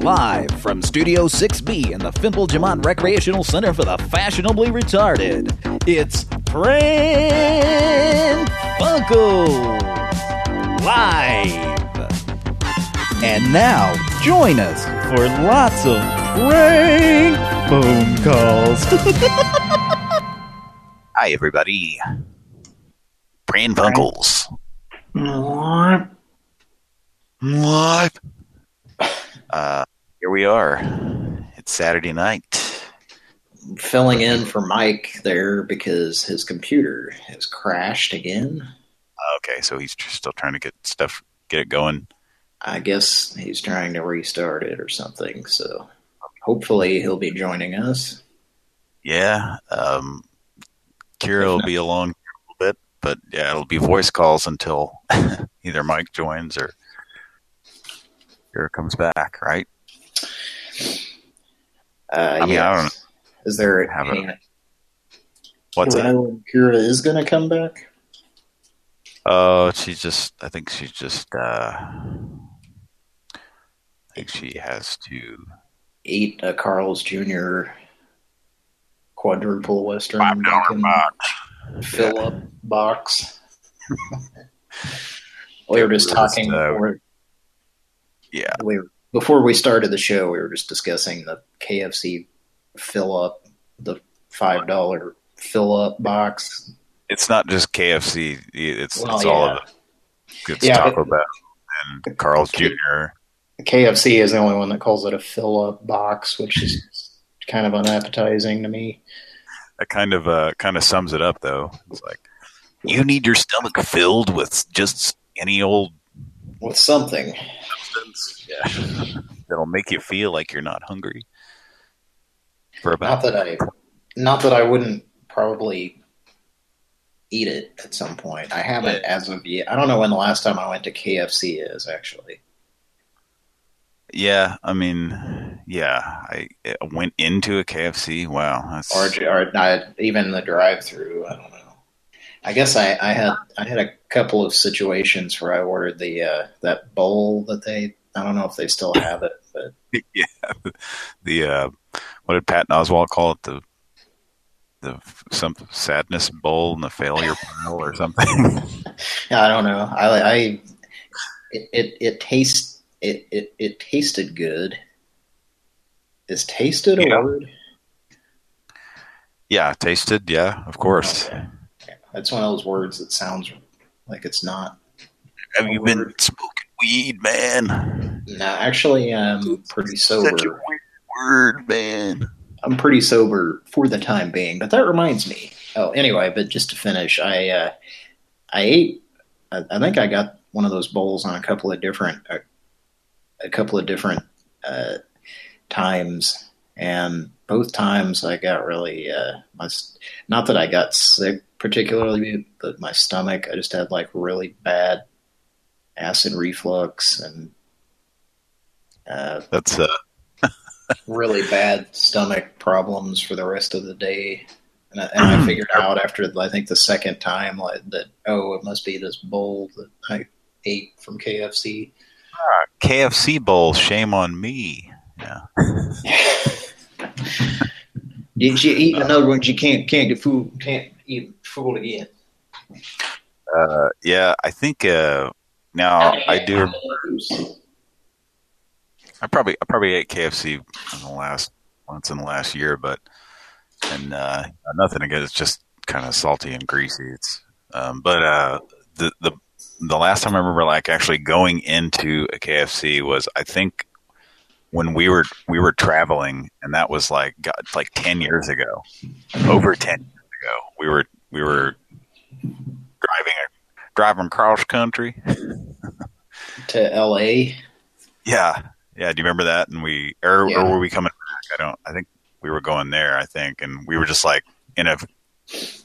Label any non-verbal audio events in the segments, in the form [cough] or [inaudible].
Live from Studio 6B in the Fimple Jamont Recreational Center for the Fashionably Retarded, it's Pran Funkels Live. And now, join us for lots of prank phone calls. [laughs] Hi, everybody. Pran Funkels. What? What? Uh, here we are. It's Saturday night. Filling in for Mike there because his computer has crashed again. Okay, so he's still trying to get stuff, get it going. I guess he's trying to restart it or something, so hopefully he'll be joining us. Yeah, um, Kira will be along a little bit, but yeah, it'll be voice calls until [laughs] either Mike joins or Kira comes back, right? Uh, I mean, I don't yes. Is there Have any... a- What's Do we that? Kira is going to come back? Oh, she's just, I think she's just, uh, I think she has to Eat a Carl's Jr. quadruple Western $5 bacon box. fill up box. [laughs] we were just just, talking uh, before, Yeah. we were, before we started the show. We were just discussing the KFC fill up, the five dollar fill up box. It's not just KFC. It's Well, it's all of it. It's Yeah, Taco Bell and Carl's Okay. Jr. KFC is the only one that calls it a fill up box, which is kind of unappetizing to me. That kind of uh kind of sums it up though. It's like you need your stomach filled with just any old With something. substance. Yeah. [laughs] That'll make you feel like you're not hungry. For about Not that I, not that I wouldn't probably eat it at some point. I haven't as of yet. I don't know when the last time I went to KFC is actually. Yeah, I mean, yeah, I, I went into a KFC. Wow, that's or, or not even the drive-through. I don't know. I guess I, I had I had a couple of situations where I ordered the uh, that bowl that they I don't know if they still have it, but [laughs] yeah. The uh, what did Patton Oswalt call it? The the some sadness bowl and the failure pile or something. [laughs] [laughs] I don't know. I I it it, it tastes it, it it tasted good. Is tasted a Yeah. word? yeah, tasted. Yeah, of course. Okay. That's one of those words that sounds like it's not. Have you been smoking weed, man? No, actually, I'm pretty Such a sober. weird word, man. I'm pretty sober for the time being. But that reminds me. Oh, anyway, but just to finish, I uh, I ate. I, I think I got one of those bowls on a couple of different uh, a couple of different uh, times, and both times I got really uh, my not that I got sick particularly, but my stomach. I just had like really bad acid reflux and. Uh, That's uh, [laughs] really bad stomach problems for the rest of the day. And I, and I figured out after I think the second time like, that oh it must be this bowl that I ate from KFC. KFC bowl. Shame on me. Yeah. [laughs] you, you eat another one, you can't can't get food, can't eat food again. Uh, yeah, I think uh, now I do. I probably I probably ate KFC in the last once in the last year, but and uh, nothing again. It's just kind of salty and greasy. It's um, but uh, the the the last time I remember like actually going into a KFC was I think when we were we were traveling, and that was like God, like ten years ago, over ten years ago. We were we were driving driving cross country. To L.A. Yeah, yeah. Do you remember that? And we, or, Yeah. or were we coming back? I don't. I think we were going there. I think, and we were just like in a,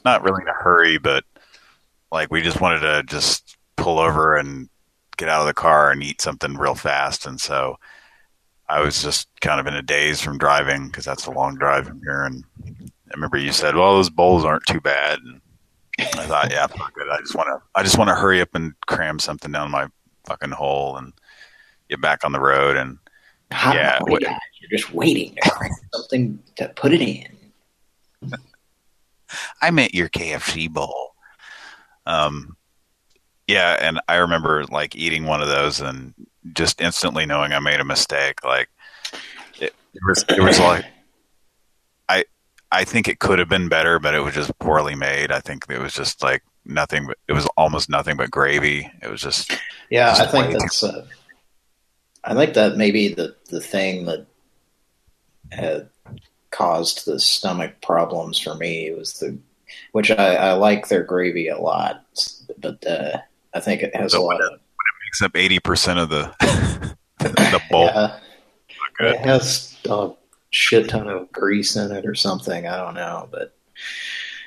not really in a hurry, but like we just wanted to just pull over and get out of the car and eat something real fast. And so I was just kind of in a daze from driving because that's a long drive from here. And remember you said, "Well, those bowls aren't too bad." And I thought, "Yeah, it. I just want to. I just want to hurry up and cram something down my fucking hole and get back on the road." And Hot Yeah, what- you're just waiting for something to put it in. [laughs] I meant your KFC bowl. Um, yeah, and I remember like eating one of those and just instantly knowing I made a mistake. Like it, it was, it was like I, I think it could have been better, but it was just poorly made. I think it was just like nothing. But it was almost nothing but gravy. It was just Yeah, Just I think wait. that's. Uh, I think that maybe the the thing that had caused the stomach problems for me was the, which I, I like their gravy a lot, but uh, I think it has So a lot of makes up eighty percent of the [laughs] the bowl. yeah, good. it has a shit ton of grease in it or something. I don't know, but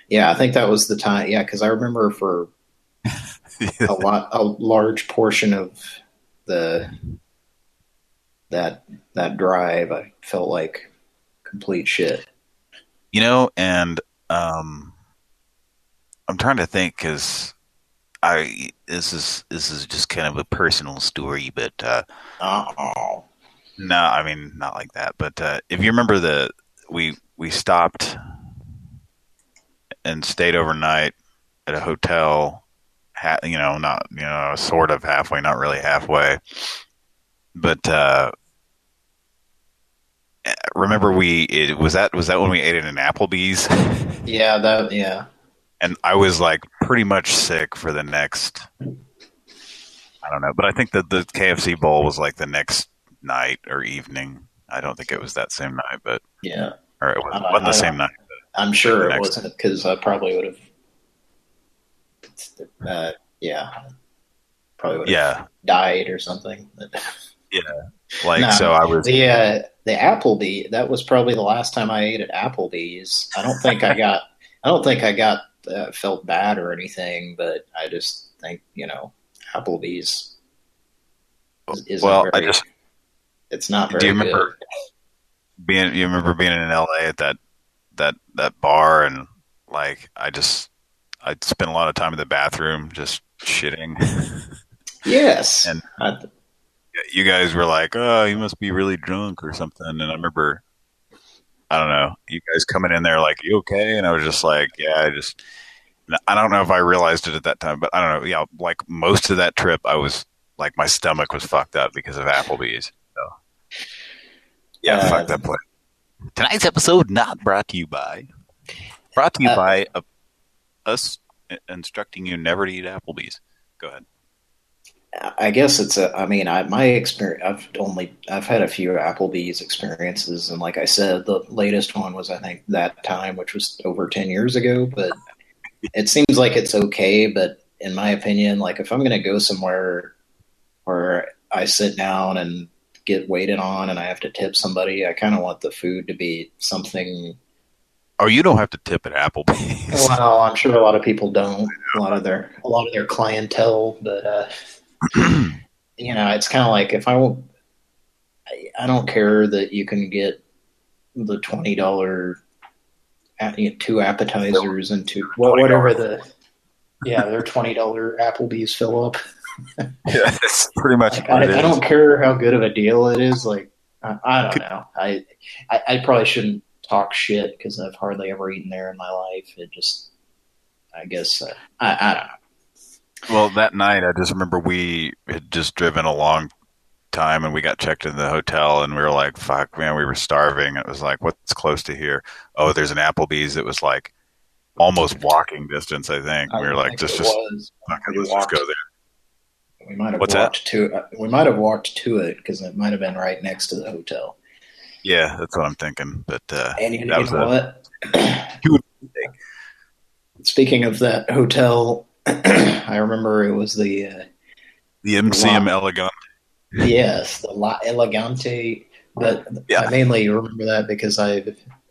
yeah, I think that was the time. Yeah, because I remember for [laughs] a lot a large portion of the that that drive I felt like complete shit. You know, and um, I'm trying to think because I this is this is just kind of a personal story, but uh, Oh. No, I mean not like that. But uh, if you remember the we we stopped and stayed overnight at a hotel, ha- you know, not you know, sort of halfway, not really halfway, but. uh Remember, we it, was that was that when we ate at an Applebee's? [laughs] Yeah, that yeah. and I was like pretty much sick for the next. I don't know, but I think that the KFC bowl was like the next night or evening. I don't think it was that same night, but Yeah. or it wasn't, I- wasn't the I- same night. I'm sure it wasn't because I probably would have uh, yeah. Probably would have Yeah, died or something. [laughs] Yeah, like No, so I was. The uh, the Applebee that was probably the last time I ate at Applebee's. I don't think I got [laughs] I don't think I got uh, felt bad or anything, but I just think you know Applebee's is, isn't Well, I very- just it's not very do you remember good. being you remember being in LA at that that that bar and like I just I spent a lot of time in the bathroom just shitting. [laughs] Yes, And- you guys were like, "Oh, you must be really drunk or something." And I remember, I don't know, you guys coming in there like, "You okay?" And I was just like, "Yeah, I just." I don't know if I realized it at that time, but I don't know. Yeah, like most of that trip, I was like, my stomach was fucked up because of Applebee's. So, yeah, Uh, fuck that place. Tonight's episode not brought to you by, brought to you Uh, by uh, us instructing you never to eat Applebee's. Go ahead. I guess it's a. I mean, I my experience. I've only I've had a few Applebee's experiences, and like I said, the latest one was I think that time, which was over ten years ago. But it seems like it's okay. But in my opinion, like if I'm going to go somewhere where I sit down and get waited on, and I have to tip somebody, I kind of want the food to be something. Oh, you don't have to tip at Applebee's. Well, I'm sure a lot of people don't. A lot of their a lot of their clientele, but. uh [clears throat] you know, it's kind of like if I will, I, I don't care that you can get the twenty dollar two appetizers and two wha- whatever the yeah they're twenty dollar Applebee's fill up. [laughs] Yeah, it's pretty much Like, I, I don't care how good of a deal it is. Like I, I don't know. I, I I probably shouldn't talk shit because I've hardly ever eaten there in my life. It just I guess uh, I I don't know. Well, that night, I just remember we had just driven a long time and we got checked in the hotel and we were like, fuck, man, we were starving. It was like, what's close to here? Oh, there's an Applebee's. It was like almost walking distance, I think. I we were like, just, just, fuck it, let's just go there. We might have What's that? walked to uh, we might have walked to it because it might have been right next to the hotel. Yeah, that's what I'm thinking. But, uh, And you, That was know what? [clears throat] Speaking of that hotel, [clears throat] I remember it was the uh, the MCM Wow. Elegant. yes, the La Elegante. But Yeah. I mainly remember that because I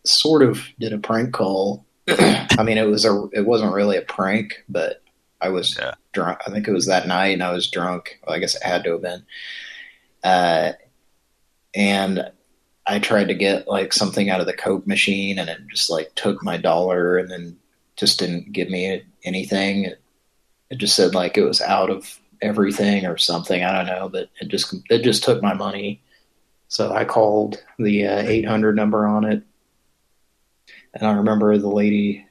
sort of did a prank call. [clears throat] I mean, it was a it wasn't really a prank, but I was Yeah. Drunk. I think it was that night, and I was drunk. Well, I guess it had to have been. Uh, and I tried to get like something out of the Coke machine, and it just like took my dollar, and then just didn't give me anything. It, it just said like it was out of everything or something. I don't know, but it just it just took my money. So I called the uh, 800 number on it. And I remember the lady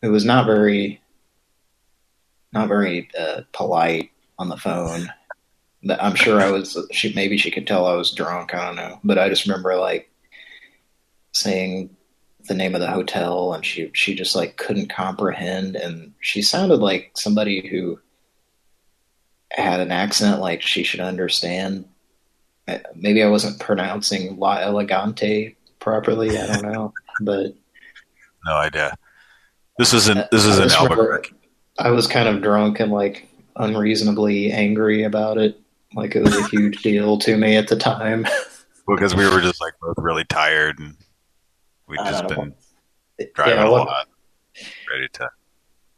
who was not very, not very uh, polite on the phone. I'm sure I was, she maybe she could tell I was drunk. I don't know. But I just remember like saying the name of the hotel and she, she just like couldn't comprehend. And she sounded like somebody who had an accent like she should understand maybe I wasn't pronouncing La Elegante properly. I don't know, [laughs] but no idea. This is an this is an Albuquerque. I was kind of drunk and like unreasonably angry about it. Like it was a huge deal to me at the time. [laughs] because we were just like both really tired and we'd just been driving yeah, a lot, ready to.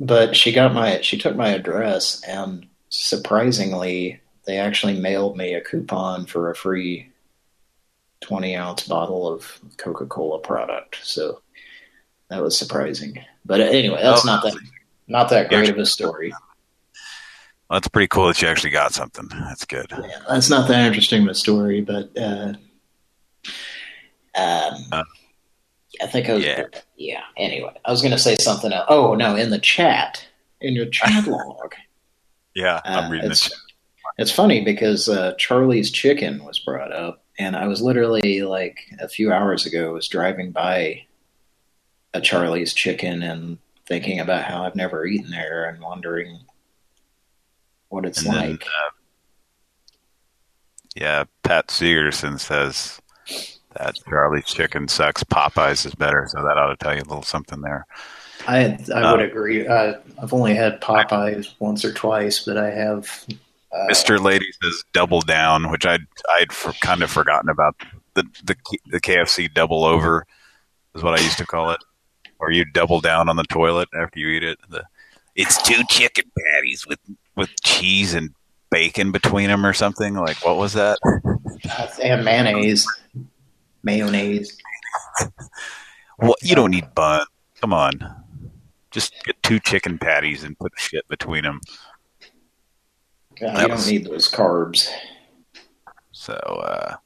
But she got my she took my address and surprisingly they actually mailed me a coupon for a free 20 ounce bottle of Coca-Cola product. So that was surprising. But anyway, that's oh, not that not that great of a story. Well, that's pretty cool that you actually got something. That's good. Yeah, that's not that interesting of a story, but uh, um, uh, I think I was. Yeah. yeah. Anyway, I was going to say something else. Oh no, in the chat, in your chat [laughs] log. Yeah, I'm uh, reading it. It's funny because uh, Charlie's Chicken was brought up, and I was literally like a few hours ago was driving by a Charlie's Chicken and thinking about how I've never eaten there and wondering what it's and like. Then, uh, yeah, Pat Segerson says that Charlie's Chicken sucks. Popeyes is better, so that ought to tell you a little something there. I I would uh, agree. Uh, I've only had Popeyes once or twice, but I have uh, Mr. Lady says double down, which I'd I'd for, kind of forgotten about. The, the the KFC double over is what I used to call it, or you double down on the toilet after you eat it. The it's two chicken patties with with cheese and bacon between them or something. Like what was that? Uh, they mayonnaise, mayonnaise. what you don't need bun. Come on, just get two chicken patties and put shit between them. God, you don't need those carbs. So, uh,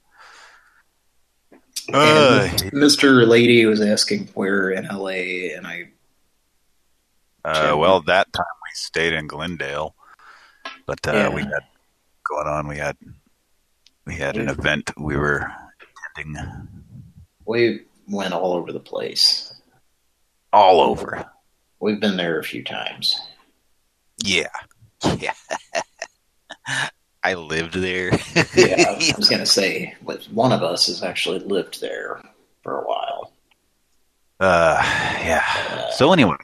uh, Mr. Lady was asking where in LA, and I. Uh, well, that time we stayed in Glendale, but uh, yeah. we had going on. We had we had an event we were attending. We went all over the place. All over. We've been there a few times. Yeah. [laughs] Yeah. I lived there. yeah, [laughs] I was going to say, one of us has actually lived there for a while. Uh, yeah. Uh, so anyway,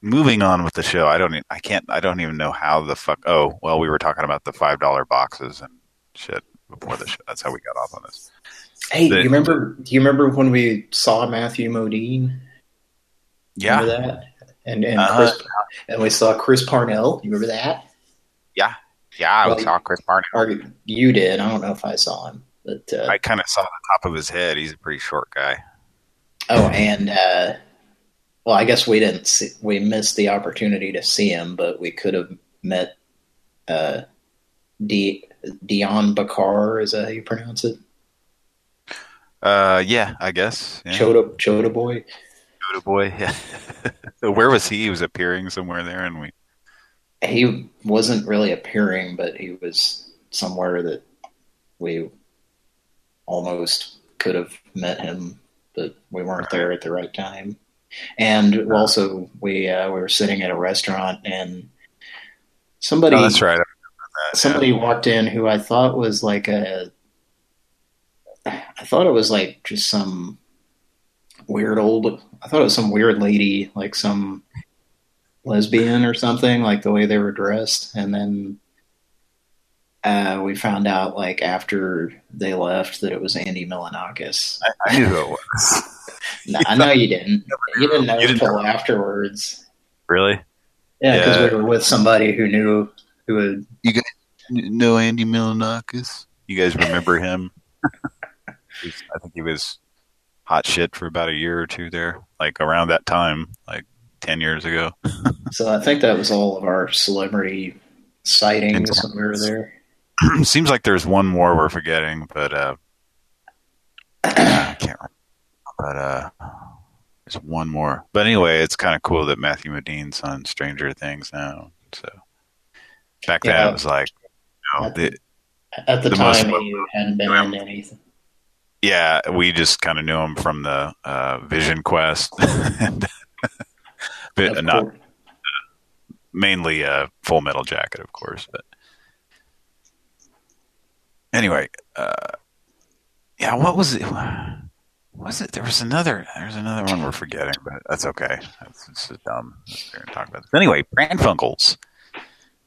moving on with the show. I don't. I can't. I don't even know how the fuck. Oh, well, we were talking about the five dollar boxes and shit before the show. That's how we got off on this. Hey, the, you remember? Do you remember when we saw Matthew Modine? Yeah. Remember that? And and uh, Chris, and we saw Chris Parnell. You remember that? Yeah, yeah, I well, saw Chris. Or you did. I don't know if I saw him, but uh, I kind of saw the top of his head. He's a pretty short guy. Oh, and uh, well, I guess we didn't. See, we missed the opportunity to see him, but we could have met uh, D, Dion Bakar. Is that how you pronounce it? Uh, yeah, I guess. Yeah. Chota Chota boy. Chota boy. [laughs] Yeah. Where was he? He was appearing somewhere there, and we he wasn't really appearing, but he was somewhere that we almost could have met him, but we weren't there at the right time. And also, we uh, we were sitting at a restaurant, and somebody oh, that's right. That, somebody yeah. walked in who I thought was like a. I thought it was like just some weird old. I thought it was some weird lady, like some lesbian or something, like the way they were dressed. And then uh, we found out, like after they left, that it was Andy Milonakis. I, I knew who it was. [laughs] no, I know you didn't. You didn't know you didn't until know. afterwards. Really? Yeah, because yeah. we were with somebody who knew who would. You guys know Andy Milonakis? You guys remember him? [laughs] I think he was hot shit for about a year or two there, like around that time, like 10 years ago. so I think that was all of our celebrity sightings when we were there. [clears throat] Seems like there's one more we're forgetting, but uh, [clears throat] I can't remember. but uh, there's one more. But anyway, it's kind of cool that Matthew Modine's on Stranger Things now. So back then it was like, you know, At the, At the, The most- time, he hadn't been in anything. yeah, we just kind of knew him from the uh, Vision Quest, [laughs] and but Of not course. mainly uh, Full Metal Jacket, of course. But anyway, uh, yeah, what was it? Was it? There was another. There's another one we're forgetting, but that's okay. That's it's just dumb. We're gonna talk about this. Anyway, Pran Funkels.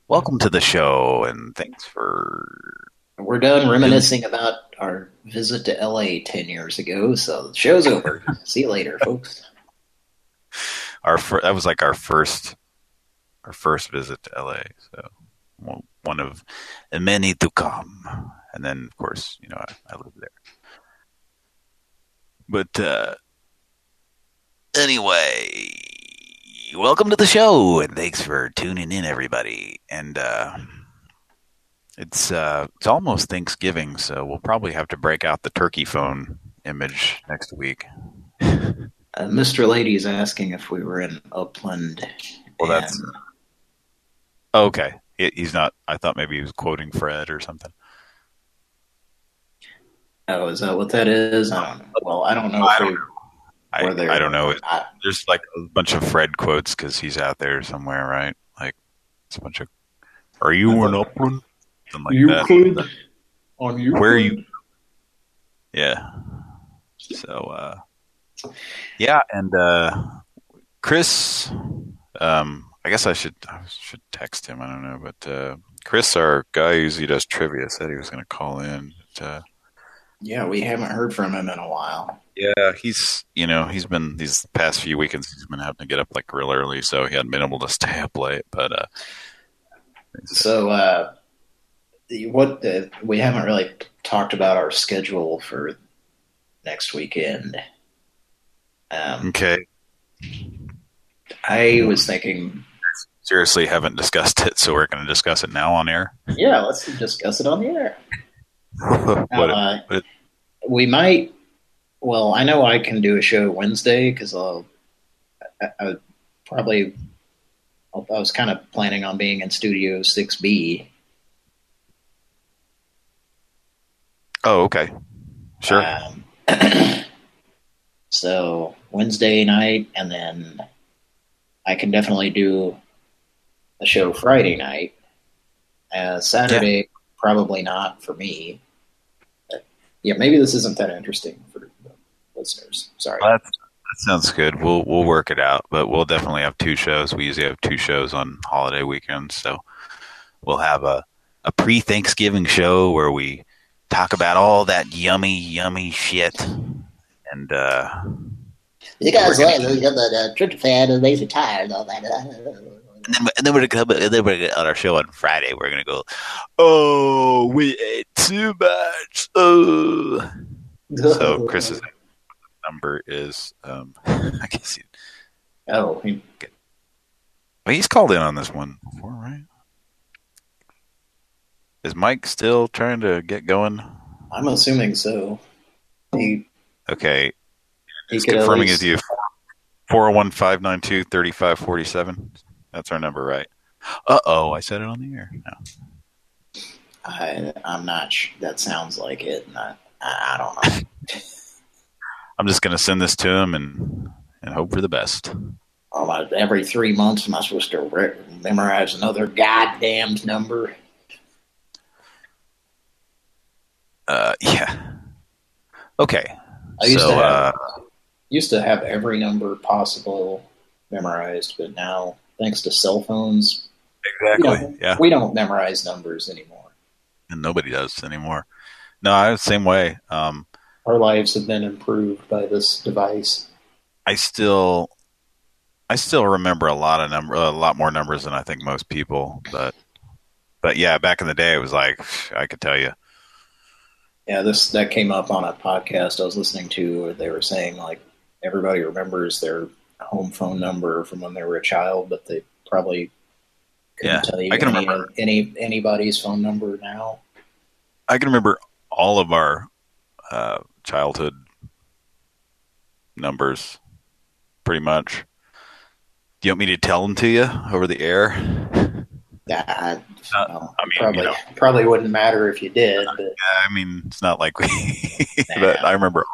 Welcome to the show, and thanks for. We're done reminiscing about our visit to LA 10 years ago, so the show's over. [laughs] See you later, folks. Our fir- that was like our first our first visit to LA. So one of many to come. And then of course, you know, I, I lived there. But uh anyway, welcome to the show and thanks for tuning in everybody. And uh it's uh it's almost Thanksgiving, so we'll probably have to break out the turkey phone image next week. [laughs] Uh, Mr. Lady is asking if we were in Upland. Well, that's- and- Oh, okay. He- He's not. I thought maybe he was quoting Fred or something. Oh, is that what that is? I don't know. Well, I don't know I if don't we I, were there. I don't know. I, There's like a bunch of Fred quotes because he's out there somewhere, right? Like it's a bunch of. Are you an Upland? Something like that. On Euclid? Where are you? Yeah. So, uh, yeah, and uh, Chris. Um, I guess I should I should text him. I don't know, but uh, Chris, our guy who usually does trivia, said he was going to call in. But, uh, Yeah, we haven't heard from him in a while. Yeah, he's you know he's been these past few weekends he's been having to get up like real early, so he hadn't been able to [laughs] stay up late. But uh, So, uh, what the, we haven't really talked about our schedule for next weekend. Um, okay, I was thinking, seriously, haven't discussed it, so we're going to discuss it now on air. yeah, let's discuss it on the air. [laughs] what, Uh, we might. Well, I know I can do a show Wednesday because I'll. I, I probably. I was kind of planning on being in Studio Six B. oh, okay, sure. Um, [clears throat] so Wednesday night, and then I can definitely do a show Friday night. Uh, Saturday, probably not for me. But, yeah, maybe this isn't that interesting for the listeners. Sorry. Well, that sounds good. We'll we'll work it out, but we'll definitely have two shows. We usually have two shows on holiday weekends, so we'll have a a pre Thanksgiving show where we talk about all that yummy, yummy shit, and uh, You guys like- you got the tryptophan and laser tires, all that. and then, and then we're gonna come, and then we're gonna, on our show on Friday. We're gonna go. Oh, we ate too much. Oh. So [laughs] Chris's number is, um, [laughs] I guess he, Oh, he, well, he's called in on this one before, right? Is Mike still trying to get going? I'm assuming so. He, Okay, he he's confirming least- with you. Four zero one five nine two thirty five forty seven. That's our number, right? Uh oh, I said it on the air. No. I, I'm not. Sh- that sounds like it. I, I don't know. [laughs] [laughs] I'm just gonna send this to him and and hope for the best. Oh, I- every three months, am I supposed to re- memorize another goddamn number? Uh, yeah. Okay. I used so, to have uh, used to have every number possible memorized, but now, thanks to cell phones, exactly. you know, Yeah. we don't memorize numbers anymore. And nobody does anymore. No, I was the same way. Um, Our lives have been improved by this device. I still, I still remember a lot of number, a lot more numbers than I think most people. But, but yeah, back in the day, it was like I could tell you. Yeah, this that came up on a podcast I was listening to. Where they were saying like everybody remembers their home phone number from when they were a child, but they probably couldn't Yeah, tell you I can any, remember. any anybody's phone number now. I can remember all of our uh, childhood numbers, pretty much. Do you want me to tell them to you over the air? [laughs] Yeah, I, Uh, well, I mean, probably you know. probably wouldn't matter if you did, but I mean, it's not like we, [laughs] but I remember.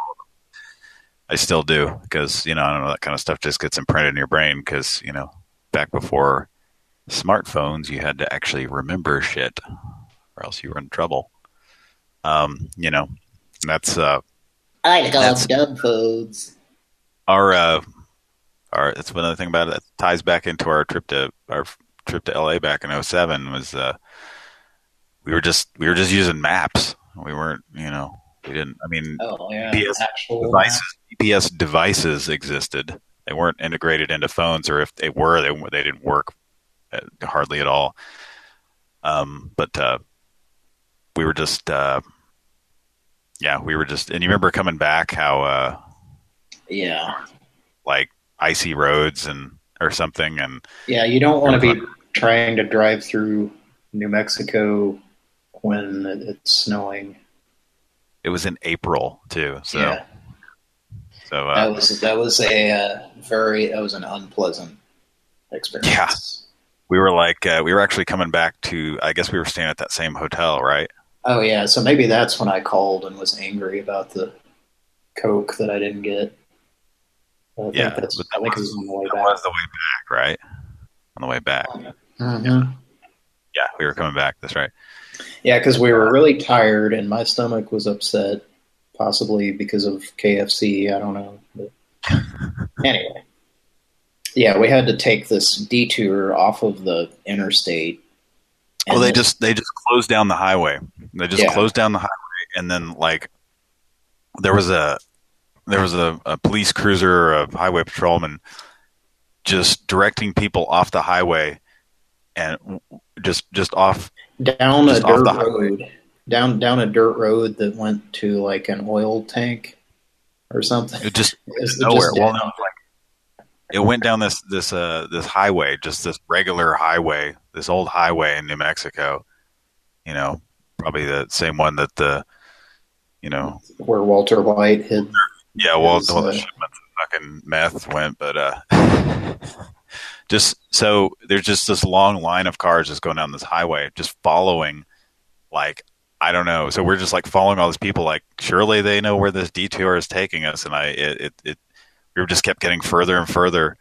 All of them. I still do because you know I don't know that kind of stuff just gets imprinted in your brain because you know back before smartphones you had to actually remember shit or else you were in trouble. Um, you know, that's uh, I like to call them dumb foods. our uh, our that's another thing about it that ties back into our trip to our trip to LA back in 07 was uh we were just we were just using maps. We weren't, you know, we didn't I mean Oh yeah, devices GPS devices existed. They weren't integrated into phones or if they were they they didn't work uh, hardly at all. Um but uh we were just uh yeah, we were just and you remember coming back how uh Yeah, like icy roads and or something and yeah. You don't want to be trying to drive through New Mexico when it's snowing. it was in April too so yeah, so uh, that was that was a uh, very that was an unpleasant experience. Yeah, we were like uh, we were actually coming back to I guess we were staying at that same hotel right Oh yeah, so maybe that's when I called and was angry about the Coke that I didn't get. I Yeah, that's, but that I think was- it was on the way that back. was the way back right on the way back Mhm. yeah we were coming back that's right Yeah, because we were really tired and my stomach was upset, possibly because of KFC. I don't know. But [laughs] anyway, yeah, we had to take this detour off of the interstate. well they then- just they just closed down the highway they just Yeah. closed down the highway and then like there was a there was a, a police cruiser a highway patrolman just directing people off the highway and just just off down a just off dirt the highway. road, down down a dirt road that went to like an oil tank or something. it just [laughs] It was nowhere. just well, no, like it went down this this uh this highway, just this regular highway, this old highway in New Mexico. You know, probably the same one that the, you know, where Walter White had. yeah, well, Is, all uh, shipments of fucking meth went, but uh, [laughs] just so there's just this long line of cars just going down this highway, just following, like I don't know. So we're just like following all these people, like surely they know where this detour is taking us, and I it it, it we just kept getting further and further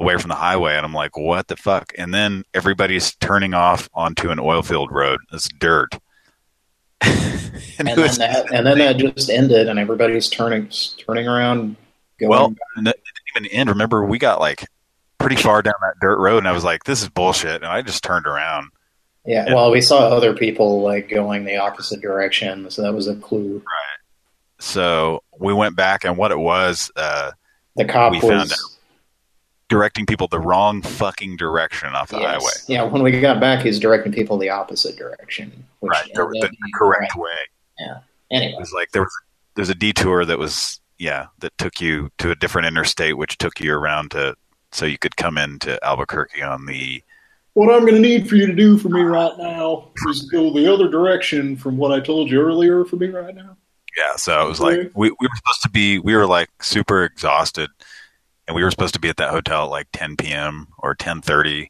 away from the highway, and I'm like, what the fuck? And then everybody's turning off onto an oil field road. It's dirt. and [laughs] And it then, that, and then that just ended, and everybody's turning turning around. Going Well, and it didn't even end. Remember, we got like pretty far down that dirt road, and I was like, "This is bullshit," and I just turned around. Yeah, yeah. well, we saw other people like going the opposite direction, so that was a clue. Right. So we went back, and what it was, uh, The cop We was found directing people the wrong fucking direction off the yes. highway. Yeah, when we got back, he's directing people the opposite direction. Which Right, the, the correct way. Anyway, It was like there was there's a detour that was yeah that took you to a different interstate, which took you around to so you could come into Albuquerque on the what I'm going to need for you to do for me right now is go the other direction from what I told you earlier for me right now. Yeah, so it was like we, we were supposed to be we were like super exhausted and we were supposed to be at that hotel at like 10 p.m. or 10:30.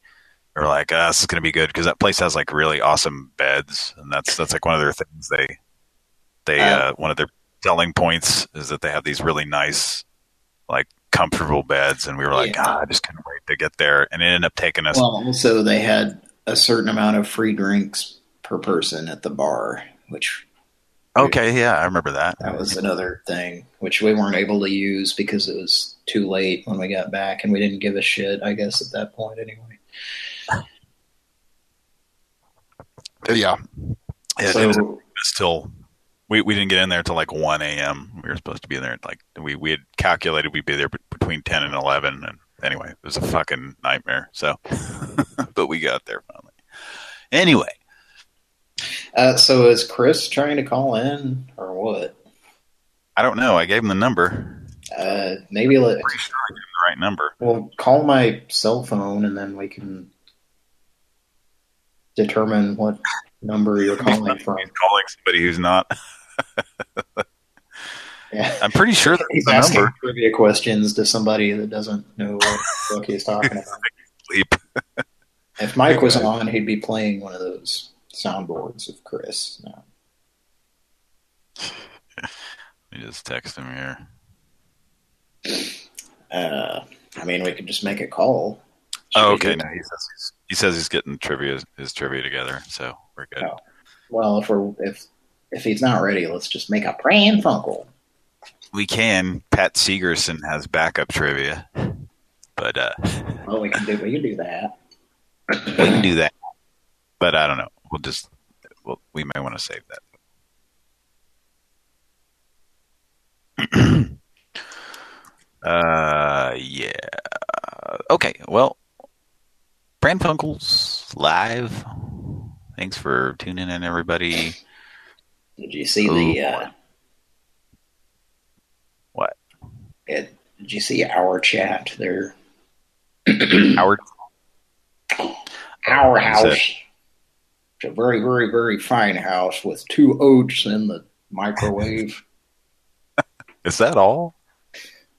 We were like, ah, this is going to be good because that place has like really awesome beds and that's that's like one of their things they they Uh. uh, one of their selling points is that they have these really nice like comfortable beds and we were like, Yeah. ah, I just couldn't wait to get there and it ended up taking us Well, also they had a certain amount of free drinks per person at the bar, which Okay, yeah, I remember that. that was another thing, which we weren't able to use because it was too late when we got back, and we didn't give a shit. I guess at that point, anyway. Yeah. Yeah, so it was still we, we didn't get in there till like 1 a.m. We were supposed to be in there at like we, we had calculated we'd be there between 10 and 11 and anyway, it was a fucking nightmare. So [laughs] but we got there finally. Anyway, uh, so is Chris trying to call in or what? I don't know. I gave him the number. Uh, maybe let Pretty sure I gave him the right number. well call my cell phone, and then we can determine what number you're [laughs] calling from. He's calling somebody who's not Yeah. I'm pretty sure that's He's the asking number. trivia questions to somebody that doesn't know what the fuck he's talking about. If Mike was Okay. on, he'd be playing one of those soundboards of Chris. No. Let me just text him here. Uh, I mean, we could just make a call. Should Oh, okay. No, he says he's, he says he's getting trivia his trivia together, so we're good. Oh. Well, if we're if if he's not ready, let's just make a Pran Funkel. We can. Pat Segerson has backup trivia, but uh, Well, we can do we can do that. we can do that. But I don't know. We'll just well, we may want to save that. [clears throat] uh, yeah. Okay. Well, Pran Funkels live. Thanks for tuning in, everybody. Did you see the? Uh, What? it, did you see our chat there? [clears throat] Our Is house. it- It's a very, very, very fine house with two oats in the microwave, [laughs] Is that all?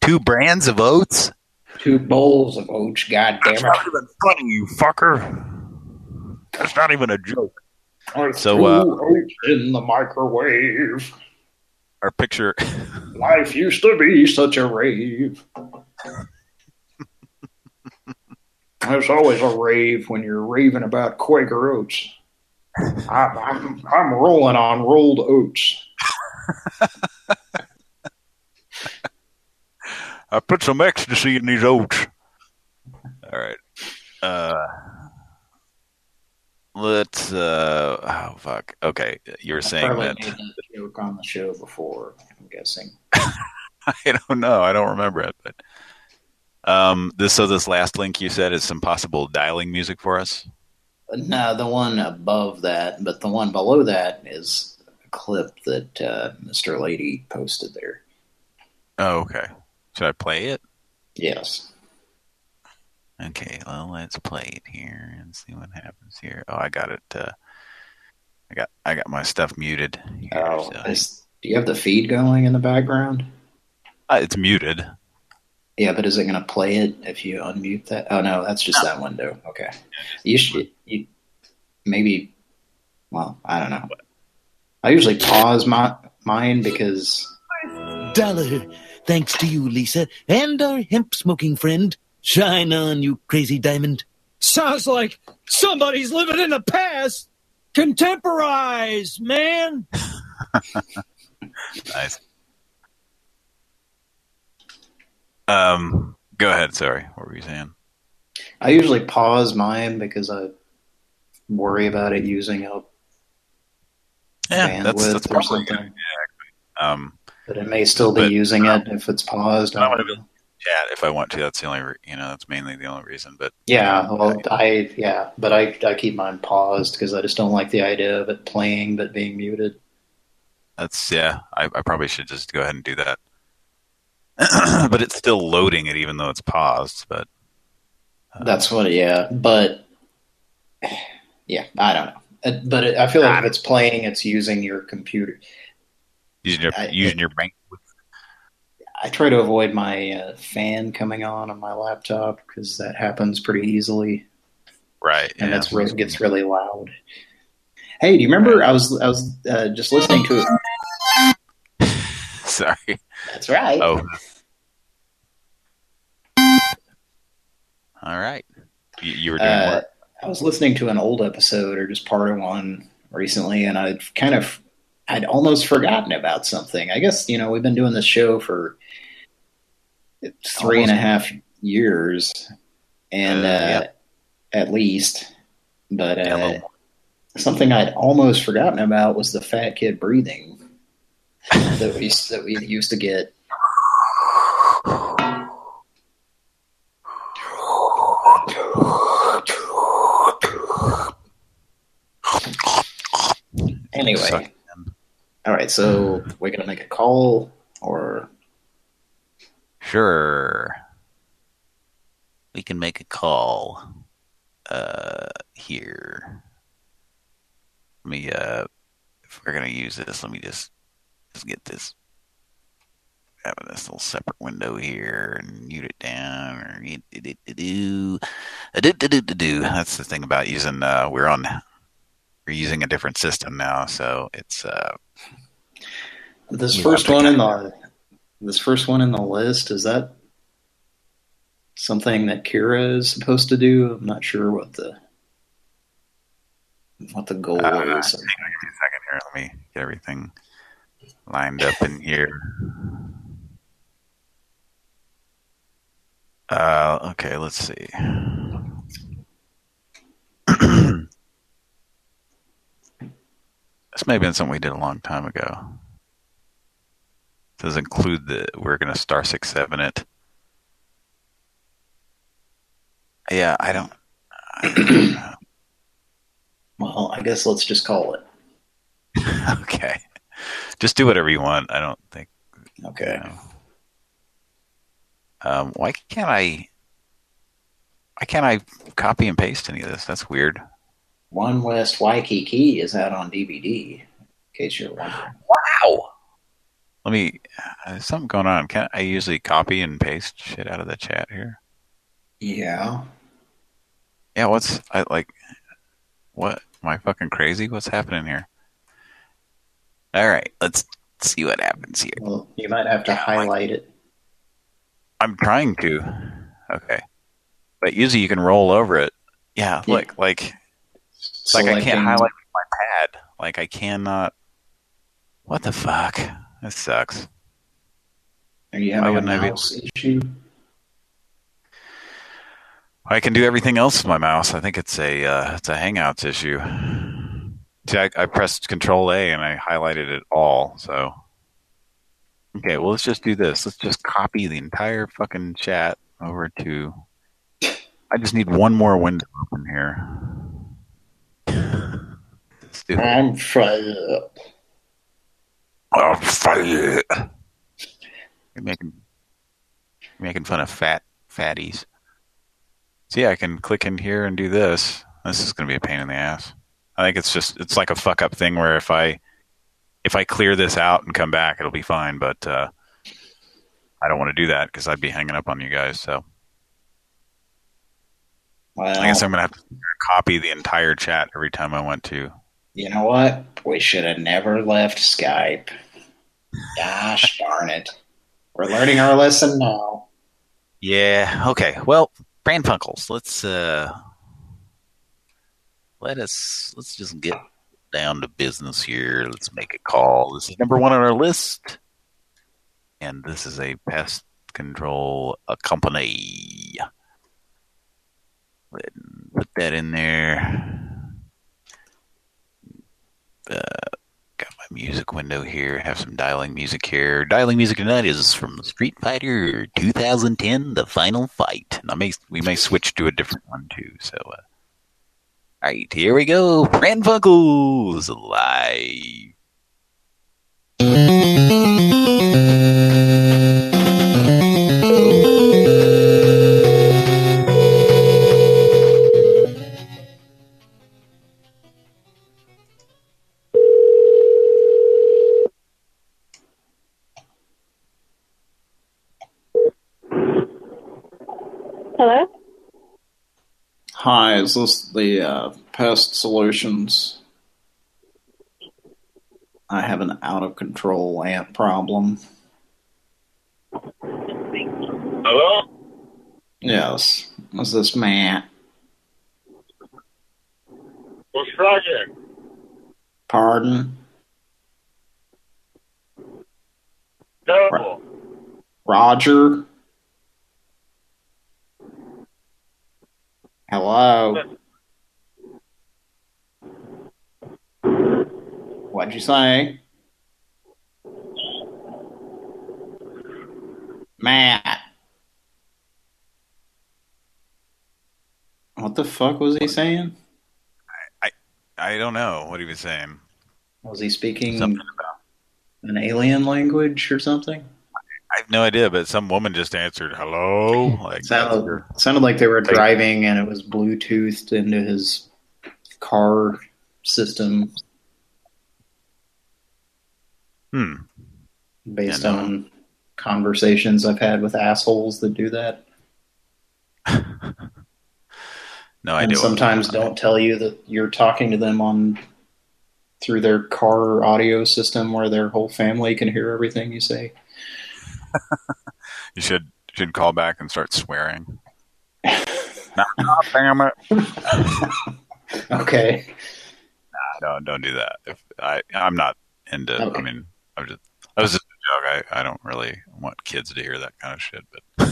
Two brands of oats? two bowls of oats. God damn That's it! not even funny, you fucker. That's not even a joke. So, uh, oats in the microwave. Our picture. Life used to be such a rave. There's always a rave when you're raving about Quaker oats. I'm, I'm, I'm rolling on rolled oats. [laughs] I put some ecstasy in these oats. All right. Uh, let's. Uh, oh fuck. Okay, you were saying that. made that joke on the show before. I'm guessing. [laughs] I don't know. I don't remember it, but um, this. So this last link you said is some possible dialing music for us. No, the one above that, but the one below that is a clip that uh, Mr. Lady posted there. Oh, okay. Should I play it? Yes. Okay, well, let's play it here and see what happens here. Oh, I got it. Uh, I got I got my stuff muted. Here, Oh, so- is, do you have the feed going in the background? Uh, it's muted. Yeah, but is it going to play it if you unmute that? Oh no, that's just that window. Okay, you should you maybe. Well, I don't know. I usually pause my mine because dollar. Thanks to you, Lisa, and our hemp smoking friend. Shine on, you crazy diamond. Sounds like somebody's living in the past. Contemporize, man. [laughs] Nice. Um, go ahead. Sorry, what were you saying? I usually pause mine because I worry about it using up Yeah, that's bandwidth that's or probably something. good. Yeah, um, But it may still be But, using um, it if it's paused. I'm I gonna be- know. Chat if I want to. That's the only, you know, that's mainly the only reason. But Yeah, well, I yeah, but I I keep mine paused because I just don't like the idea of it playing but being muted. that's yeah. I, I probably should just go ahead and do that. [clears throat] but it's still loading it, even though it's paused. But uh, That's what, yeah. But [sighs] yeah, I don't know. Uh, But it, I feel like if it's playing, it's using your computer. using your I- using your brain. I try to avoid my uh, fan coming on on my laptop because that happens pretty easily, Right. and yeah. it's re- gets really loud. Hey, do you remember? I was I was uh, just listening to it. [laughs] Sorry. That's right. Oh. All right. You, you were doing Uh, what? I was listening to an old episode or just part of one recently, and I'd kind of, I'd almost forgotten about something. I guess you know we've been doing this show for three and a half years, and Uh, uh, yeah. at least. But uh, something I'd almost forgotten about was the fat kid breathing that we that we used to get. Anyway, all right. So we're gonna make a call, or Sure. We can make a call. Uh, here. Let me. Uh, if we're gonna use this, let me just just get this having this little separate window here and mute it down or do do do do do. That's the thing about using. Uh, we're on. We're using a different system now, so it's. Uh, This first one in the this first one in the list is that something that Kira is supposed to do? I'm not sure what the what the goal Uh, is. hang on, give me a second here. Let me get everything lined up in here. Uh, okay, let's see. [clears throat] this may have been something we did a long time ago. Does include the we're gonna star six seven it. Yeah, I don't. I don't. [clears throat] Well, I guess let's just call it. [laughs] okay. Just do whatever you want. I don't think. Okay. You know. Um, why can't I? Why can't I copy and paste any of this? That's weird. One West Waikiki is out on DVD. In case you're wondering. Wow. Let me. Uh, there's something going on. Can I usually copy and paste shit out of the chat here? Yeah. Yeah. What's I like? What? Am I fucking crazy? What's happening here? All right. Let's see what happens here. Well, you might have to highlight it. I'm trying to. Okay. But usually you can roll over it. Yeah, Yeah. look, like it's like I can't highlight my pad. Like I cannot. What the fuck? This sucks. Are you Why having a wouldn't I be- mouse issue? I can do everything else with my mouse. I think it's a uh, it's a Hangouts issue. See, I, I pressed Control A and I highlighted it all. So, okay, well, let's just do this. Let's just copy the entire fucking chat over to. I just need one more window open here. Let's do it. I'm fired up. Oh, fuck yeah. You're making you're making fun of fat fatties. See, I can click in here and do this. This is going to be a pain in the ass. I think it's just it's like a fuck up thing where if I if I clear this out and come back, it'll be fine. But uh, I don't want to do that because I'd be hanging up on you guys. So Well, I guess I'm going to have to copy the entire chat every time I want to. You know what? We should have never left Skype. Gosh [laughs] darn it. We're learning our lesson now. Yeah. Okay. Well, Pran Funkels, let's uh let us let's just get down to business here. Let's make a call. This is number one on our list. And this is a pest control company. Put that in there. Uh, got my music window here. Have some dialing music here. Dialing music tonight is from Street Fighter 2010: The Final Fight. And I may we may switch to a different one too. So, uh, all right, here we go. Pran Funkels live. Hi, is this the uh, Pest Solutions? I have an out of control ant problem. Hello? Yes. Is this Matt? What's project? Pardon? Terrible. Roger? Hello? What'd you say? Matt. What the fuck was he saying? I I don't know what he was saying. Was he speaking about. an alien language or something? I have no idea, but some woman just answered hello. Like Sounded, sounded like they were driving and it was Bluetoothed into his car system hmm. based Yeah, no. on conversations I've had with assholes that do that. [laughs] No and idea. what- sometimes don't tell you that you're talking to them on through their car audio system where their whole family can hear everything you say. [laughs] You should should call back and start swearing. [laughs] nah, nah, damn it. [laughs] Okay. No, don't do that. If I, I'm not into. Okay. I mean, I'm just. That was just a joke. I, I don't really want kids to hear that kind of shit. But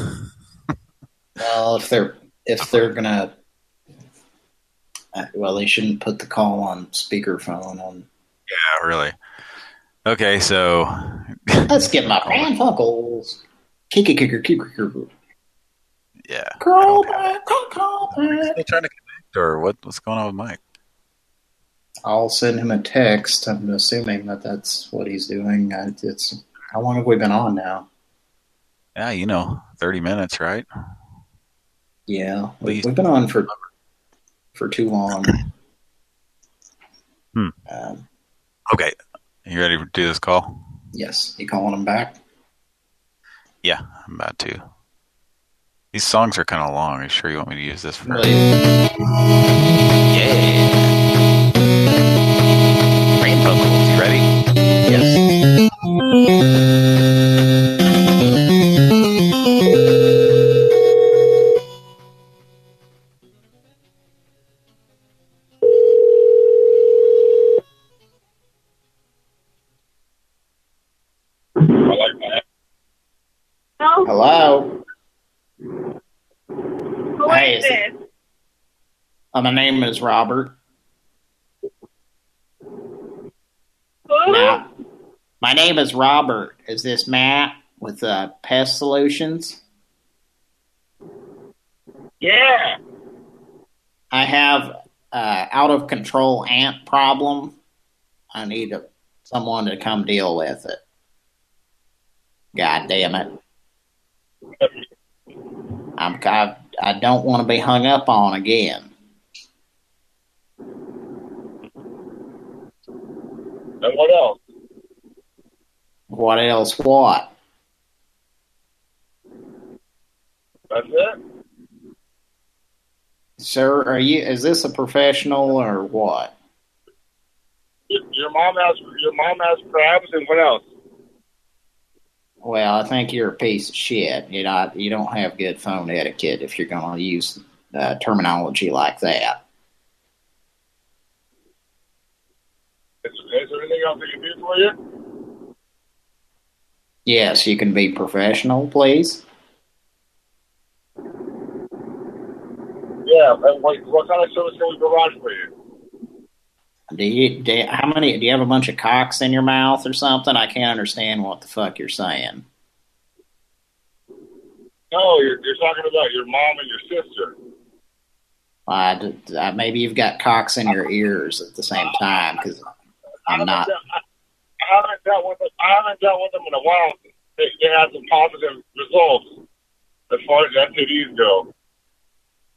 Well, if they're if they're gonna, uh, well, they shouldn't put the call on speakerphone. On yeah, really. Okay, so let's get my grandfunkles. Kiki kicker kicker kicker. yeah. Call I back, call, call back. Still trying to connect, or what? What's going on with Mike? I'll send him a text. I'm assuming that that's what he's doing. It's how long have we been on now? Yeah, you know, thirty minutes, right? Yeah, we, Please. we've been on for for too long. Hmm. Um, Okay, you ready to do this call? yes, you calling him back? Yeah, I'm about to. These songs are kind of long. Are you sure you want me to use this for? Really? Yeah. Uh, my name is Robert. Now, my name is Robert. Is this Matt with uh, Pest Solutions? Yeah. I have uh, out of control ant problem. I need a, someone to come deal with it. God damn it! I'm I, I don't want to be hung up on again. And what else? What else? What? That's it? Sir, are you? Is this a professional or what? Your, mom has your mom has crabs and what else? Well, I think you're a piece of shit. You know, you don't have good phone etiquette if you're going to use uh, terminology like that. Is, is there anything else I can do for you? Yes, you can be professional, please. Yeah. And what, what kind of service can we provide for you? Do you? Do, how many? Do you have a bunch of cocks in your mouth or something? I can't understand what the fuck you're saying. No, you're, you're talking about your mom and your sister. Uh, maybe you've got cocks in your ears at the same time because I'm dealt- I, I haven't dealt with them. I haven't dealt with them in a while. They, they had some positive results as far as STDs go.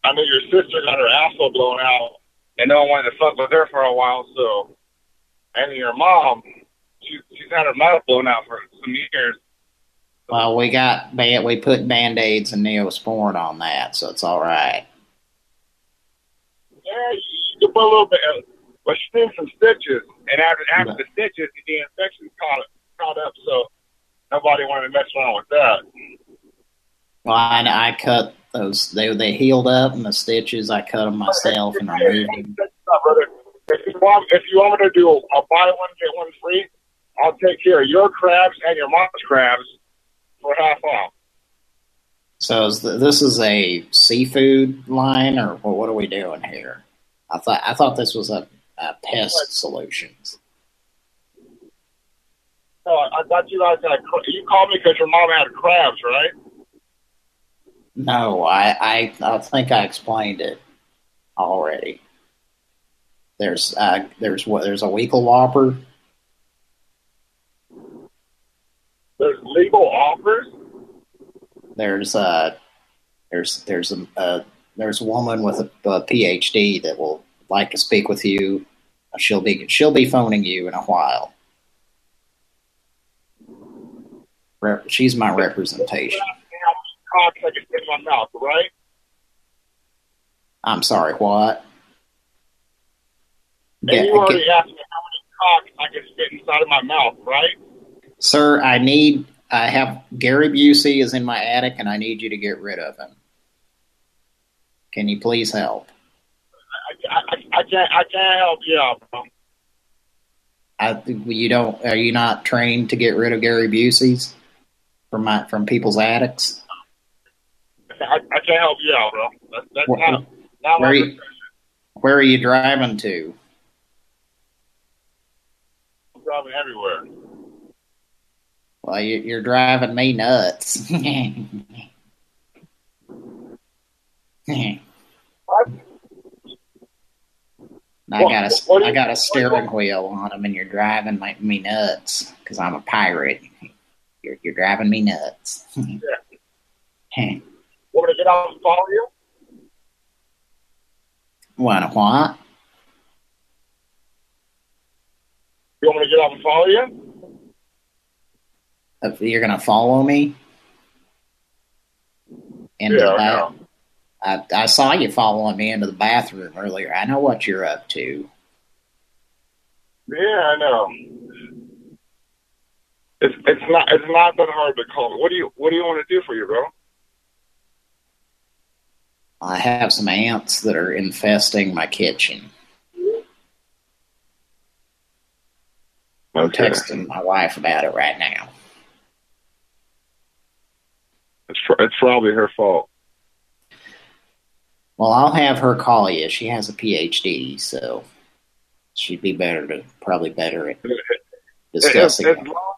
I know your sister got her asshole blown out, and no one wanted to fuck with her for a while. So, and your mom, she, she's had her mouth blown out for some years. Well, we got ba- we put band aids and neosporin on that, so it's all right. Yeah, you, can put a little bit, but she needs some stitches, and after after the stitches, the infection caught caught up. So nobody wanted to mess around with that. Well, I, I cut those. They they healed up, and the stitches I cut them myself and removed them. If you want, if you want me to do a, a buy one get one free, I'll take care of your crabs and your mom's crabs for half off. So is the, this is a seafood line, or what, what are we doing here? I thought I thought this was a, a pest solutions. No, I, thought you guys had. You called me because your mom had crabs, right? No, I, I I think I explained it already. There's uh there's what there's a legal Whopper. There's legal offers. There's uh there's there's a, a there's a woman with a, a PhD that will like to speak with you. She'll be she'll be phoning you in a while. rep- she's my representation. I can fit in my mouth, right? I'm sorry, what? Yeah, you already asked me how many cocks I can fit inside of my mouth, right? Sir, I need. I have Gary Busey is in my attic, and I need you to get rid of him. Can you please help? I, I, I can't I can't help you out, bro. I, you don't. Are you not trained to get rid of Gary Busey's from my from people's attics? I, I can't help you out, bro. That's, that's Where- not, not where you- Where are you driving to? I'm driving everywhere. Well, you, you're driving me nuts. [laughs] I got a What- what I got a steering wheel on them, and you're driving my, me nuts because I'm a pirate. You're you're driving me nuts. Want me to get out and follow you? what? What? You want me to get out and follow you? If You're gonna follow me? Into Yeah, the I. I, saw you following me into the bathroom earlier. I know what you're up to. Yeah, I know. It's it's not it's not that hard to call me. What do you what do you want to do for you, bro? I have some ants that are infesting my kitchen. I'm Okay. texting my wife about it right now. It's it's probably her fault. Well, I'll have her call you. She has a PhD, so she'd be better to probably better at discussing. it's it. long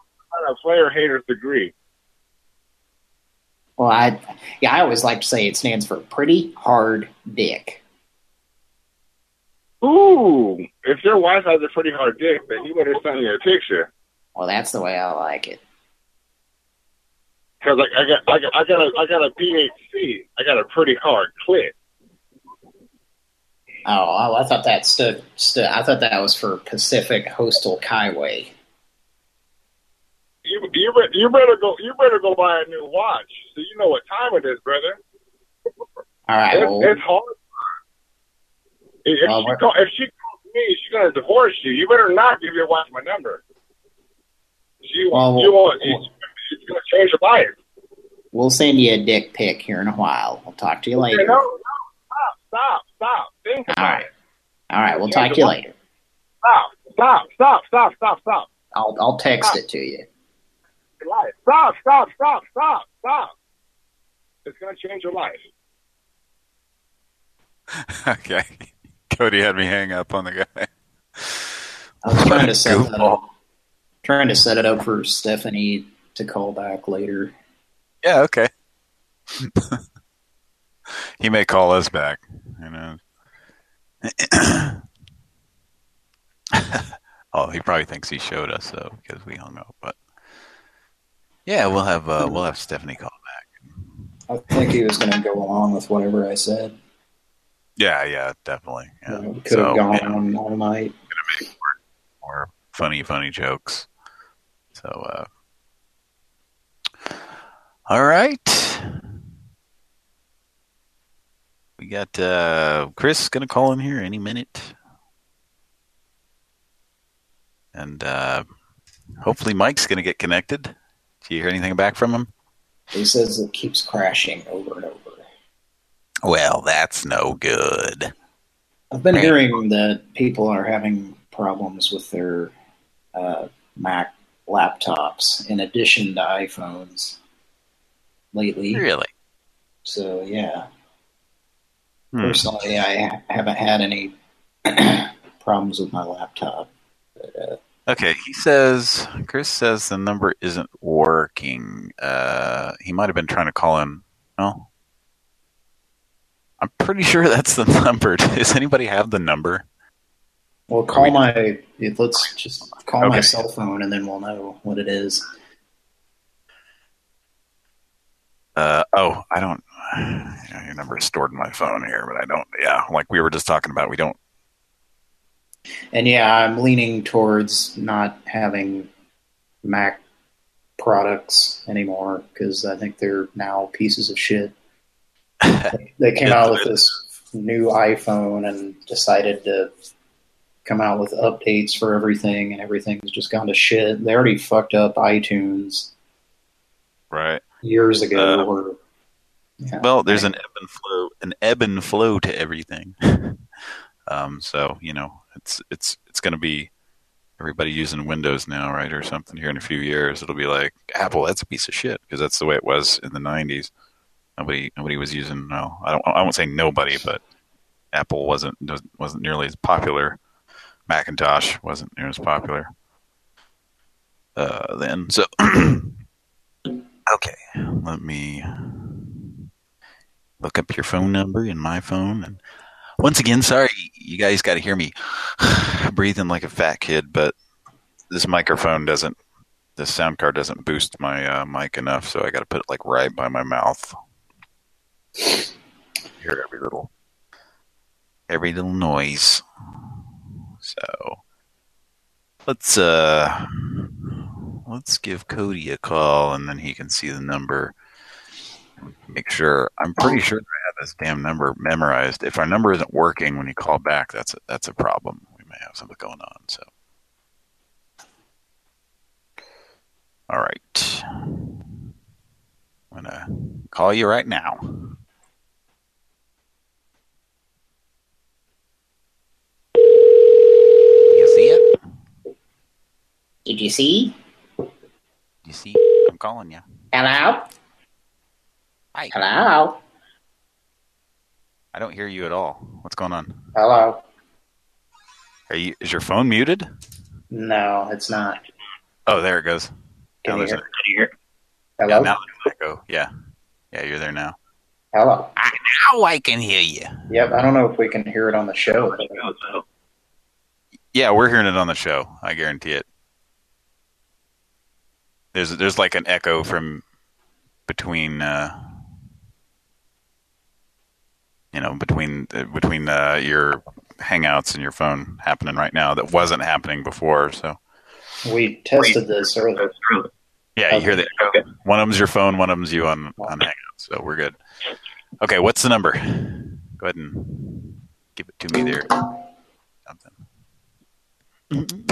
as a player hater's degree. Well, I yeah, I always like to say it stands for pretty hard dick. Ooh, if your wife has a pretty hard dick, then you better send me a picture. Well, that's the way I like it. Cause like I got I got I got a I got a PhD. I got a pretty hard clit. Oh, oh, I thought that stood, stood. I thought that was for Pacific Coastal Highway. You you you better go you better go buy a new watch so you know what time it is, brother. All right, It's, well, it's hard. If, Well, she call, if she calls me, she's gonna divorce you. You better not give your wife my number. She Well, you well, want it's gonna change your life. we'll send you a dick pic here in a while. We'll talk to you Okay, later. no, no, stop, stop, stop. Think All about right. it. All right, we'll talk to you later. Stop, stop, stop, stop, stop, stop. I'll I'll text it to you. Your life. Stop, stop, stop, stop, stop. It's gonna change your life. [laughs] okay. Cody had me hang up on the guy. I was trying to set that up, trying to set it up for Stephanie to call back later. Yeah, okay. [laughs] he may call us back. You know. [coughs] oh, he probably thinks he showed us though because we hung up. But yeah, we'll have uh, we'll have Stephanie call back. I think he was going to go along with whatever I said. Yeah, yeah, definitely. Yeah. Could have So, gone yeah, on all night. more funny, funny jokes. So, uh, all right. We got uh, Chris going to call in here any minute. And uh, hopefully Mike's going to get connected. Do you hear anything back from him? He says it keeps crashing over and over. Well, that's no good. I've been hearing that people are having problems with their uh, Mac laptops in addition to iPhones lately. Really? So yeah, Hmm. personally, I haven't had any [clears throat] problems with my laptop. But, uh, Okay, he says, Chris says the number isn't working. Uh, he might have been trying to call in. No. I'm pretty [laughs] sure that's the [laughs] number. Does anybody have the number? well, call my. Let's just call my Okay. cell phone, and then we'll know what it is. Uh, oh, I don't. Your number is stored in my phone here, but I don't. Yeah, like we were just talking about, we don't. And yeah, I'm leaning towards not having Mac products anymore because I think they're now pieces of shit. [laughs] they came out with this new iPhone and decided to come out with updates for everything, and everything's just gone to shit. They already fucked up iTunes Right. years ago. Uh, or, yeah. Well, there's an ebb and flow, an ebb and flow to everything. [laughs] um, so you know, it's it's it's going to be everybody using Windows now, right, or something. Here in a few years, it'll be like Apple. That's a piece of shit because that's the way it was in the '90s. Nobody nobody was using. No, I don't. I won't say nobody, but Apple wasn't wasn't nearly as popular. Macintosh wasn't near as popular uh, then. So [clears throat] okay, let me look up your phone number in my phone. And once again, sorry, you guys got to hear me [sighs] breathing like a fat kid, but this microphone doesn't, this sound card doesn't boost my uh, mic enough, so I got to put it like right by my mouth. Hear every little, every little noise. So let's uh, let's give Cody a call, and then he can see the number make sure. I'm pretty oh. sure I have this damn number memorized. If our number isn't working when you call back, that's a, that's a problem. We may have something going on. So, all right, I'm gonna call you right now. You see it? Did you see? You see? I'm calling you. Hello? Hi. Hello? I don't hear you at all. What's going on? Hello. Are you? Is your phone muted? No, it's not. Oh, there it goes. Can Now you hear? a- Hello. Yeah, now there's an echo. Yeah, yeah, you're there now. Hello. Now I can hear you. Yep. I don't know if we can hear it on the show. Yeah, we're hearing it on the show. I guarantee it. There's there's like an echo from between uh you know between between uh, your hangouts and your phone happening right now that wasn't happening before so. We tested this earlier. Yeah you hear that? okay. one of them's your phone one of them's you on on hangouts so we're good. Okay what's the number? Go ahead and give it to me there. Something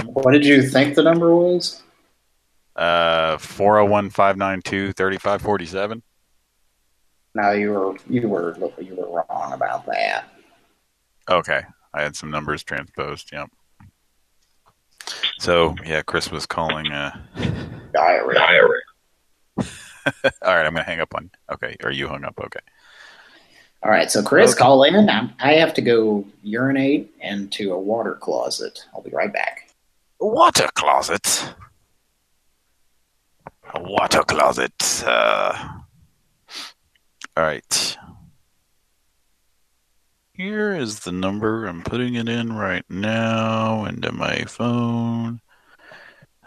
what did you think the number was? Uh 401 592 3547 no, you were you were you were wrong about that. Okay, I had some numbers transposed. Yep. So yeah, Chris was calling. Uh... Diary. [laughs] All right, I'm gonna hang up on. Okay, or you hung up? Okay. All right, so Chris, Okay. call in. I'm, I have to go urinate into a water closet. I'll be right back. Water closet. A water closet. Uh... All right. Here is the number. I'm putting it in right now into my phone.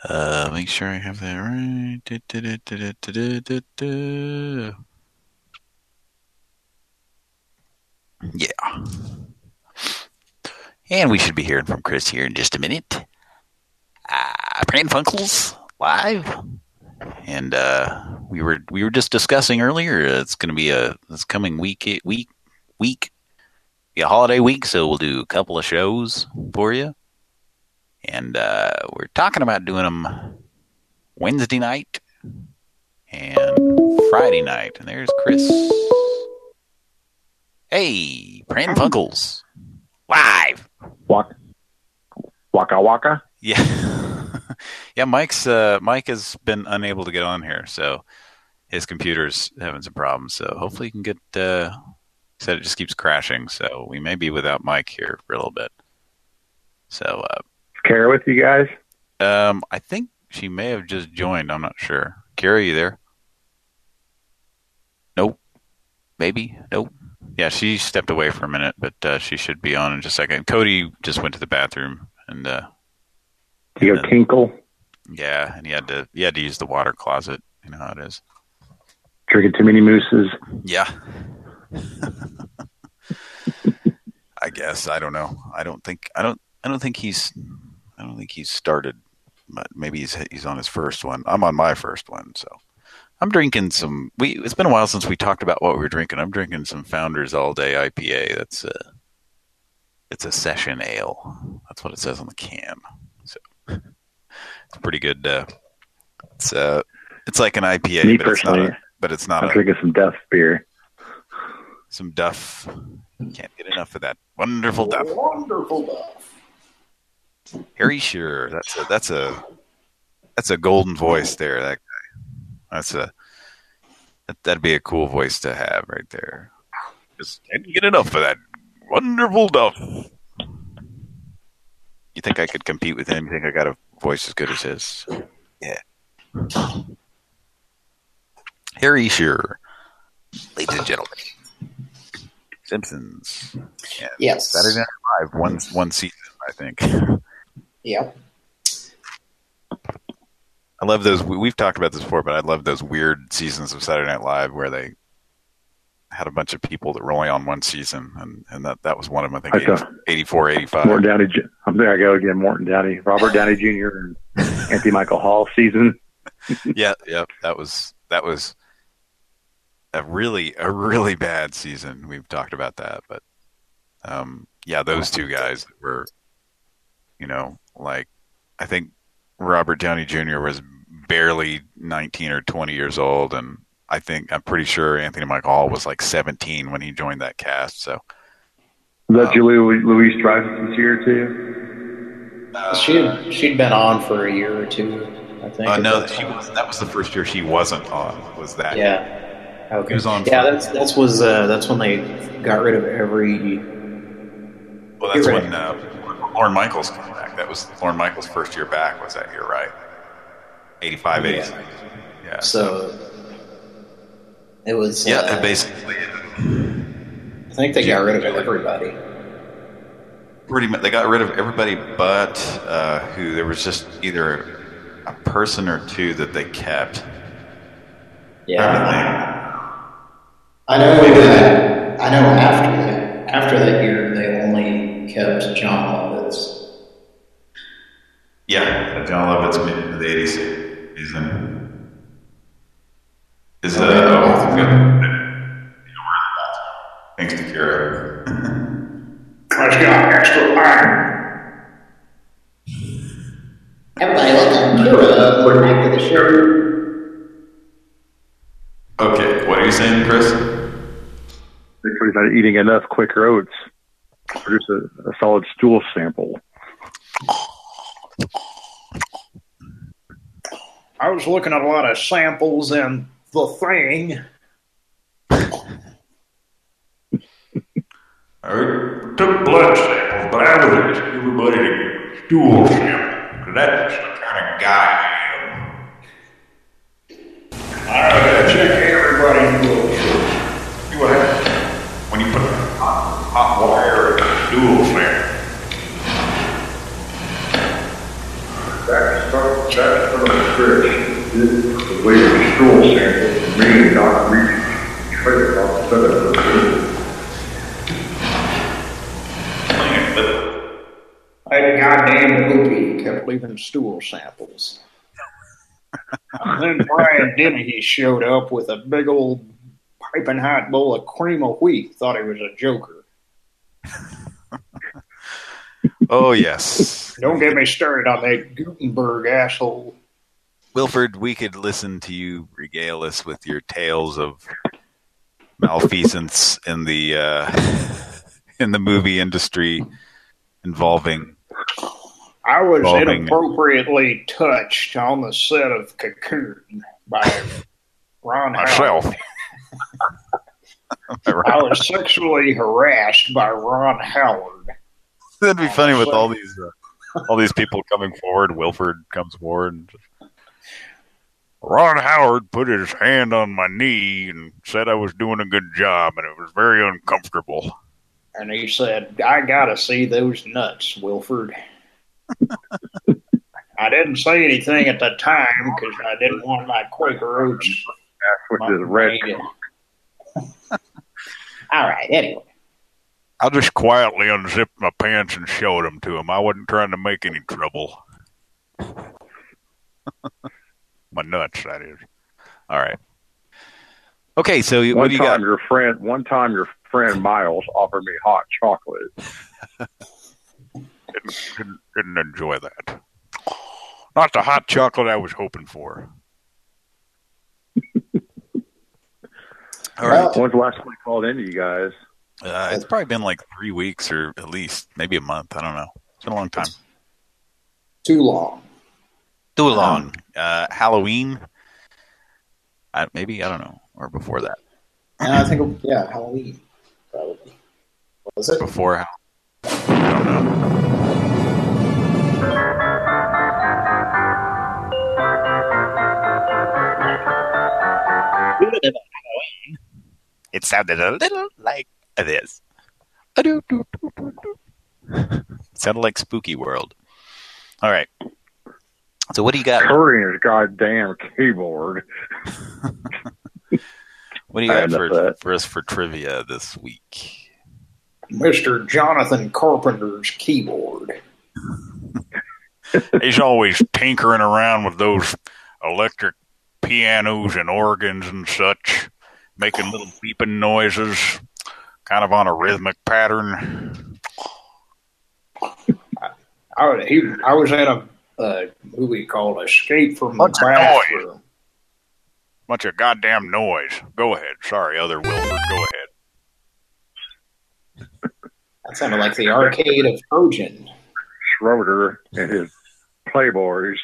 Uh, make sure I have that right. Du- du- du. Yeah. And we should be hearing from Chris here in just a minute. Uh, Pran Funkels live. And uh, we were we were just discussing earlier. It's going to be a this coming week week week be a holiday week, so we'll do a couple of shows for you. And uh, we're talking about doing them Wednesday night and Friday night. And there's Chris. Hey, Pran Funkels, live. Waka waka waka. Yeah, [laughs] [laughs] yeah. Mike's uh, Mike has been unable to get on here, so his computer's having some problems. So hopefully, he can get. Uh, said it just keeps crashing, so we may be without Mike here for a little bit. So, uh, Kara with you guys? um, I think she may have just joined. I'm not sure. Kara, you there? Nope. Maybe. Nope. Yeah, she stepped away for a minute, but uh, she should be on in just a second. Cody just went to the bathroom, and uh, You go tinkle? yeah, and he had to he had to use the water closet. You know how it is. Drinking too many mooses? Yeah. [laughs] I guess I don't know. I don't think I don't I don't think he's I don't think he's started but maybe he's he's on his first one. I'm on my first one, so I'm drinking some. We it's been a while since we talked about what we were drinking. I'm drinking some Founders All Day IPA. That's a it's a session ale. That's what it says on the can. So it's pretty good. Uh, it's uh it's like an IPA, Me but it's not. A, but it's not I'm a, drinking some Duff beer. some Duff. Can't get enough of that wonderful Duff. Wonderful stuff. Harry Shearer. That's a that's a that's a golden voice there. That guy. That's a that, that'd be a cool voice to have right there. Just can't get enough of that wonderful Duff. You think I could compete with him? You think I got a voice as good as his? Yeah. Harry Shearer, ladies and gentlemen. Simpsons. Yeah. Yes. Saturday Night Live, one one season, I think. Yeah. I love those. We've talked about this before, but I love those weird seasons of Saturday Night Live where they had a bunch of people that were only on one season, and, and that, that was one of them. I think That's 80, 84, 85. Morton Downey. I'm there. I go again. Morton Downey, Robert Downey Jr. and Anthony Michael Hall season. [laughs] yeah, yeah, that was that was a really a really bad season. We've talked about that, but um, yeah, those two guys were, you know, like I think Robert Downey Jr. was barely 19 or 20 years old, and I think I'm pretty sure Anthony Michael Hall was like 17 when he joined that cast. So Was that Julie Louise Dreyfus this year too? She she'd been on for a year or two, I think. uh, no, that she was that was the first year she wasn't on. Was that? Yeah. Okay. He was on yeah, that's that's was uh, that's when they got rid of every. Well, that's when uh, Lorne Michaels came back. That was Lorne Michaels' first year back. Was that year, right? 85, Yeah. 86. Yeah. So it was. yeah, uh, basically, I think they got rid of everybody. pretty much they got rid of everybody but uh, who there was just either a person or two that they kept. Yeah. I know that. I know after that, after that year, they only kept Jon Lovitz. Yeah, Jon Lovitz made it into the 80s season. Is uh, Okay. oh, good. Thanks to Kira. I just got extra iron. Everybody look on Kira. We're back to the show. Okay, what are you saying, Chris? Because not eating enough Quaker Oats. Produce a, a solid stool sample. I was looking at a lot of samples and the thing. I took blood samples, but I was asking everybody to stool samples, that's the kind of guy I am. I gotta check everybody's blood sugar. See what happens when you put hot, hot wire in a stool sample. That's that's from the script. The way the stool sample, me and Dr. Reed, traded off the of the That goddamn Hoopy kept leaving stool samples. and then Brian Dennehy showed up with a big old piping hot bowl of cream of wheat. Thought he was a joker. [laughs] Oh, yes. Don't get me started on that Guttenberg asshole. Wilford, we could listen to you regale us with your tales of malfeasance in the uh, [laughs] in the movie industry involving I was Involving- inappropriately touched on the set of Cocoon by Ron Howard. myself. [laughs] I was sexually harassed by Ron Howard. That'd be funny with all these uh, all these people coming forward. Wilford comes forward and just, Ron Howard put his hand on my knee and said I was doing a good job, and it was very uncomfortable. And he said, I gotta see those nuts, Wilford. [laughs] I didn't say anything at the time because I didn't want my Quaker Oats. Which is red. [laughs] All right. Anyway, I just quietly unzipped my pants and showed them to him. I wasn't trying to make any trouble. [laughs] My nuts, that is. All right. Okay, so One what do you time got? your friend, one time your friend Miles offered me hot chocolate. Didn't, didn't, didn't enjoy that. Not the hot chocolate I was hoping for. All right. When's the last time I called into you guys? Uh, it's probably been like three weeks or at least maybe a month. I don't know. It's been a long time. Too long. Too long. Uh, Halloween. Uh, maybe I don't know, or before that. And I think, yeah, Halloween, probably. Was it? Before. I don't know. It sounded a little like this. [laughs] sounded like Spooky World. All right. So what do you got? Curry and his goddamn keyboard. [laughs] What do you I got for, for us for trivia this week? Mr. Jonathan Carpenter's keyboard. [laughs] He's always tinkering around with those electric pianos and organs and such, making little beeping noises, kind of on a rhythmic pattern. I, was- he, I was at a uh, movie called Escape from the What's the Bathroom. Bunch of goddamn noise. Go ahead. Sorry, other Wilford. Go ahead. That sounded like the arcade of Trojan. Schroeder and his playboys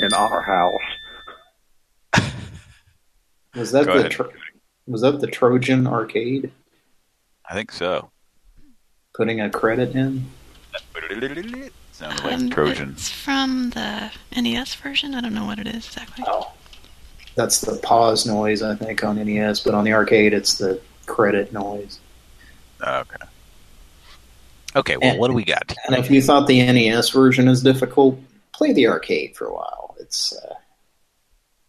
in our house. Was that Go the was that the Trojan arcade? I think so. Putting a credit in. Sounds like Um, Trojan. It's from the NES version. I don't know what it is exactly. Oh, that's the pause noise I think on NES, but on the arcade it's the credit noise. Okay. Okay, well, what do we got? And if you thought the NES version is difficult, play the arcade for a while. It's uh,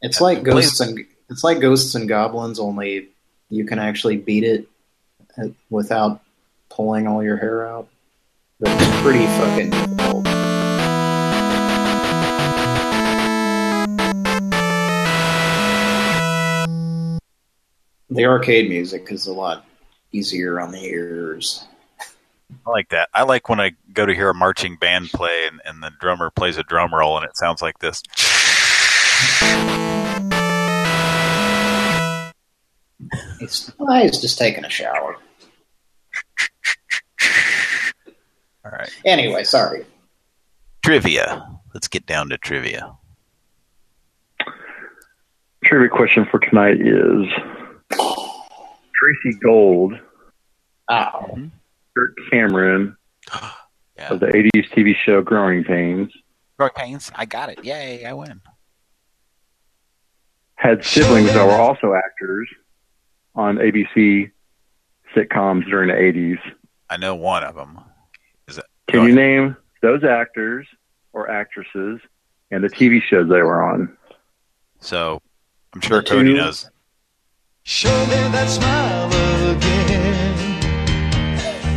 it's like ghosts and it's like ghosts and goblins, only you can actually beat it uh, without pulling all your hair out. It's pretty fucking difficult. The arcade music is a lot easier on the ears. I like that. I like when I go to hear a marching band play and, and the drummer plays a drum roll and it sounds like this. It's, well, he's just taking a shower. All right. Anyway, sorry. Trivia. Let's get down to trivia. Trivia question for tonight is Tracey Gold, Oh, mm-hmm. Kirk Cameron [gasps] Yeah. of the 80s TV show Growing Pains Growing Pains, I got it. Yay, I win. had siblings that were also actors on ABC sitcoms during the 80s. I know one of them. Is it? Can you name those actors or actresses and the TV shows they were on? So I'm sure The Cody two- knows. Show me that smile again.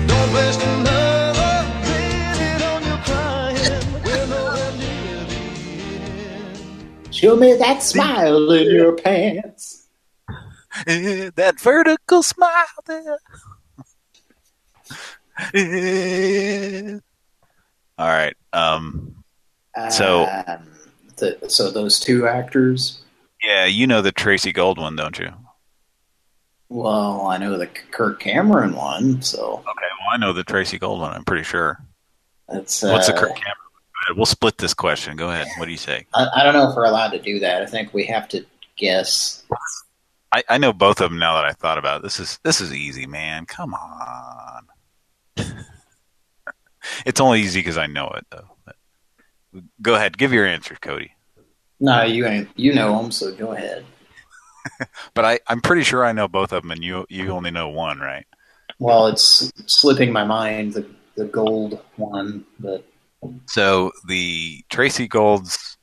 Don't waste another minute on your crying. We're nowhere near the end. show me that smile in your pants. Eh, that vertical smile there. [laughs] All right. Um, So- Um, the, so those two actors. yeah, you know the Tracey Gold one, don't you? Well, I know the Kirk Cameron one, so Okay, well, I know the Tracey Gold one. I'm pretty sure. that's. Uh, What's the Kirk Cameron? Ahead, We'll split this question. Go ahead. What do you say? I, I don't know if we're allowed to do that. I think we have to guess. I, I know both of them now that I thought about it. This is this is easy, man. Come on. [laughs] it's only easy because I know it, though. But go ahead, give your answer, Cody. No, you ain't. You know them, so go ahead. [laughs] But I, I'm pretty sure I know both of them, and you you only know one, right? Well, it's slipping my mind the the gold one, but So the Tracey Gold's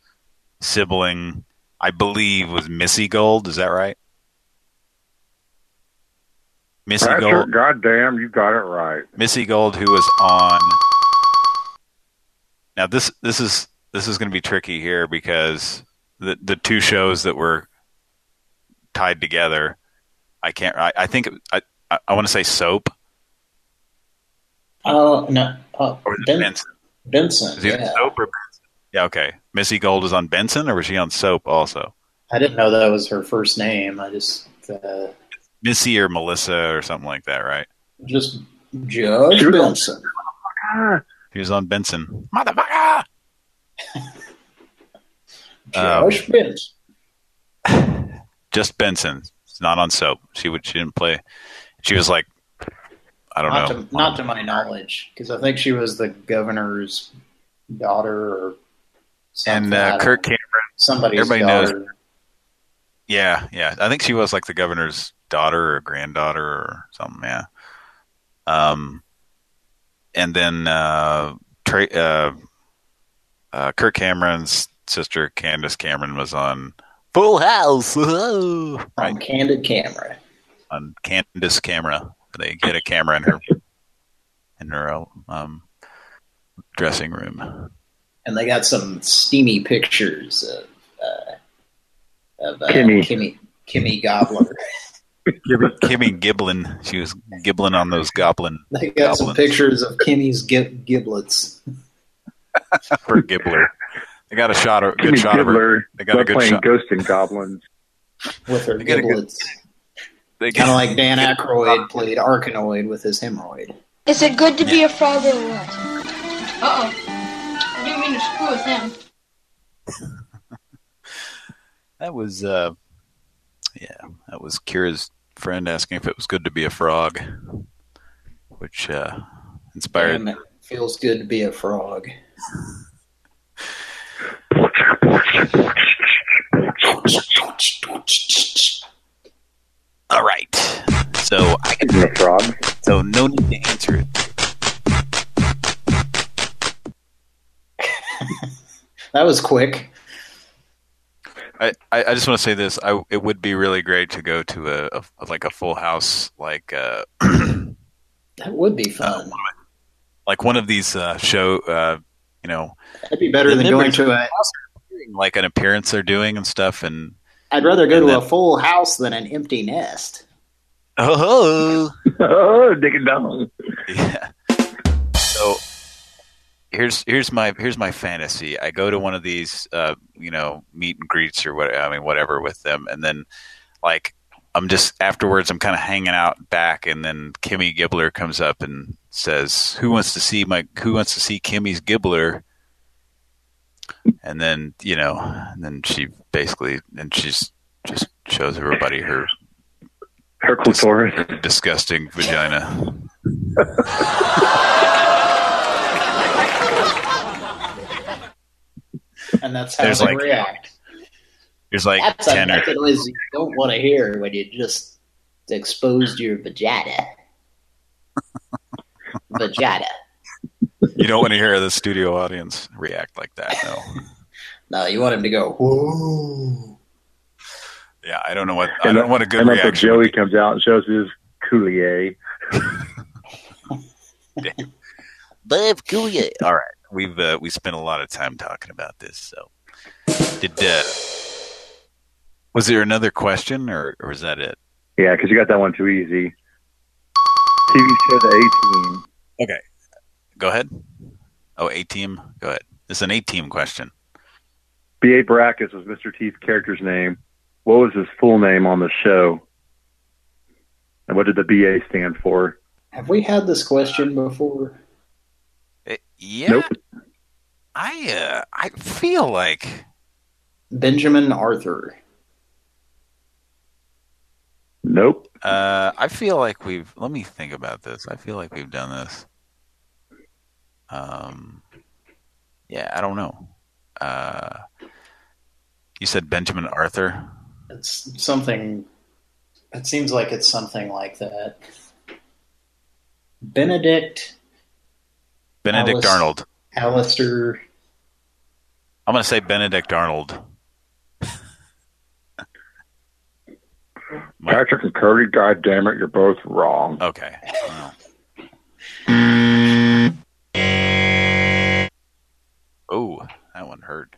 sibling, I believe, was Missy Gold. Is that right? Missy That's Gold. it. Goddamn, you got it right. Missy Gold, who was on. Now this this is this is going to be tricky here because the the two shows that were tied together, I can't. I, I think I I, I want to say soap Oh no, oh, or Ben- Benson. Benson. Is it Yeah. soap or Benson? Yeah, okay. Missy Gold is on Benson, or was she on soap also? I didn't know that was her first name. I just uh, Missy or Melissa or something like that, right? just Judge She was Benson. He was on Benson. Motherfucker! [laughs] Um, Benson. [laughs] just Benson. It's not on soap. She would. She didn't play. She was like, I don't not know. to not to my knowledge, because I think she was the governor's daughter or something. and I uh, don't Kirk. Cameron. somebody's everybody knows- daughter. Yeah, yeah. I think she was like the governor's daughter or granddaughter or something. Yeah. Um, and then uh, Trey, uh, uh, Kirk Cameron's sister Candace Cameron was on Full House. [laughs] Whoa. on Right candid camera. on Candace camera. They get a camera in her [laughs] in her um, dressing room. And they got some steamy pictures of uh, of uh, Kimmy. Kimmy Kimmy Gobbler. [laughs] Kimmy, Kimmy Giblin. She was gibbling on those goblin [laughs] They got some pictures of Kimmy's gib- giblets. [laughs] for Gibbler. They got a shot of good Kimmy shot of her. Gibbler They got a love good playing shot. Ghosts and Goblins. [laughs] with her They get a good- giblets. They Kind of like Dan Aykroyd played Arkanoid with his hemorrhoid. Is it good to be a frog or what? Uh oh. I didn't mean to screw with him. that was uh, yeah, that was Kira's friend asking if it was good to be a frog, which uh, inspired. Damn, it feels good to be a frog. All right, so I can. The frog. So no need to answer it. [laughs] That was quick. I, I I just want to say this. I it would be really great to go to a, a like a full house like uh [clears throat] That would be fun. like one of these uh show uh you know That'd be better than going to a. like an appearance they're doing and stuff and I'd rather go to then- a full house than an empty nest. oh [laughs] Oh, dig it down. yeah so here's here's my here's my fantasy. I go to one of these uh you know meet and greets or what i mean whatever with them and then like i'm just afterwards i'm kind of hanging out back and then kimmy gibbler comes up and says who wants to see my who wants to see kimmy's gibbler? And then you know and then she basically and she's just shows everybody her Her clitoris. disgusting vagina [laughs] And that's how There's they like- react. there's like That's a or that's a noise you don't want to hear when you just exposed your vagina. [laughs] vagina. You don't want to hear the studio audience react like that. No. [laughs] No, you want him to go, whoa. Yeah, I don't know what I And don't know what a good and Uncle reaction. Joey comes out and shows his coulier. [laughs] Love Julia. All right, we've uh, we spent a lot of time talking about this. So, did uh, was there another question or, or was that it? Yeah, because you got that one too easy. TV show The A Team. Okay, go ahead. Oh, A team. Go ahead. This is an A team question. B.A. Baracus was Mr. T's character's name. What was his full name on the show? And what did the B.A. stand for? Have we had this question before? Yeah, Nope. I uh, I feel like Benjamin Arthur. Nope. uh, I feel like we've. Let me think about this. I feel like we've done this. Um, yeah, I don't know. Uh, you said Benjamin Arthur. It's something. It seems like it's something like that. Benedict Benedict Alice- Arnold. Alistair. I'm going to say Benedict Arnold. [laughs] Patrick and Cody, God damn it, you're both wrong. Okay. Well. Oh, That one hurt.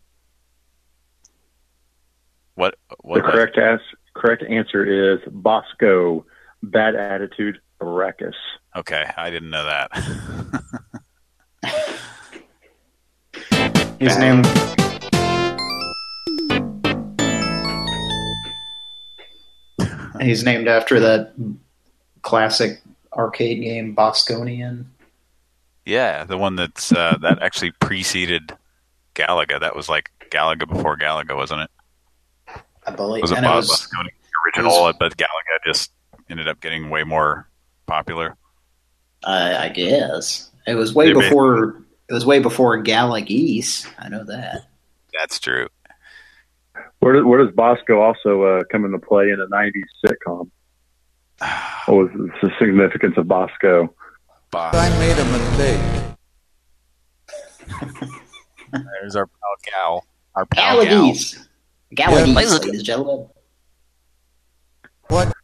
What? The What? was- correct as, correct answer is Bosco. Bad attitude, Baracus. Okay, I didn't know that. [laughs] His name. He's named after that classic arcade game Bosconian. yeah, the one that's uh, that actually preceded Galaga. That was like Galaga before Galaga, wasn't it? I believe. Was it and it Bob was, Bosconi original? but Galaga just ended up getting way more popular. I, I guess it was way They made- before. It was way before Gala Geese. I know that. That's true. Where does, where does Bosco also uh, come into play in a 90s sitcom? [sighs] What was the significance of Bosco? I made a mistake. [laughs] There's our pal Gal. Our pal Gala Gal. Geese. Yeah. Ladies and gentlemen. What?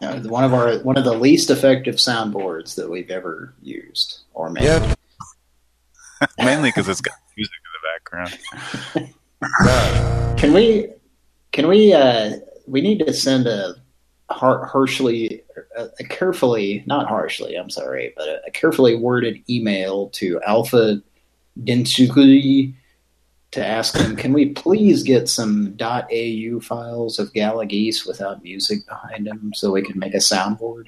One of our one of the least effective soundboards that we've ever used or made. Yep. Mainly because [laughs] it's got music in the background. Can we? Can we? Uh, we need to send a har- harshly, a, a carefully, not harshly. I'm sorry, but a, a carefully worded email to Alpha Densukuri to ask them, can we please get some .au files of Gala Geese without music behind them so we can make a soundboard?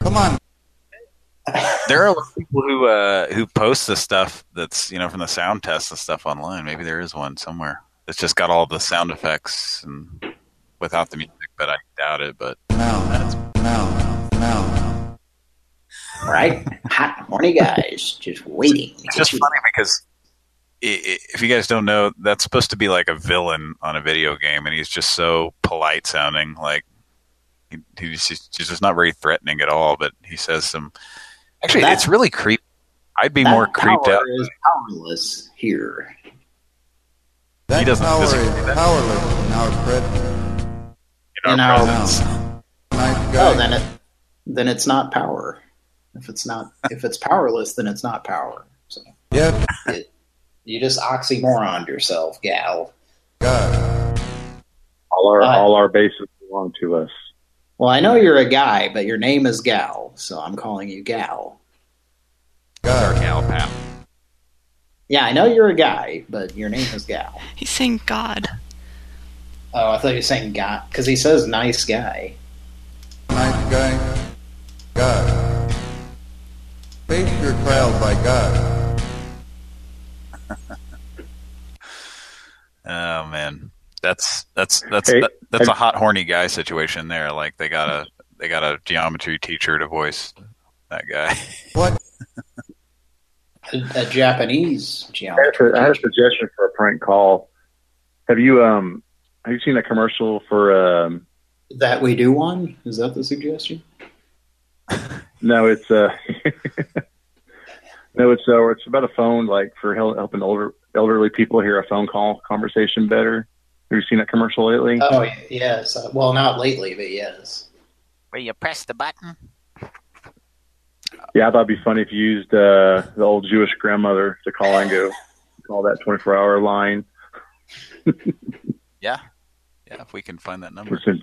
Come on. There are a lot of people who uh, who post the stuff that's you know from the sound test and stuff online. Maybe there is one somewhere. It's just got all the sound effects and without the music, but I doubt it. But Now, now, now. Right? Hot, horny guys just waiting. it's just you. funny because i i if you guys don't know, that's supposed to be like a villain on a video game, and he's just so polite sounding. Like he, he's, just, he's just not very threatening at all. But he says some. Actually, That- it's really creepy. I'd be more creeped power out. is powerless here. That doesn't power physically is powerless in our presence. in in our our- presence. Oh, then it then it's not power. If it's not if it's powerless, then it's not power. So Yep. You just oxymoron yourself, gal. God. All our Uh, all our bases belong to us. Well, I know you're a guy, but your name is Gal, so I'm calling you Gal. Our God. gal pal. Yeah, I know you're a guy, but your name is Gal. He's saying God. Oh, I thought you were saying God, because he says nice guy. Nice guy. God. Face your crowd by God. Oh man, that's that's that's Hey, that, that's a hot horny guy situation there. Like they got a they got a geometry teacher to voice that guy. [laughs] What? A, a Japanese I geometry. have, a, I have a suggestion for a prank call. Have you um have you seen a commercial for um That we do one? Is that the suggestion? [laughs] no it's uh [laughs] no it's uh it's about a phone like for helping older elderly people hear a phone call conversation better. Have you seen that commercial lately? Oh yes. Uh, well, not lately, but yes. Where you press the button? Yeah, I thought it'd be funny if you used uh, the old Jewish grandmother to call and go [laughs] call that 24 hour line. Yeah, yeah. If we can find that number. Which would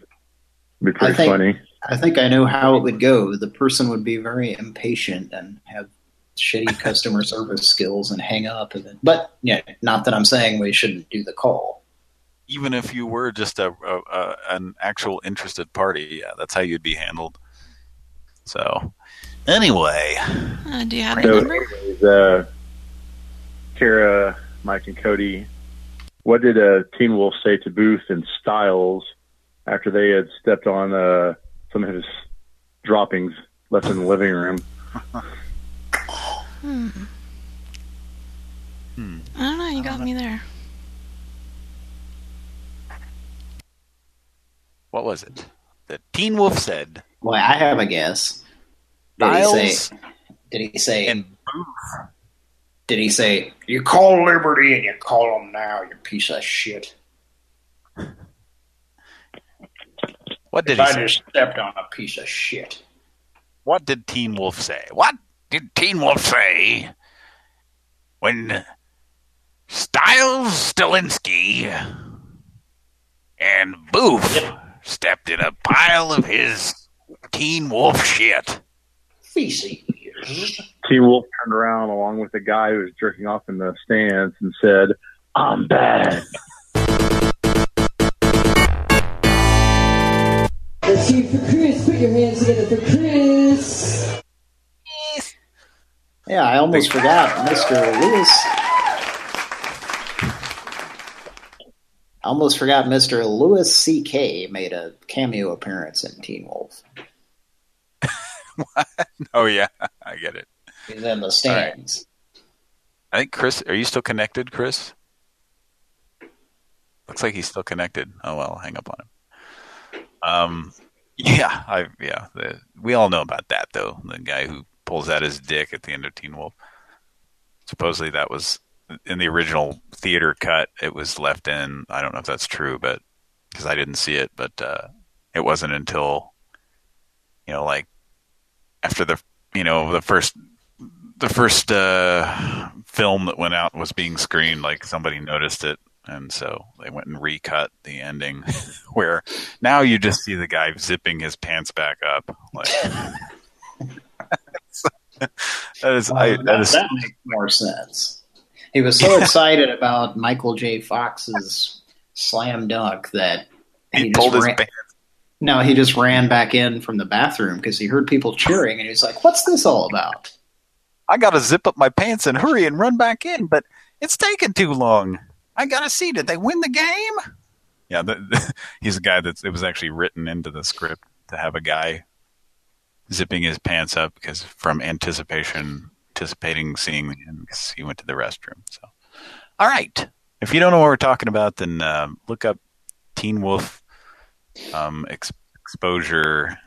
be I pretty think- funny. I think I know how it would go. The person would be very impatient and have shitty customer service skills and hang up. And then, but yeah, not that I'm saying we shouldn't do the call. Even if you were just a, a, a an actual interested party, yeah, that's how you'd be handled. So, anyway, Uh, do you have the So, number? anyways, uh, Kara, Mike, and Cody, what did uh, Teen Wolf say to Booth and Stiles after they had stepped on uh, some of his droppings left in the living room? [laughs] Hmm. Hmm. I don't know. You got me there. what was it? The Teen Wolf said. Well, I have a guess. Did he say? Did he say? and Booth. Did he say? You call Liberty and you call them now, you piece of shit. What did If he I say? just stepped on a piece of shit. What did Teen Wolf say? What did Teen Wolf say? when Stiles Stilinski and Booth stepped in a pile of his Teen Wolf shit. Feces. Teen Wolf turned around along with the guy who was jerking off in the stands and said, I'm bad. Let's see for Chris. Put your hands together for Chris. Yeah, I almost forgot Mr. Lewis. I almost forgot Mr. Lewis C.K. made a cameo appearance in Teen Wolf. [laughs] Oh yeah, [laughs] I get it. He's in the stands. I think Chris, are you still connected, Chris? Looks like he's still connected. Oh well, hang up on him. Um, [laughs] yeah, I yeah, the, we all know about that though. The guy who pulls out his dick at the end of Teen Wolf. Supposedly that was in the original theater cut. It was left in. I don't know if that's true, but because I didn't see it, but uh, it wasn't until you know, like after the you know the first the first uh, film that went out was being screened, like somebody noticed it, and so they went and recut the ending, [laughs] where now you just see the guy zipping his pants back up. Like that is, I, that that, is that makes more sense. He was so excited about Michael J. Fox's slam dunk that he, he just pulled his ran, pants. no, he just ran back in from the bathroom because he heard people cheering, and he was like, "What's this all about?" I got to zip up my pants and hurry and run back in, but it's taking too long. I got to see. Did they win the game? Yeah, the, the, [laughs] he's a guy that it was actually written into the script to have a guy zipping his pants up because from anticipation, anticipating seeing him because he went to the restroom. So, all right. If you don't know what we're talking about, then uh, look up Teen Wolf um, ex- exposure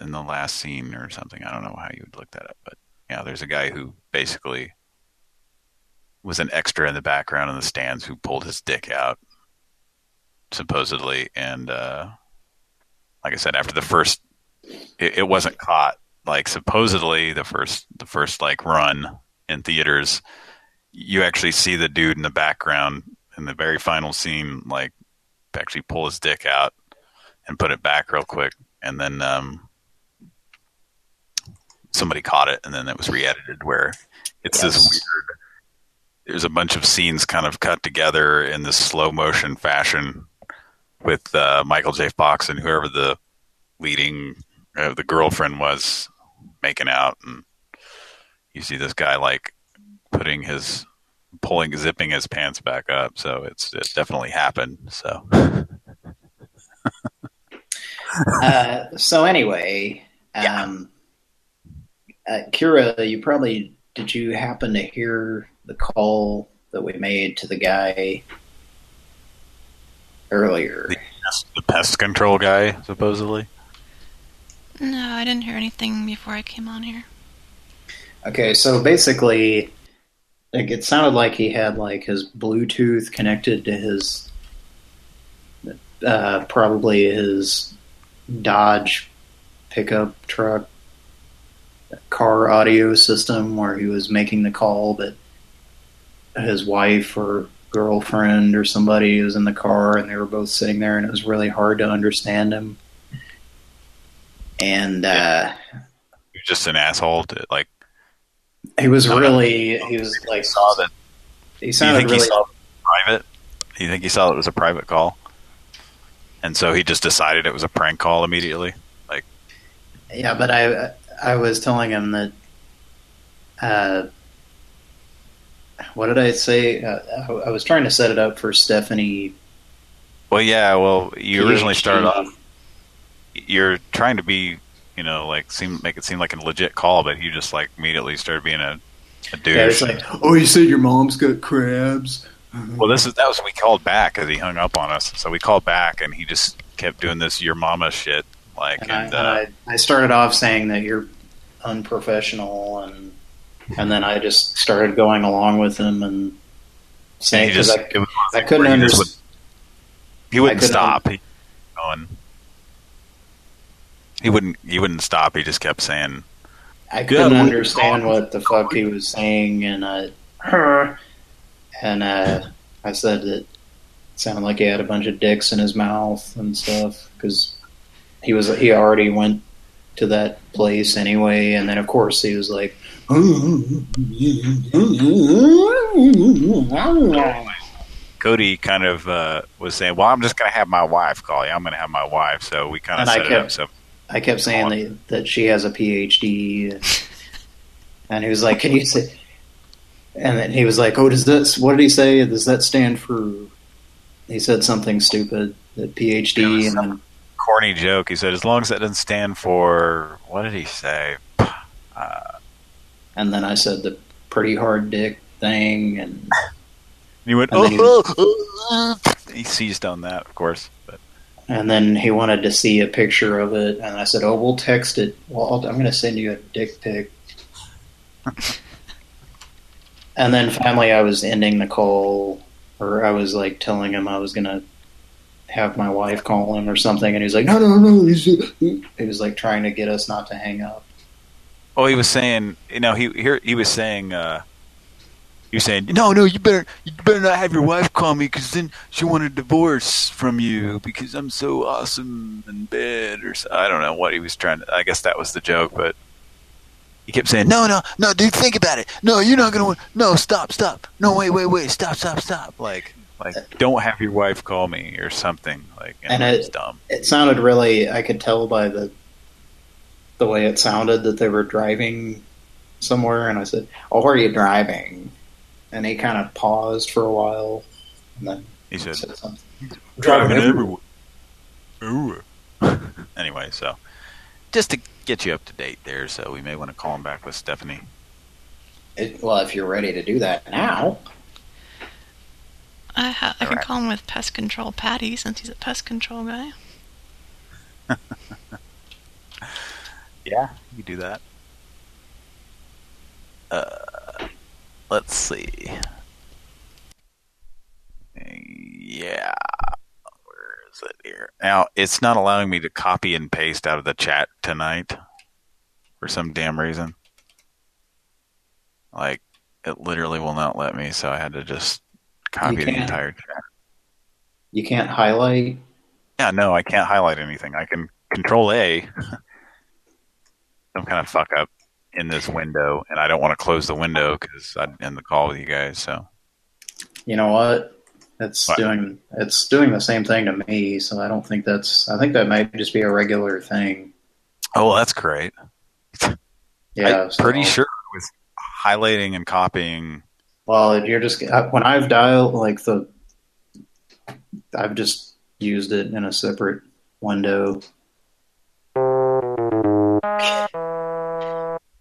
in the last scene or something. I don't know how you would look that up, but yeah, there's a guy who basically was an extra in the background in the stands who pulled his dick out, supposedly, and uh, like I said, after the first, it, it wasn't caught. Like supposedly, the first, the first like run in theaters, you actually see the dude in the background in the very final scene, like actually pull his dick out and put it back real quick, and then um, somebody caught it, and then it was re-edited where it's this weird. There's a bunch of scenes kind of cut together in this slow motion fashion with uh, Michael J. Fox and whoever the leading uh, the girlfriend was making out, and you see this guy like putting his pulling zipping his pants back up. So it's it definitely happened. So [laughs] uh, so anyway, um, uh, Kira, you probably did you happen to hear the call that we made to the guy earlier? the pest control guy supposedly. No, I didn't hear anything before I came on here. Okay, so basically, like it sounded like he had like his Bluetooth connected to his, uh, probably his Dodge pickup truck car audio system where he was making the call, but his wife or girlfriend or somebody was in the car and they were both sitting there and it was really hard to understand him. And uh, He was just an asshole. To, like he was really, he was like, saw that. he Do you sounded think really he saw it private? You think he saw it was a private call? And so he just decided it was a prank call immediately. Like Yeah, but I I was telling him that. Uh, what did I say? Uh, I, I was trying to set it up for Stephanie. Well, yeah. Well, you originally started off. You're trying to be, you know, like seem make it seem like a legit call, but you just like immediately started being a, a douche. Yeah, it's like, oh, you said your mom's got crabs. well, this is that was we called back because he hung up on us. So we called back, and he just kept doing this "your mama" shit. Like, And, and, I, uh, and I, I started off saying that you're unprofessional, and and then I just started going along with him and and saying because I, it was one of I couldn't where he understand. would- He wouldn't couldn't stop. He, going. He wouldn't. He wouldn't stop. He just kept saying, I couldn't understand what the fuck he was saying, and I and uh, I said that it sounded like he had a bunch of dicks in his mouth and stuff because he was he already went to that place anyway, and then of course he was like. Cody kind of uh, was saying, "Well, I'm just going to have my wife call you. I'm going to have my wife." So we kind of And I set it up. So I kept saying that, that she has a PhD, [laughs] and he was like, "Can you say?" And then he was like, "Oh, does this? What did he say? Does that stand for?" He said something stupid. That PhD, and then corny joke. He said, "As long as that doesn't stand for what did he say?" Uh, and then I said the pretty hard dick thing, and [laughs] And he went, And then he- "Oh, oh, oh." he seized on that, of course. And then he wanted to see a picture of it, and I said, "Oh, we'll text it. Well, I'll, I'm going to send you a dick pic." [laughs] and then finally, I was ending the call, or I was like telling him I was going to have my wife call him or something, and he was like, "No, no, no." He was like trying to get us not to hang up. oh, he was saying, you know, he here he was saying, uh, he was saying, "No, no, you better you better not have your wife call me because then she'll want a divorce from you because I'm so awesome in bed." Or so, I don't know what he was trying to. I guess that was the joke, but he kept saying, "No, no, no, dude, think about it. No, you're not gonna. want No, stop, stop. No, wait, wait, wait. Stop, stop, stop. Like, like, don't have your wife call me or something. Like, and it it dumb. it sounded really. I could tell by the the way it sounded that they were driving somewhere, and I said, "Oh, where are you driving?" And he kind of paused for a while, and then He said, something. driving everywhere. Ooh. [laughs] anyway, so just to get you up to date there, so we may want to call him back with Stephanie. It, well, if you're ready to do that now, I, ha- I can Alright. call him with pest control Patty since he's a pest control guy. [laughs] Yeah, you do that. Uh, let's see. Yeah, where is it here? Now it's not allowing me to copy and paste out of the chat tonight for some damn reason. Like it literally will not let me, so I had to just copy the entire chat. you can't highlight. Yeah, no, I can't highlight anything. I can control A. [laughs] Some kind of fuck up in this window, and I don't want to close the window because I'd end the call with you guys. So You know what? It's What? doing it's doing the same thing to me, so I don't think that's. I think that might just be a regular thing. Oh, well, that's great. Yeah, I'm so- pretty sure with highlighting and copying. Well, you're just uh, when I've dialed like the, I've just used it in a separate window.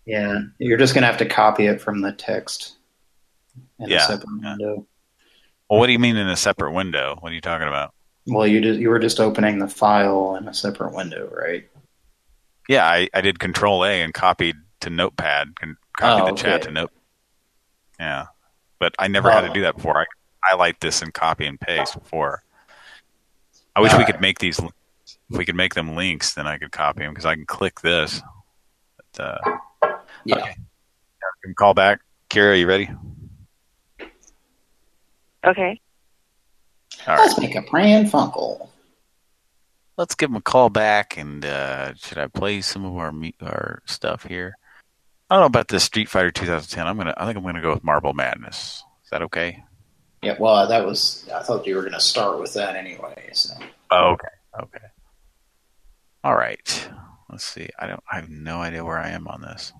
Yeah, you're just gonna have to copy it from the text in a separate window. Well, what do you mean in a separate window? What are you talking about? Well, you just you were just opening the file in a separate window, right? Yeah, I, I did Control A and copied to Notepad and copied Oh, the chat okay. to Note. Yeah, but I never had to Oh. do that before. I highlight this and copy and paste before. I wish we Alright. could make these. If we could make them links, then I could copy them because I can click this. But, uh, Yeah. okay. Can call back. Kira, are you ready? Okay. All Let's right. make a Pran Funkel. Let's give them a call back. And uh, should I play some of our our stuff here? I don't know about this Street Fighter 2010. I'm gonna. I think I'm gonna go with Marble Madness. Is that okay? Yeah, well, that was. I thought you were gonna start with that anyway. So Oh, okay. Okay. All right. Let's see. I don't. I have no idea where I am on this.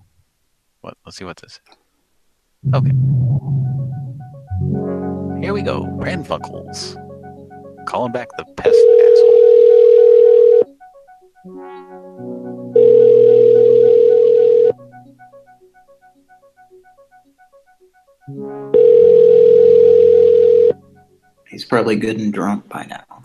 What? Let's see what this is. Okay. Here we go. Brandfuckles. Calling back the pest asshole. he's probably good and drunk by now.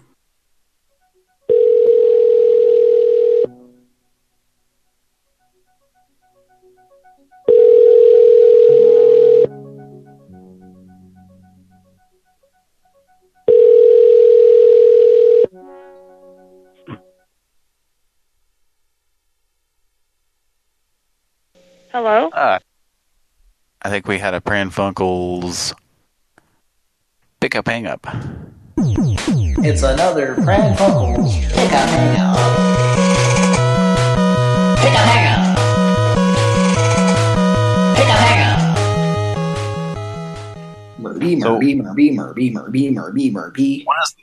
Hello? Uh, I think we had a Pran Funkels pick up hang up. It's another Pran Funkels pick up hang up. Pick up hang up. Pick up hang up. Murby, Murby, Murby, Murby, Murby, Murby, Murby. What is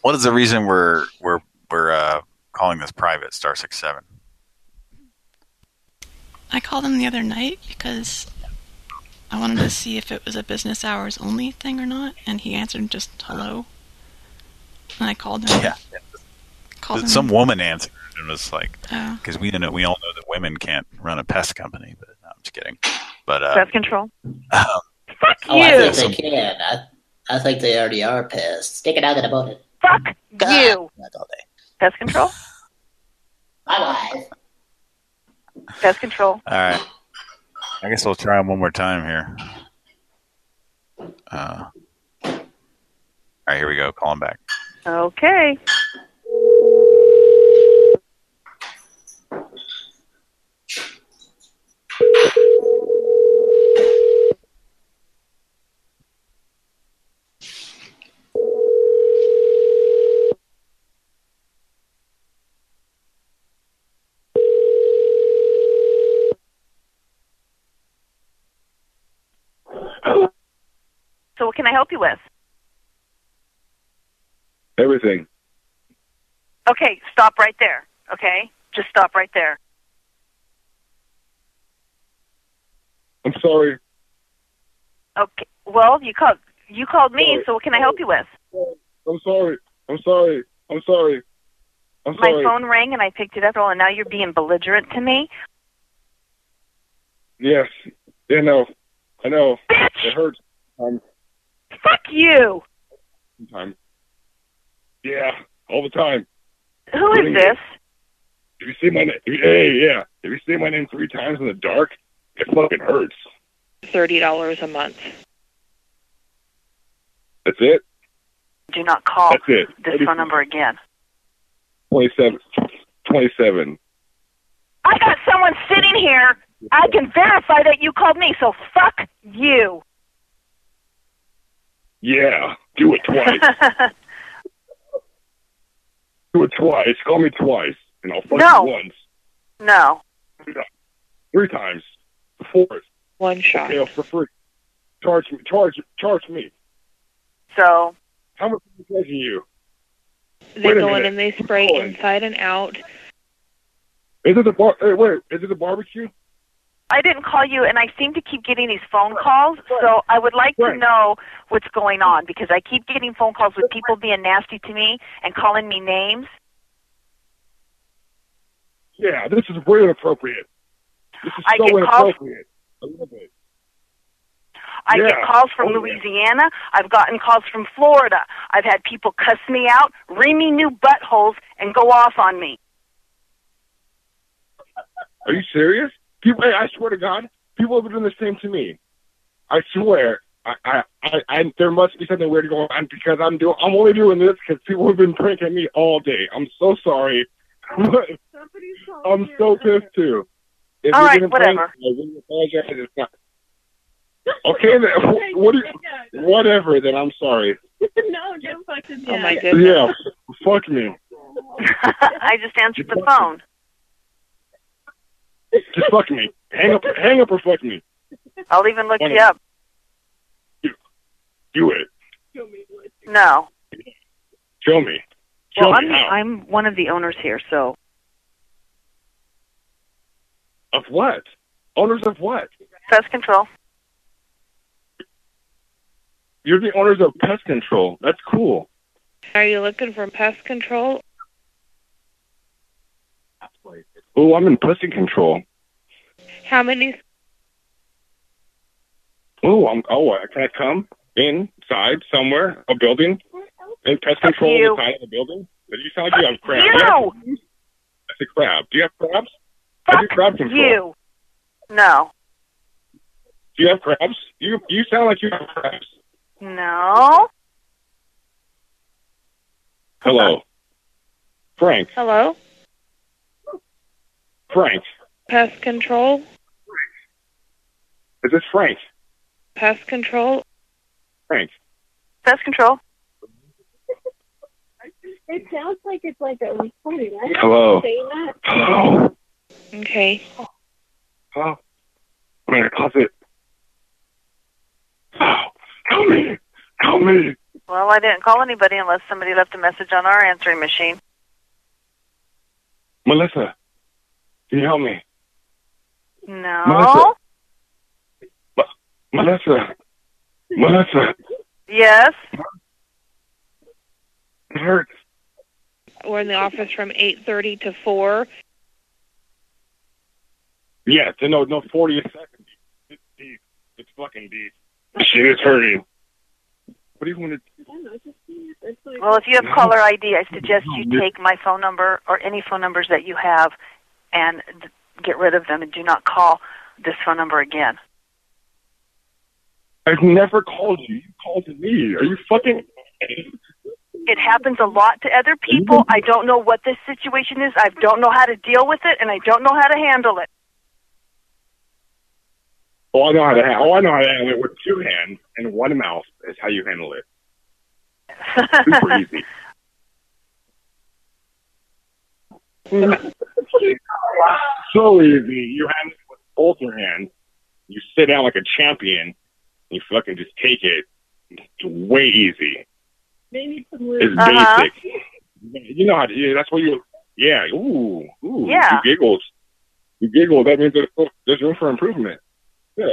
what is the reason we're we're we're uh, calling this private Star Six Seven? I called him the other night because I wanted to see if it was a business hours only thing or not, and he answered just hello. And I called him. Yeah. Called him. Some woman answered and was like, Oh. because we don't know we all know that women can't run a pest company, but no, I'm just kidding. But uh, Pest control. um, Fuck Oh, I think they can. I, I think they already are pissed. Stick it out in the bonnet. Fuck you. That's all day. Pest control. Bye-bye. Pest control. all right, I guess we'll try them one more time here. Uh, all right, here we go. Call him back. Okay. What can I help you with? Everything. Okay, stop right there. Okay? Just stop right there. I'm sorry. Okay. Well, you called you called me, so what can I help you with? I'm sorry. I'm sorry. I'm sorry. I'm sorry. My phone rang and I picked it up, and now you're being belligerent to me. Yes. Yeah, no. I know. It hurts. Um, Fuck you. sometimes. Yeah, all the time. Who is this? If you say my name, hey, yeah. If you say my name three times in the dark, it fucking hurts. Thirty dollars a month. That's it. Do not call That's it. this phone number again. Twenty-seven. Twenty-seven. I got someone sitting here. I can verify that you called me, so fuck you. Yeah. Do it twice. [laughs] Do it twice. Call me twice, and I'll fuck No. you once. no. Three times. Four. One shot. Okay, for free. Charge me. Charge. Charge me. So How much are I charging you? They Wait a go in and they spray inside and out. Is it the bar? Hey, wait. Is it the barbecue? I didn't call you, and I seem to keep getting these phone calls. So I would like to know what's going on because I keep getting phone calls with people being nasty to me and calling me names. Yeah, this is way inappropriate. This is I so calls- inappropriate. I love it. I get calls from Oh, yeah. Louisiana. I've gotten calls from Florida. I've had people cuss me out, ring me new buttholes, and go off on me. Are you serious? People, hey, I swear to God, people have been doing the same to me. I swear. I, I, I, I there must be something weird going on because I'm doing. I'm only doing this because people have been pranking me all day. I'm so sorry. [laughs] I'm so pissed too. If All you're right, getting pranked, whatever. I apologize. It's not. Okay, then. [laughs] wh- What? You, whatever. Then I'm sorry. [laughs] no, don't fuck this Oh my goodness. Yeah, fuck me. I just answered the phone. Just fuck me. Hang up. Hang up or fuck me. I'll even look you Whatever. up. Do it. No. Show me. Show Well, me I'm how. I'm one of the owners here, so Of what? Owners of what? pest control. You're the owners of pest control. That's cool. Are you looking for pest control? Oh, I'm in pussy control. How many? Oh, I'm. Oh, can I come inside somewhere a building in pest control you. inside of the building? Did you sound like you have crabs? You. That's a crab. Do you have crabs? What's your crab control? You. No. Do you have crabs? You you sound like you have crabs. No. Hello, Frank. Hello? Frank. Pest control? Is this Frank? Pest control? Thanks. Pest control. It sounds like it's like a recording. I Hello. Saying that. Hello. Okay. Hello. I'm in a closet. Oh, help me. Help me. Well, I didn't call anybody unless somebody left a message on our answering machine. Melissa. Can you help me? No. Melissa. Melissa. Melissa. Yes. It hurts. We're in the office from 8.30 to 4. Yeah, to no, no, 40 a second. It's deep. It's fucking deep. Shit is hurting. What do you want to Well, if you have caller ID, I suggest you take my phone number or any phone numbers that you have and get rid of them and do not call this phone number again. I've never called you. You called me. Are you fucking... It happens a lot to other people. I don't know what this situation is. I don't know how to deal with it, and I don't know how to handle it. Oh, I know how to handle. Oh, I know how to handle it with two hands and one mouth. Is how you handle it. Super [laughs] easy. [laughs] so easy. You handle it with both your hands. You sit down like a champion. And you fucking just take it. It's way easy. Maybe some It's Uh-huh. basic. You know how to. Yeah, that's what you. Yeah. Ooh. Ooh. Yeah. You giggles. You giggle. That means there's, there's room for improvement. Yeah.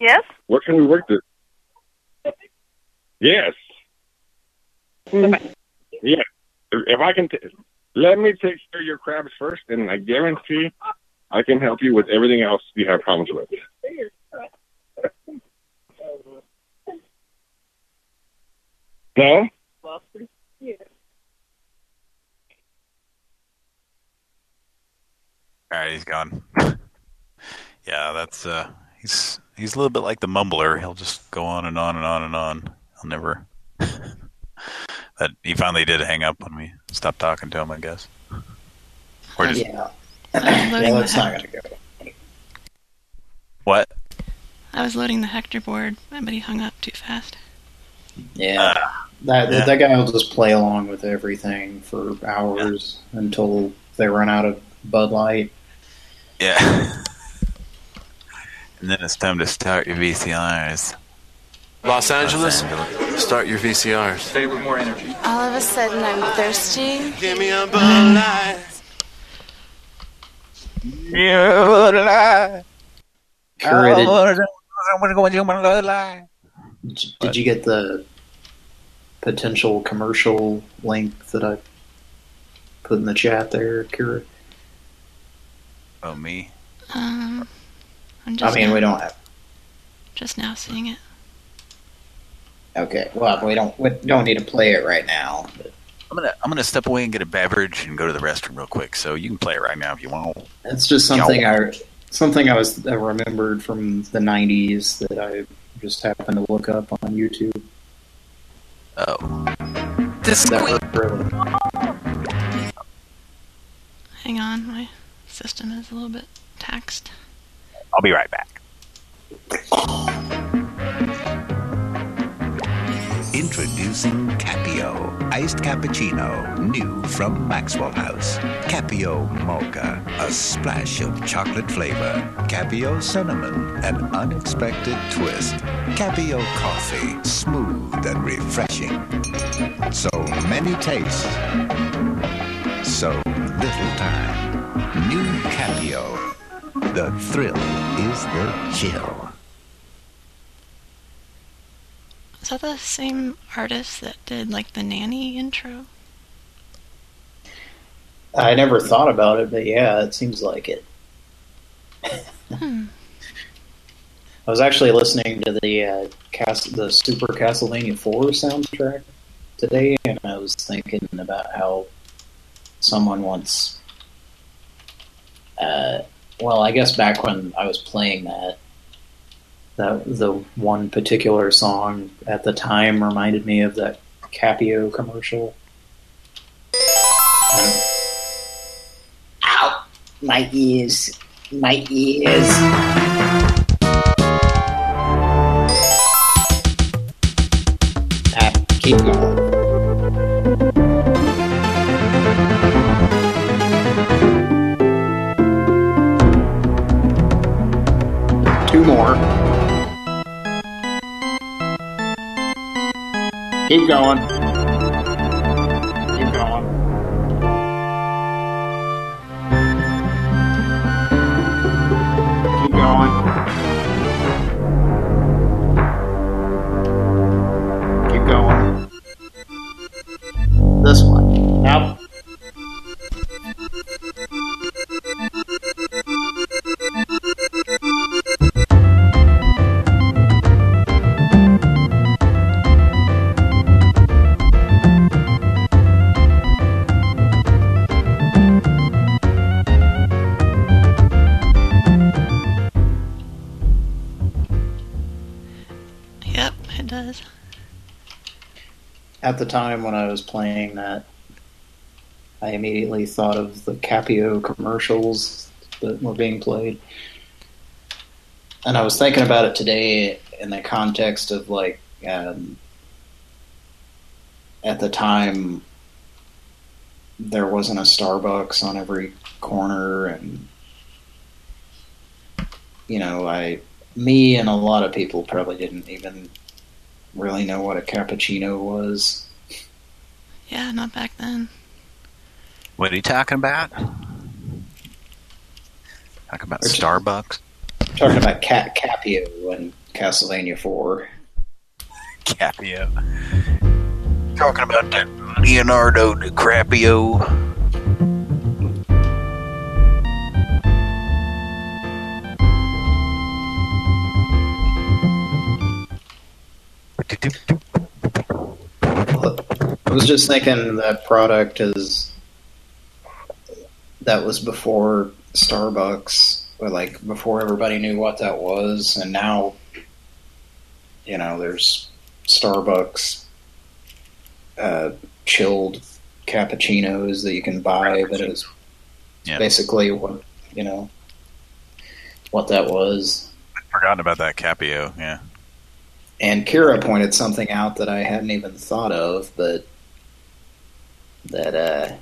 Yes? What can we work this? Yes. Yeah. If, if I can, t- let me take care of your crabs first, and I guarantee I can help you with everything else you have problems with. No? All right, he's gone. [laughs] yeah, that's uh, he's he's a little bit like the mumbler. He'll just go on and on and on and on. He'll never. [laughs] that he finally did hang up when we stopped talking to him, I guess. Or just yeah. Yeah, that's not going to go. what? I was loading the Hector board, but he hung up too fast. Yeah. Ah. that yeah. that guy will just play along with everything for hours until they run out of Bud Light. Yeah. [laughs] and then it's time to start your VCRs. Los Angeles, start your VCRs. Say with more energy. All of a sudden, I'm thirsty. Give me a Bud Light. Did, Oh, did you get the potential commercial link that I put in the chat there, Kira? Oh, me? Um, I'm just I mean, now, we don't have. just now seeing it. Okay, well, we don't we don't need to play it right now. But I'm gonna I'm gonna step away and get a beverage and go to the restroom real quick. So you can play it right now if you want. it's just something I something I was I remembered from the '90s that I just happened to look up on YouTube. Oh, That was Hang on, my system is a little bit taxed. I'll be right back. Introducing Capio, iced cappuccino, new from Maxwell House. Capio Mocha, a splash of chocolate flavor. Capio cinnamon, an unexpected twist. Capio coffee, smooth and refreshing. So many tastes, so little time. New Capio. The thrill is the chill. Is that the same artist that did like the nanny intro? I never thought about it, but yeah, it seems like it. Hmm. [laughs] I was actually listening to the uh, cast, the Super Castlevania 4 soundtrack today, and I was thinking about how someone once, uh, well, I guess back when I was playing that, that the one particular song at the time reminded me of that Capio commercial. Um, Ow! My ears. My ears. Ah, keep going. Keep going. The time when I was playing that, I immediately thought of the Cappio commercials that were being played. And I was thinking about it today in the context of like, um, at the time, there wasn't a Starbucks on every corner, and you know, I, me, and a lot of people probably didn't even really know what a cappuccino was. Yeah, not back then. What are you talking about? Talking about Starbucks? Talking about Cat Cappio and Castlevania 4. [laughs] Cappio. Talking about that Leonardo DiCaprio. I was just thinking that product is that was before Starbucks, or like before everybody knew what that was, and now you know there's Starbucks uh, chilled cappuccinos that you can buy, that is Yeah. basically what you know what that was. i Forgotten about that Cappio, yeah. And Kira pointed something out that I hadn't even thought of, but that uh,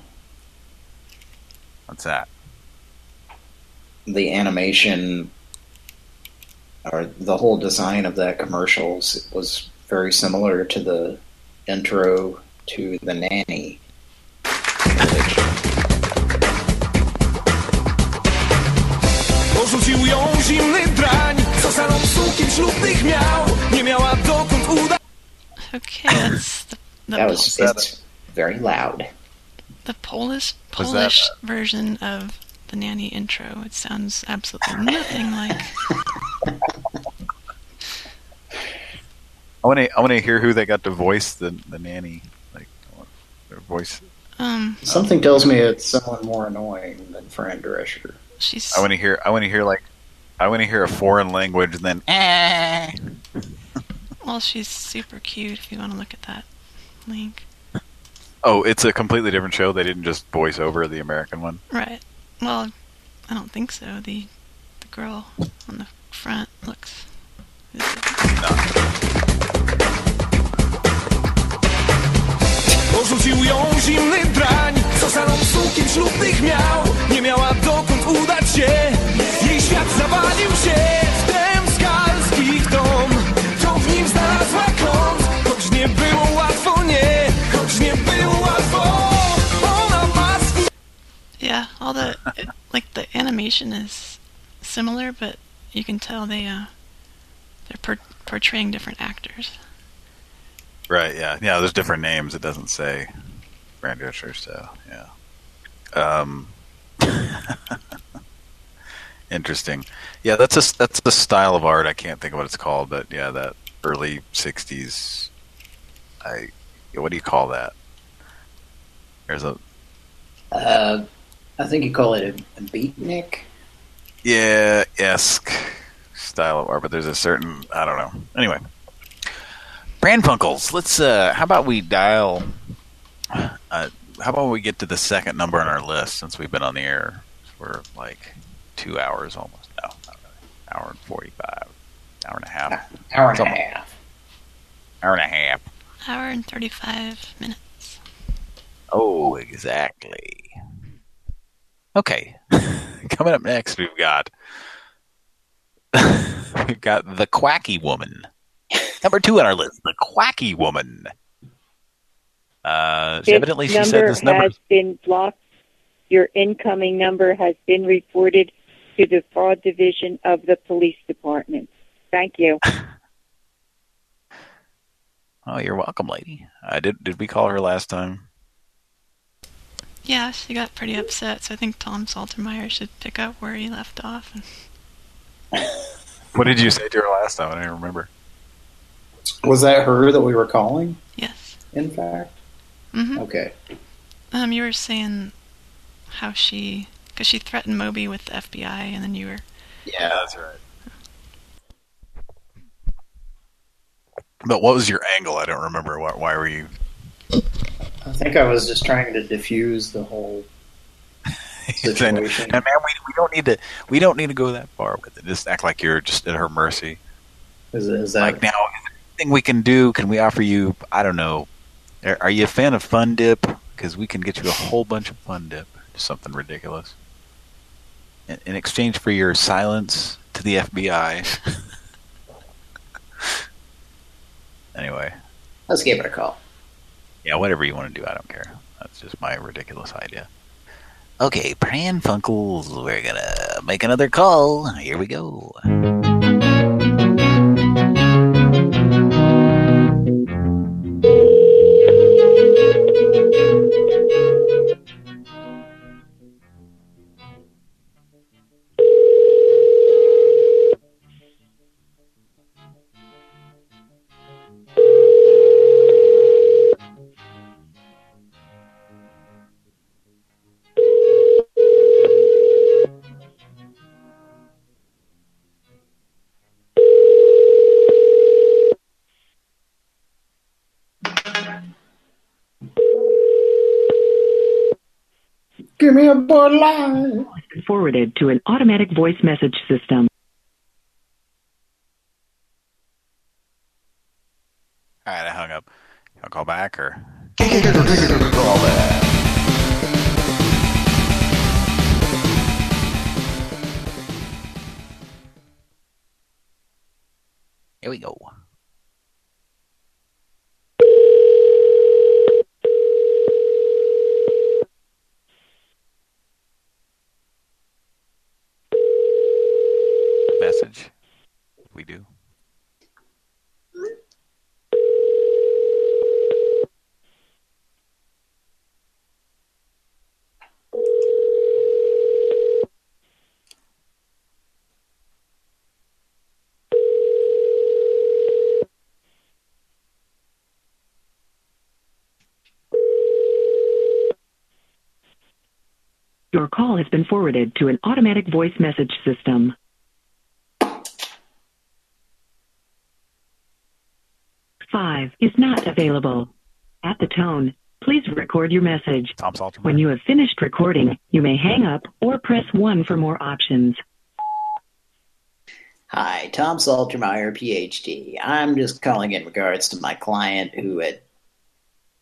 What's that? the animation or the whole design of that commercials was very similar to the intro to the nanny. Porzucił ją zimny drań Co za sukin ślubnych miał Nie miała dokąd udać Okay, that's the, the, That was it's very loud. the Polish Was that, Polish version of the nanny intro. It sounds absolutely nothing [laughs] like. I want to. I want to hear who they got to voice the the nanny. Like their voice. Um, Something tells me it's someone more annoying than Fran Drescher. she's I want to hear. I want to hear like. I want to hear a foreign language and then. Eh. well, she's super cute. If you want to look at that link, Oh, it's a completely different show. They didn't just voice over the American one. right? Well, I don't think so. The the girl on the front looks. Porzucił ją zimny drań Co za sukin ślubnych miał Nie miała dokąd udać się Jej świat zawalił się the animation is similar, but you can tell they uh they're per- portraying different actors. Right. Yeah. Yeah. There's different names. It doesn't say Fran Drescher. So yeah. Um. [laughs] interesting. Yeah. That's a that's a style of art. I can't think of what it's called, but yeah, that early '60s. I. What do you call that? There's a Uh, I think you call it a, a beatnik. yeah esque style of art, but there's a certain I don't know. Anyway, Pran Funkels. Let's. uh How about we dial? Uh, how about we get to the second number on our list since we've been on the air for like two hours almost. No, not really. hour and forty-five, hour and a half, Hour and a half. hour and a half. Hour and thirty-five minutes. Oh, exactly. Okay. [laughs] Coming up next, we've got [laughs] we've got the Quacky Woman. Number two on our list, the Quacky Woman. Uh, This evidently, she said this number. has been blocked. Your incoming number has been reported to the fraud division of the police department. Thank you. [laughs] Oh, you're welcome, lady. I did. Did we call her last time? Yeah, she got pretty upset, so I think Tom Saltermeyer should pick up where he left off. What did you say to her last time? I don't remember. Was that her that we were calling? Yes. In fact? hmm Okay. Um, you were saying how she, because she threatened Moby with the FBI, and then you were. Yeah, that's right. But what was your angle? I don't remember. Why, why were you? I think I was just trying to diffuse the whole [laughs] saying, and situation. man, we, we don't need to. We don't need to go that far with it. Just act like you're just at her mercy. Is, is that Like now, anything we can do? Can we offer you? I don't know. Are, are you a fan of Fun Dip? Because we can get you a whole bunch of Fun Dip. Something ridiculous. In, in exchange for your silence to the FBI. [laughs] anyway, Let's give it a call. Yeah, whatever you want to do, I don't care. That's just my ridiculous idea. Okay, Pran Funkels, we're gonna make another call. Here we go. Give me a Bud Light. Forwarded to an automatic voice message system. All right, I hung up. I'll call back or call back. Here we go. Message. We do. Your call has been forwarded to an automatic voice message system. Five is not available. At the tone, please record your message. When you have finished recording, you may hang up or press 1 for more options. Hi, Tom Saltermeyer, PhD. I'm just calling in regards to my client who had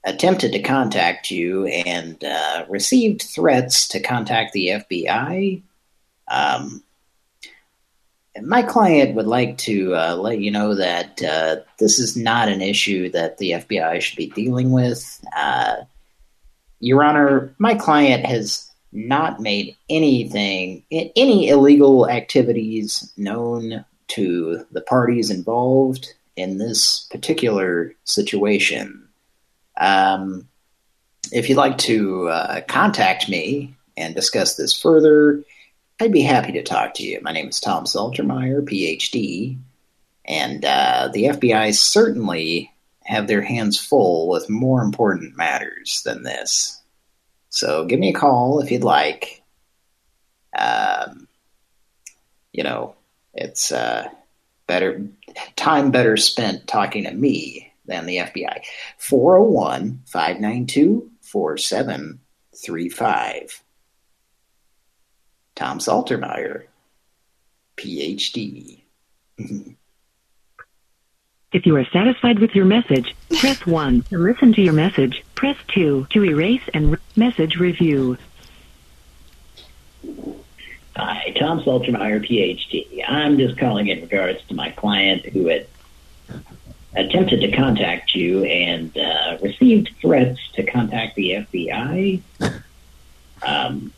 attempted to contact you and uh, received threats to contact the FBI. Um, my client would like to uh, let you know that uh, this is not an issue that the FBI should be dealing with. Uh, Your Honor, my client has not made anything, any illegal activities known to the parties involved in this particular situation. Um, if you'd like to uh, contact me and discuss this further, I'd be happy to talk to you. My name is Tom Saltermeyer, PhD, and uh, the FBI certainly have their hands full with more important matters than this. So give me a call if you'd like. Um, you know, it's uh, better time better spent talking to me than the FBI. 401 592 4735. Tom Saltermeyer, PhD. [laughs] If you are satisfied with your message, press 1 to listen to your message. Press 2 to erase and re- message review. Hi, Tom Saltermeyer, PhD. I'm just calling in regards to my client who had attempted to contact you and uh, received threats to contact the FBI. [laughs] Um,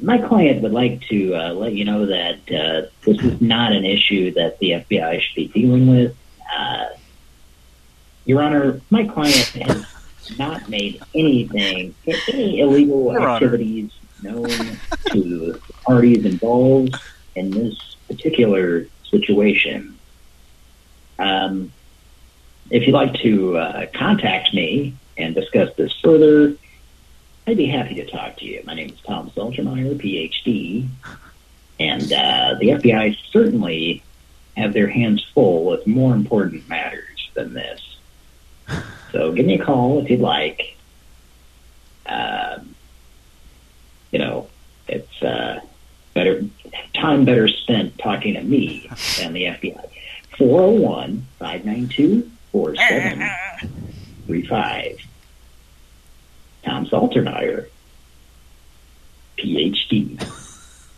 my client would like to uh, let you know that uh, this is not an issue that the FBI should be dealing with. Uh, Your Honor, my client has not made anything, any illegal Your Honor. activities known to the parties involved in this particular situation. Um, if you'd like to uh, contact me and discuss this further, I'd be happy to talk to you. My name is Tom Saltermeyer, PhD, and uh, the FBI certainly have their hands full with more important matters than this. So give me a call if you'd like. Um, you know, it's uh, better time better spent talking to me than the FBI. 401 592 4735. Tom Saltermeyer, PhD.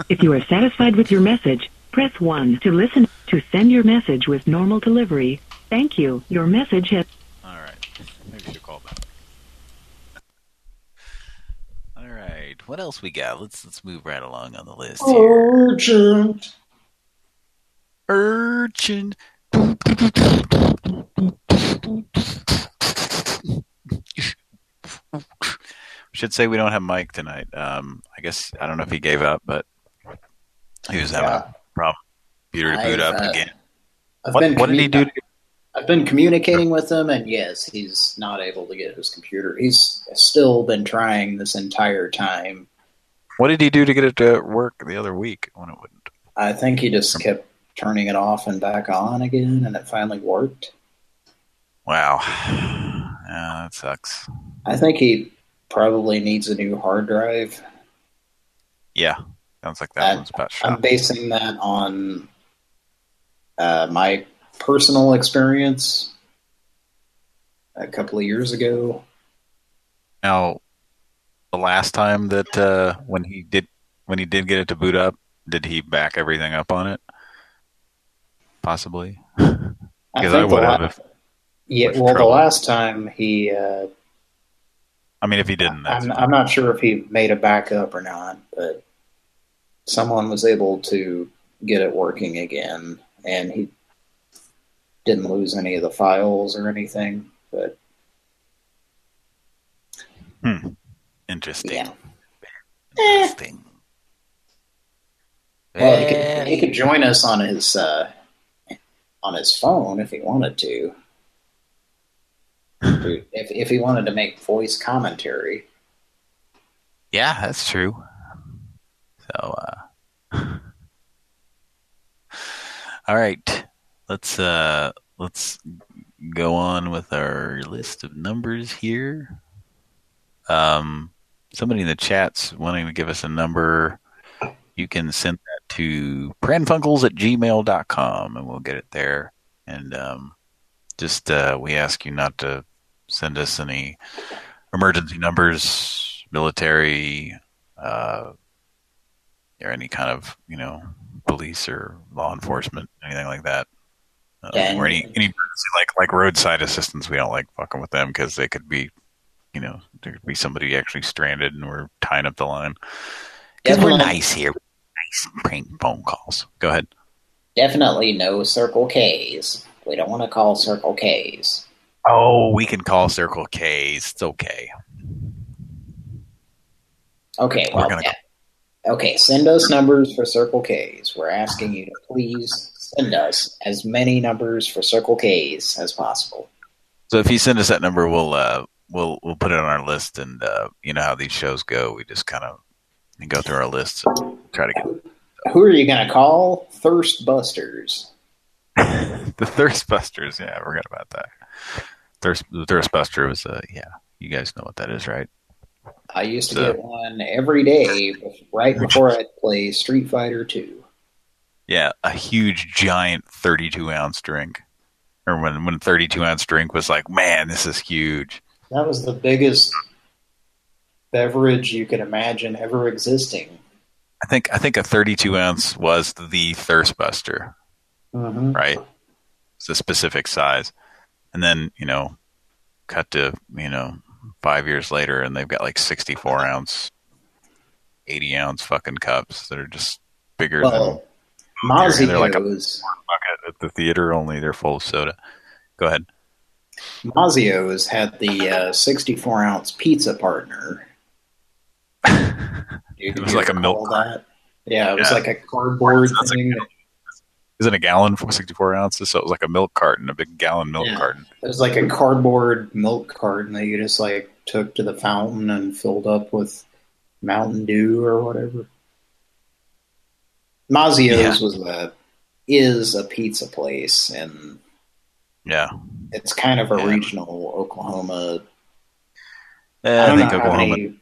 If you are satisfied with your message, press 1 to listen to send your message with normal delivery. Thank you. Your message has All right. Maybe she'll call back. All right. What else we got? Let's let's move right along on the list here. Urgent. Should say we don't have Mike tonight. Um, I guess I don't know if he gave up, but he was having a problem. Computer to boot I've, up uh, again. I've What, what did he do? I've been communicating with him, and yes, he's not able to get his computer. He's still been trying this entire time. What did he do to get it to work the other week when it wouldn't? I think he just kept turning it off and back on again, and it finally worked. Wow. Yeah, that sucks. I think he probably needs a new hard drive. Yeah. Sounds like that one's about shot. I'm basing that on uh, my personal experience a couple of years ago. Now, the last time that uh, when he did when he did get it to boot up, did he back everything up on it? Possibly. Because I, think the would have. If, Yeah, well, the last time he, uh, I mean, if he didn't, I'm, I'm not sure if he made a backup or not, but someone was able to get it working again, and he didn't lose any of the files or anything. But Hmm. Interesting. Yeah. Interesting. well, he could, he could join us on his uh, on his phone if he wanted to. [laughs] If if he wanted to make voice commentary, Yeah, that's true. So, uh, [laughs] all right, let's uh, let's go on with our list of numbers here. Um, somebody in the chat's wanting to give us a number. You can send that to pranfunkles at gmail.com and we'll get it there. And um, just uh, we ask you not to send us any emergency numbers, military, uh, or any kind of you know police or law enforcement, anything like that, uh, Yeah, or any any emergency, like like roadside assistance. We don't like fucking with them because they could be, you know, there could be somebody actually stranded and we're tying up the line. Because we're nice here, prank phone calls. Go ahead. definitely no Circle K's. We don't want to call Circle K's. Oh, we can call Circle K's. It's okay. Okay, well, yeah. okay. Send us numbers for Circle K's. We're asking you to please send us as many numbers for Circle K's as possible. So if you send us that number, we'll uh, we'll we'll put it on our list, and uh, you know how these shows go. We just kind of go through our lists and try to get Who are you going to call? Thirst Busters. [laughs] the Thirst Busters. Yeah, I forgot about that. Thirst the Thirst Buster was uh, yeah. You guys know what that is, right? I used to So- get one every day right before I'd play Street Fighter 2. Yeah, a huge, giant thirty-two ounce drink, or when when thirty-two ounce drink was like, man, this is huge. That was the biggest beverage you could imagine ever existing. I think I think a 32 ounce was the thirst buster, Mhm. right? It's a specific size, and then you know, cut to you know five years later, and they've got like 64 ounce, 80 ounce fucking cups that are just bigger Well, than they're like a Mazzio's bucket at the theater. Only they're full of soda. Go ahead. Mazzio's had the uh, 64 ounce pizza partner. It was like a milk. that. Yeah, it was Yeah. like a cardboard Sounds like- thing. Is it a gallon for 64 ounces? So it was like a milk carton, a big gallon milk Yeah. carton. It was like a cardboard milk carton that you just like took to the fountain and filled up with Mountain Dew or whatever. Mazzio's was a is a pizza place and Yeah. it's kind of a Yeah. regional Oklahoma. Eh, I I, don't think know how Oklahoma, many-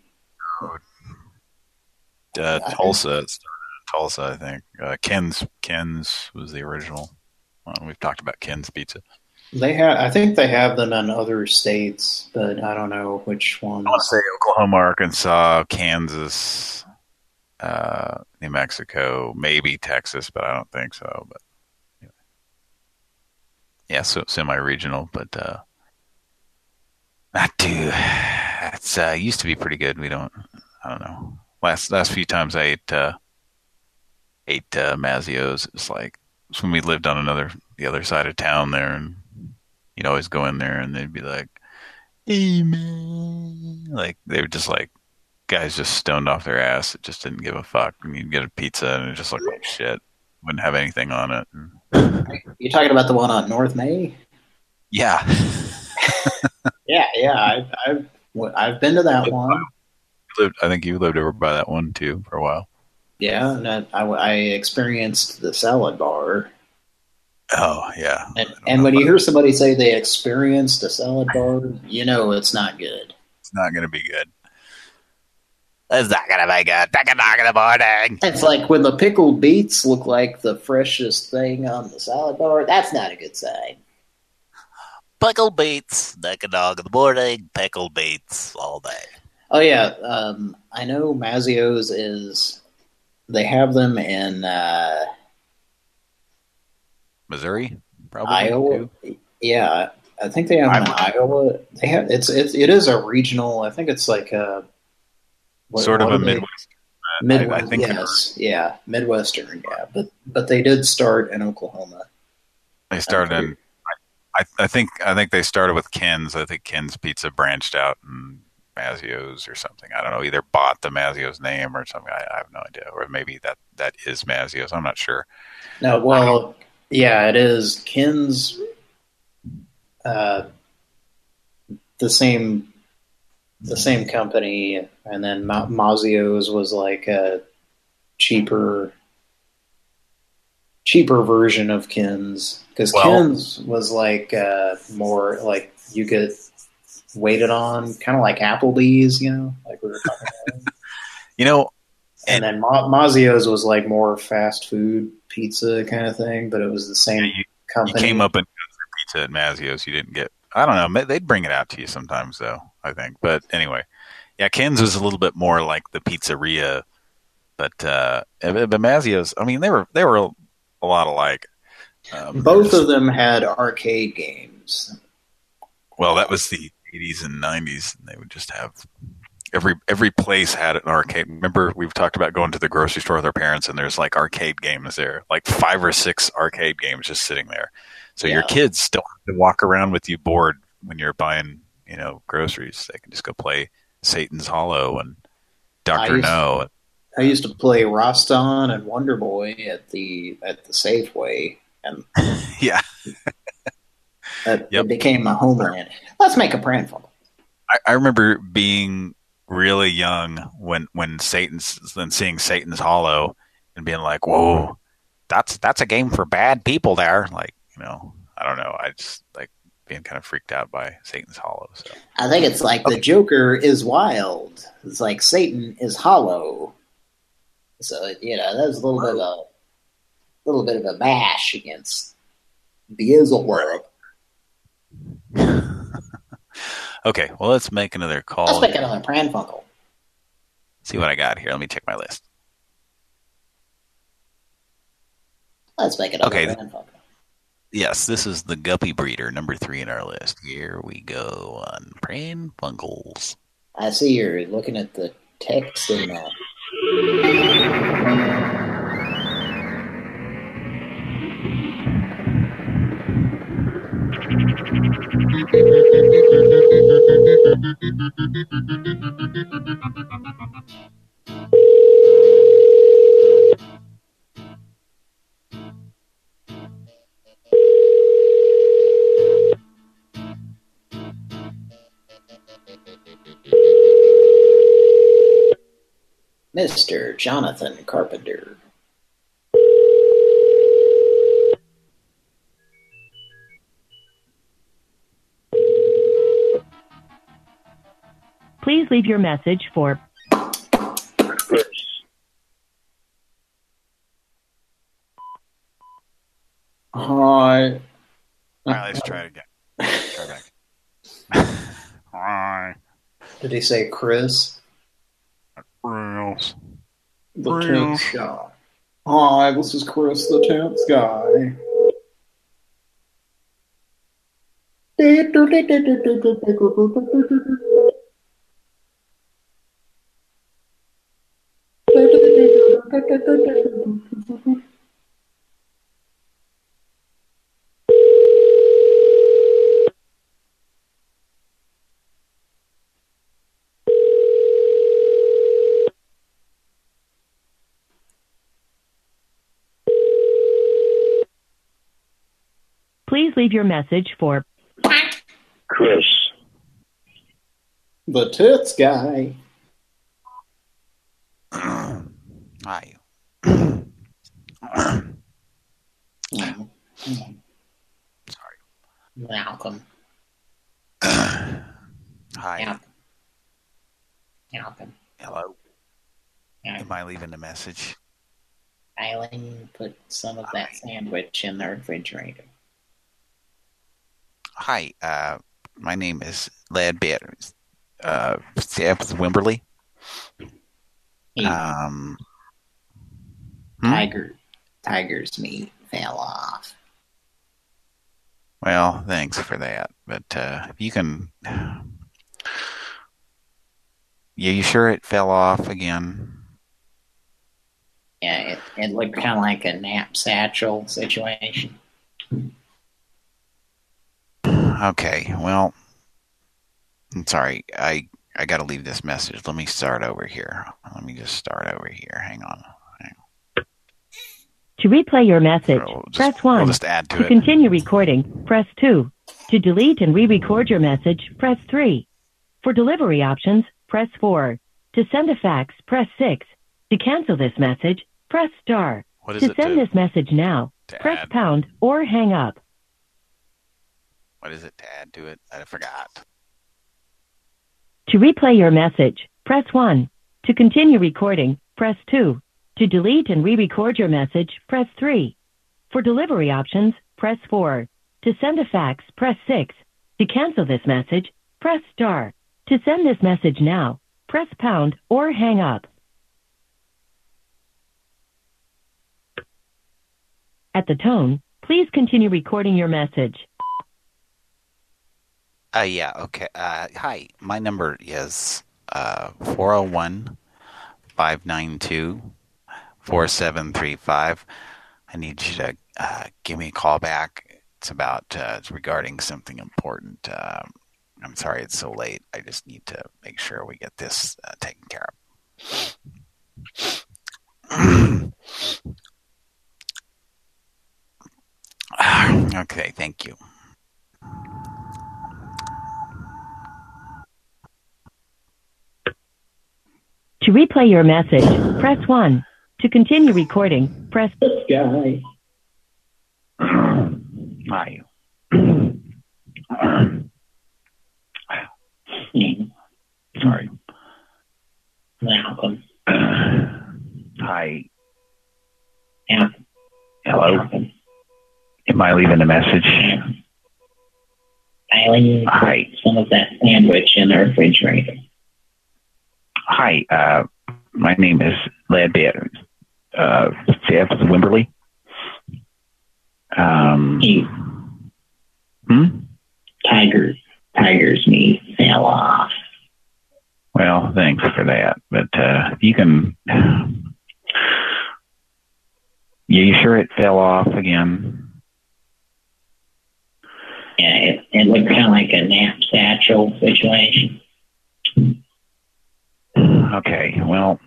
uh, [laughs] Tulsa. It started in Tulsa, I think. Uh, Ken's Ken's was the original. one. we've talked about Ken's Pizza. They have, I think they have them in other states, but I don't know which ones. I want to say Oklahoma, Arkansas, Kansas, uh, New Mexico, maybe Texas, but I don't think so. But anyway. yeah, so semi-regional, but uh, not too. It's uh, used to be pretty good. We don't. I don't know. Last last few times I ate uh, ate uh, Mazzio's. It's like it's when we lived on another the other side of town there, and you'd always go in there, and they'd be like, "Hey man," like they were just like guys just stoned off their ass. It just didn't give a fuck. And you'd get a pizza, and it just looked like shit. Wouldn't have anything on it. And, You talking about the one on North May? yeah, [laughs] Yeah, yeah. I've I've I've been to that [laughs] one. Lived. I think you lived over by that one too for a while. Yeah, and I, I, I experienced the salad bar. Oh yeah, And, and when you hear somebody say they experienced a salad bar, you know it's not good. it's not going to be good. It's not going to be good. Take a knock in the morning. It's like when the pickled beets look like the freshest thing on the salad bar. That's not a good sign. Pickled beets, neck and dog in the morning, pickled beets all day. Oh yeah, um, I know Mazzio's is. They have them in uh, Missouri, probably. Iowa. too. Yeah, I think they have them in Iowa. They have it's it's it is a regional. I think it's like a what- sort of a Midwest. I- Midwest, I think yes, yeah, Midwestern, yeah, but but they did start in Oklahoma. They started in. I, I think I think they started with Ken's. I think Ken's Pizza branched out and Mazzio's or something. I don't know. Either bought the Mazzio's name or something. I, I have no idea. Or maybe that that is Mazzio's. I'm not sure. No, well, yeah, it is Ken's. Uh, the same, the same company, and then Ma- Mazio's was like a cheaper, cheaper version of Ken's because Well- Ken's was like uh, more like you get waited on, kind of like Applebee's, you know, like we were talking about. [laughs] You know, and then Ma- Mazzio's was like more fast food pizza kind of thing, but it was the same You company. came up and got pizza at Mazzio's. You didn't get. I don't know. They'd bring it out to you sometimes, though. I think. But anyway, yeah, Ken's was a little bit more like the pizzeria, but uh, but Mazzio's. I mean, they were they were a, lot alike. Um, Both of them had arcade games. Well, that was the 80s and 90s. And they would just have every every place had an arcade. Remember, we've talked about going to the grocery store with our parents, and there's like arcade games there, like five or six arcade games just sitting there. So your kids don't have to walk around with you bored when you're buying, you know, groceries. They can just go play Satan's Hollow and Doctor No. I used to play Rastan and Wonder Boy at the at the Safeway, and [laughs] Yeah, that it became a homeland. Let's make a phone. I, I remember being really young when when Satan's then seeing Satan's Hollow and being like, "Whoa, that's that's a game for bad people." There, like you know, I don't know. I just like being kind of freaked out by Satan's Hollow. So I think it's like the Joker is wild. It's like Satan is hollow. So you know, that's a little bit of a little bit of a bash against Beelzebub. [laughs] okay, well, let's make another call. Let's make here. another pranfunkel. See what I got here. Let me check my list. Let's make another okay. pranfunkel. Yes, this is the guppy breeder, number three in our list. Here we go on pranfunkels. I see you're looking at the text in that. Mr. Jonathan Carpenter. Please leave your message for Hi. All right, let's try it again. Try back. [laughs] Hi. Did he say Chris? Reals. The Reals. tenth guy. Hi, this is Chris, the tenth guy. [laughs] Please leave your message for Chris. The tits guy. [clears throat] Hi. Sorry. Malcolm. Hi. Malcolm. Hello. Am I leaving a message? Eileen put some of that sandwich in the refrigerator. Hi. Uh, my name is Lad. Uh, staff with Wimberley. Um, hmm? Tiger. Tiger's meat fell off. Well, thanks for that. But uh, you can, yeah, you sure it fell off again? Yeah, it, it looked kind of like a nap satchel situation. [clears throat] Okay. Well, I'm sorry. I I got to leave this message. Let me start over here. Let me just start over here. Hang on. To replay your message, press 1. we'll just add to to it. continue recording, press 2. To delete and re-record your message, press 3. For delivery options, press 4. To send a fax, press 6. To cancel this message, press star. What is to it send to- this message now, press add? pound or hang up. What is it to add to it? I forgot. To replay your message, press 1. To continue recording, press 2. To delete and re-record your message, press 3. For delivery options, press 4. To send a fax, press 6. To cancel this message, press star. To send this message now, press pound or hang up. At the tone, please continue recording your message. Uh, yeah, okay. Uh, hi, my number is uh, 401 592 4735. I need you to uh, give me a call back. It's about, uh, it's regarding something important. Uh, I'm sorry it's so late. I just need to make sure we get this uh, taken care of. [clears throat] okay, thank you. To replay your message, press 1. To continue recording, press this guy. Hi. Sorry. Malcolm. Hi. Hello. Am I leaving a message? Eileen put Hi. some of that sandwich in the refrigerator. Hi. Uh, my name is Lad Batters. Uh, staff with Wimberley. Um, hmm? Tiger's Tiger's knee fell off. Well, thanks for that. But uh, you can. Yeah, you sure it fell off again? Yeah, it, it looked kind of like a nap satchel situation. Okay. Well,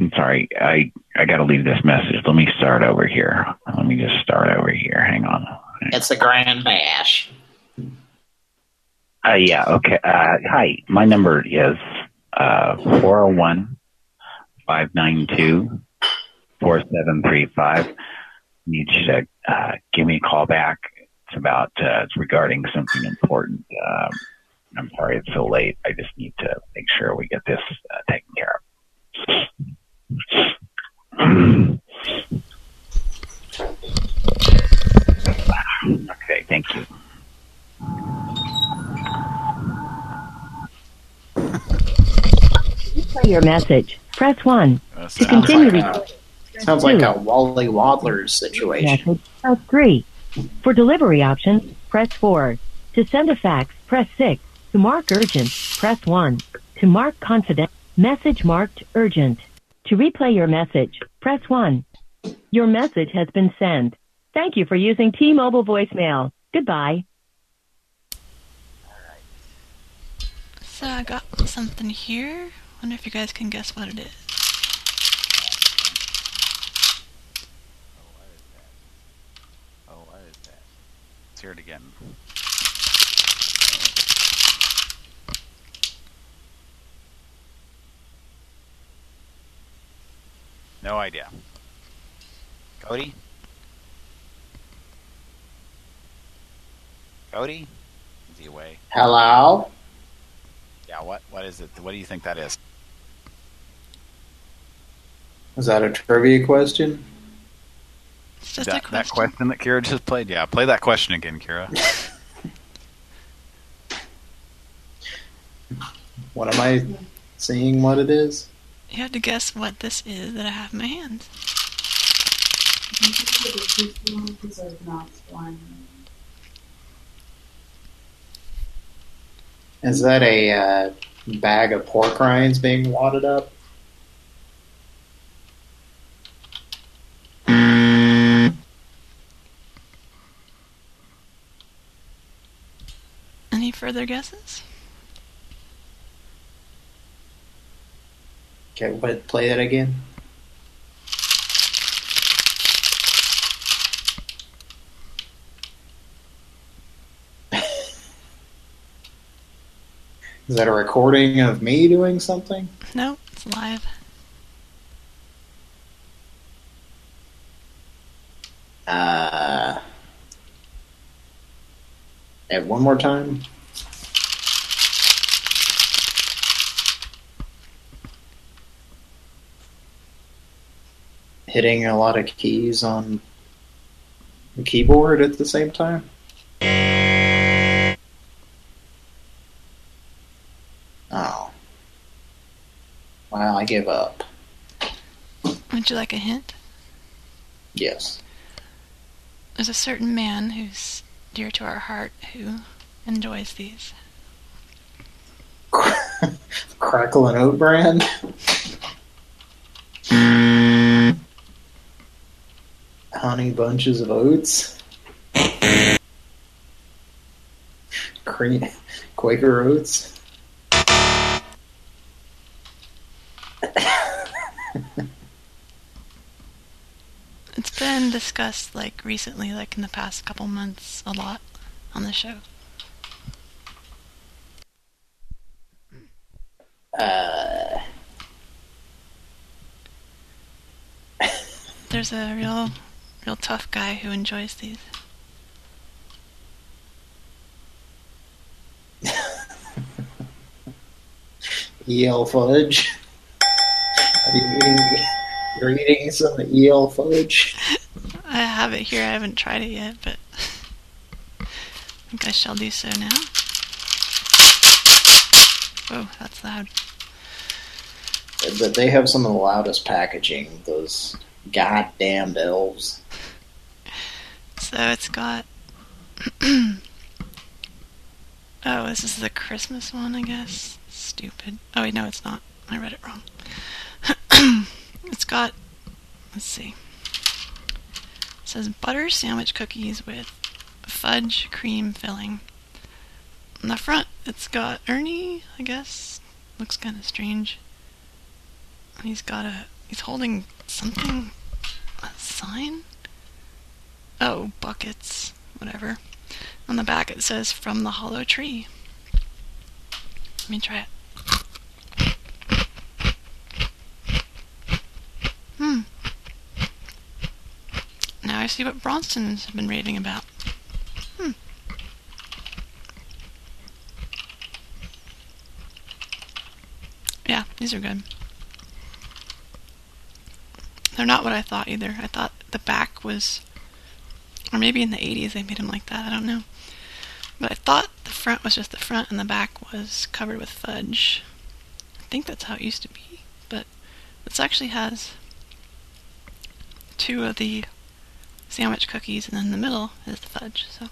I'm sorry. I I got to leave this message. Let me start over here. Let me just start over here. Hang on. It's a grand bash. Uh, yeah. Okay. Uh, hi. My number is uh, 401 592 4735. Need you to uh, give me a call back. It's about, uh, it's regarding something important. Um, I'm sorry it's so late. I just need to make sure we get this uh, taken care of. okay. Thank you. Play your message. Press 1. To Sounds continue like a, recording, sounds like a Wally Waddlers situation. message, press 3. For delivery options, press 4. To send a fax, press 6. To mark urgent, press 1. To mark confident, message marked urgent. To replay your message, press 1. Your message has been sent. Thank you for using T-Mobile voicemail. Goodbye. So I got something here. Wonder if you guys can guess what it is. Oh, what oh, is that? Let's hear it again. No idea. Cody? Cody? Is he away? Hello? Yeah, what what is it? What do you think that is? is? that a trivia question? that, that question that Kira just played? Yeah, play that question again, Kira. [laughs] What am I seeing what it is? You have to guess what this is that I have in my hands. Is that a uh, bag of pork rinds being wadded up? Any further guesses? Okay, what? Play that again. [laughs] Is that a recording of me doing something? No, it's live. Uh, and one more time. Hitting a lot of keys on the keyboard at the same time. Oh. Well, I give up. Would you like a hint? Yes. There's a certain man who's dear to our heart who enjoys these. [laughs] Crackle and Oat brand. [laughs] Honey bunches of oats. Cream, Quaker oats. It's been discussed like recently, like in the past couple months, a lot on the show. Uh, There's a real, real tough guy who enjoys these. EL fudge. Are you eating? You're eating some EL fudge. I have it here. I haven't tried it yet, but I think I shall do so now. Oh, that's loud. But they have some of the loudest packaging. Those goddamned elves. So it's got. [clears throat] oh, this is the Christmas one, I guess. Stupid. Oh, wait, no, it's not. I read it wrong. [clears throat] it's got. Let's see. It says butter sandwich cookies with fudge cream filling. On the front, it's got Ernie, I guess. Looks kind of strange. He's got a. He's holding something. A sign? Oh, buckets. Whatever. On the back, it says from the hollow tree. Let me try it. Hmm. Now I see what Bronson's been raving about. Hmm. Yeah, these are good. They're not what I thought either. I thought the back was, or maybe in the 80s they made them like that, I don't know. But I thought the front was just the front and the back was covered with fudge. I think that's how it used to be. But this actually has two of the sandwich cookies and then in the middle is the fudge, so.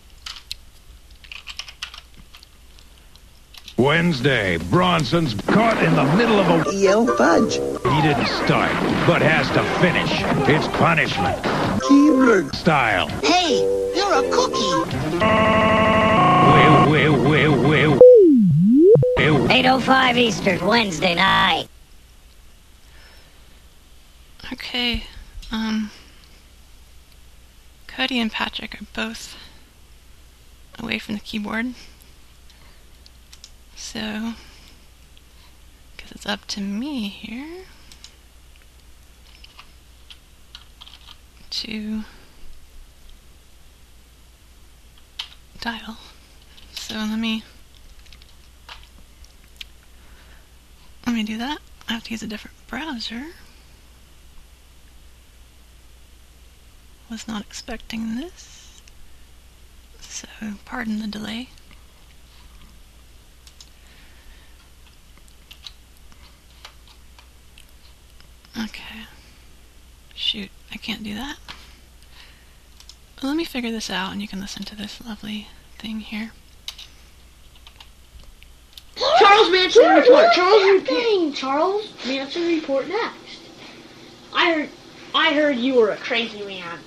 Wednesday, Bronson's caught in the middle of a E.L. Fudge. He didn't start, but has to finish. It's punishment. Keebler style. Hey, you're a cookie. Well, well, well, well. well. 805 Eastern, Wednesday night. Okay, um, Cody and Patrick are both away from the keyboard. So, because it's up to me here to dial. So let me let me do that. I have to use a different browser. Was not expecting this. So pardon the delay. Okay. Shoot, I can't do that. Well, let me figure this out and you can listen to this lovely thing here. Charles Manson report. Charles report. Charles Manson report next. I heard. I heard you were a crazy man.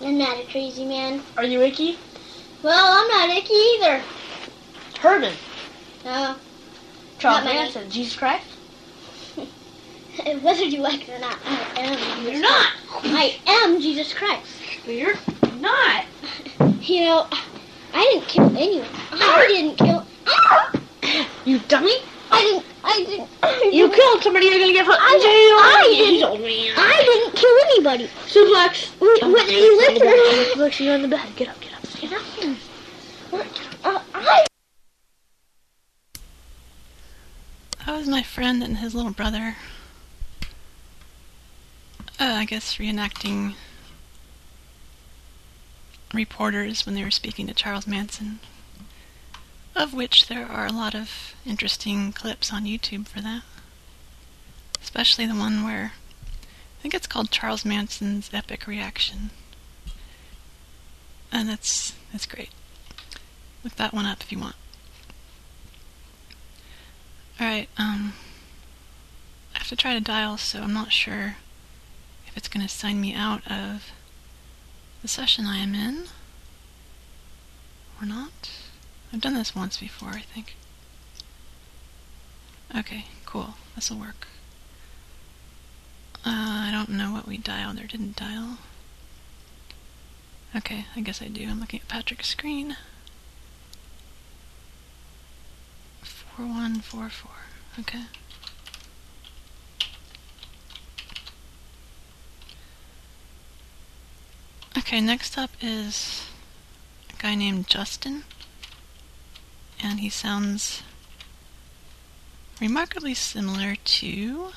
I'm not a crazy man. Are you Icky? Well, I'm not icky either. Herman. No. Charles Not my- Manson. Jesus Christ. [laughs] Whether you like it or not, I am. You're Jesus not. Christ. I am Jesus Christ. You're not. [laughs] You know, I didn't kill anyone. I didn't kill. [gasps] You dummy. I didn't. I didn't. You killed somebody. You're gonna get put in jail. I You didn't. told me. I didn't kill anybody. Suplex. Wh- Whether you like it or not. Look, you're on the bed. Get up. Get up. Get up. What? Uh, I. That was my friend and his little brother. Uh, I guess reenacting reporters when they were speaking to Charles Manson. Of which there are a lot of interesting clips on YouTube for that. Especially the one where I think it's called Charles Manson's Epic Reaction. And that's that's great. Look that one up if you want. Alright, um I have to try to dial so I'm not sure if it's gonna sign me out of the session I am in or not. I've done this once before, I think. Okay, cool. This'll work. Uh, I don't know what we dialed or didn't dial. Okay, I guess I do. I'm looking at Patrick's screen. 4144. Okay. Okay, next up is a guy named Justin. And he sounds remarkably similar to.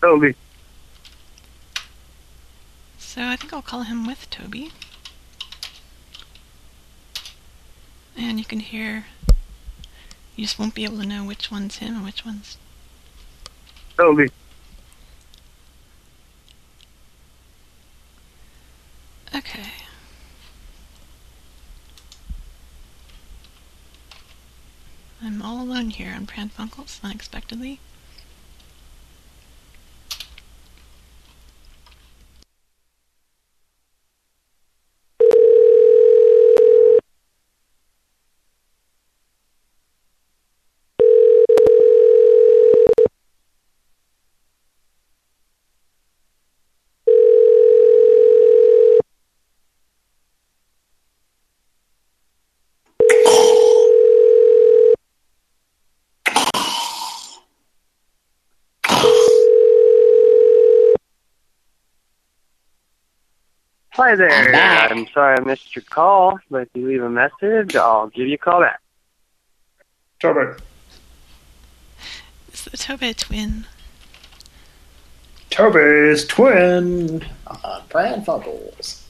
Toby. So I think I'll call him with Toby. And you can hear. You just won't be able to know which one's him and which one's. Toby. Okay. I'm all alone here on Pran Funkels unexpectedly. Hi there. I'm back. I'm sorry I missed your call, but if you leave a message, I'll give you a call back. Toby. It's the Tobe twin. Toby's twin. Uh, On Pran Funkels.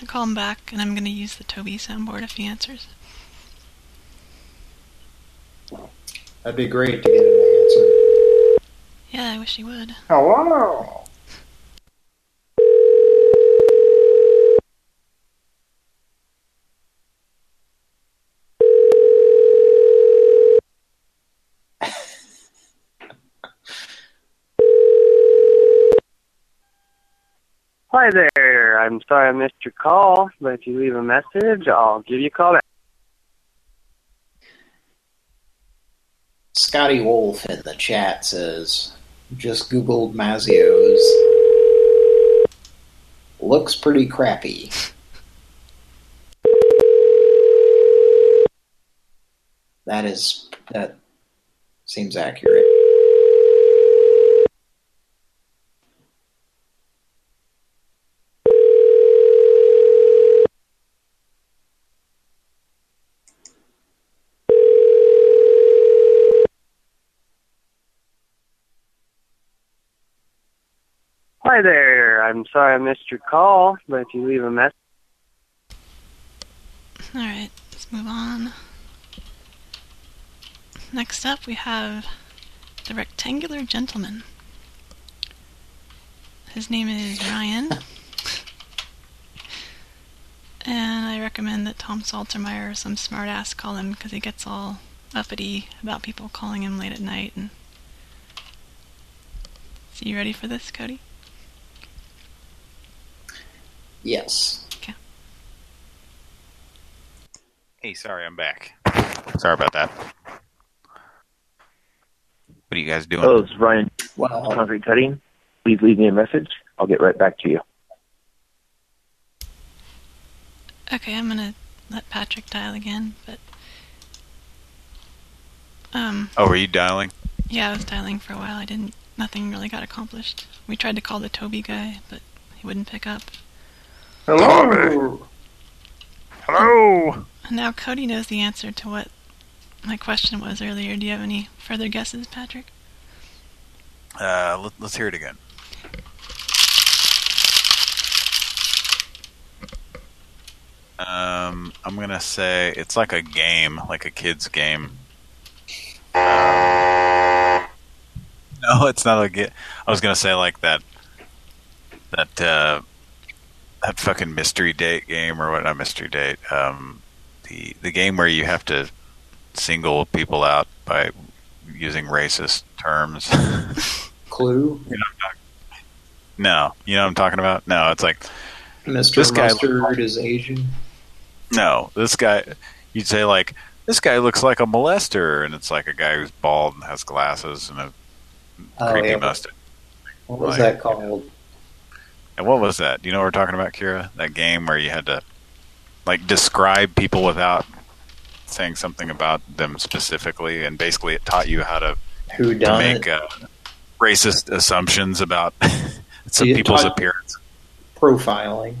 I'll call him back, and I'm going to use the Toby soundboard if he answers. That'd be great to get an answer. Yeah, I wish he would. Hello. Hi there. I'm sorry I missed your call, but if you leave a message, I'll give you a call back. Scotty Wolf in the chat says, just Googled Mazzio's. Looks pretty crappy. That is, that seems accurate. Hi there. I'm sorry I missed your call, but if you leave a message, Alright, let's move on. Next up, we have the Rectangular Gentleman. His name is Ryan. and I recommend that Tom Saltermeyer or some smartass call him because he gets all uppity about people calling him late at night. And so you ready for this, Cody? Yes. Okay. Hey, sorry, I'm back. Sorry about that. What are you guys doing? Hello, this is Ryan. Well, Concrete Cutting. Please leave me a message. I'll get right back to you. Okay, I'm gonna let Patrick dial again, but um Oh, were you dialing? yeah, I was dialing for a while. I didn't nothing really got accomplished. We tried to call the Toby guy, but he wouldn't pick up. Hello. Hello. Now Cody knows the answer to what my question was earlier. Do you have any further guesses, Patrick? Uh, let, let's hear it again. Um, I'm gonna say it's like a game, like a kid's game. No, it's not a game. I was gonna say like that, that uh, that fucking mystery date game or what? Not mystery date. Um, the the game where you have to single people out by using racist terms. [laughs] Clue? You know what I'm talking- no, you know what I'm talking about? No, it's like Mr. This guy- Mustard is Asian. no, this guy. You'd say like this guy looks like a molester, and it's like a guy who's bald and has glasses and a Oh, creepy yeah. mustache. What was Like- that called? And what was that? Do you know what we're talking about, Kira? That game where you had to like describe people without saying something about them specifically, and basically it taught you how to, Who to make uh, racist assumptions about [laughs] some people's appearance. Profiling.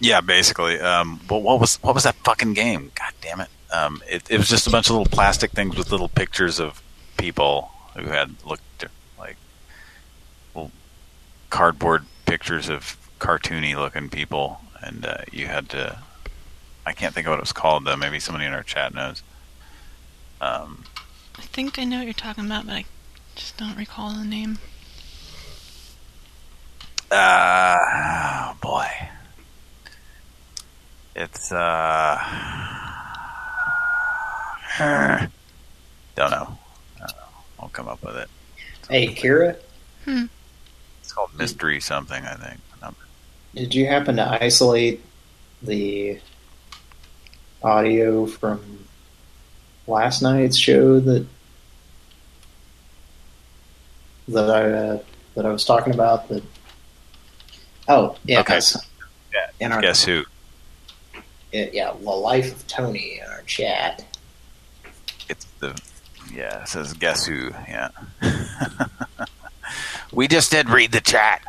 Yeah, basically. Um, but what was what was that fucking game? God damn it! Um, it, it was just a bunch of little plastic things with little pictures of people who had looked like little cardboard pictures of cartoony looking people, and uh, you had to. I can't think of what it was called though. Maybe somebody in our chat knows. Um, I think I know what you're talking about, but I just don't recall the name. Uh, oh boy. It's, uh. [sighs] Don't know. I don't know. I'll come up with it. Hey, Kira, Hmm. It's called mystery something, I think. Did you happen to isolate the audio from last night's show that that I uh, that I was talking about? That oh yeah, Okay. Yeah. in our Guess who? it, yeah, the life of Tony in our chat. It's the yeah. It says guess who? Yeah. [laughs] we just did read the chat.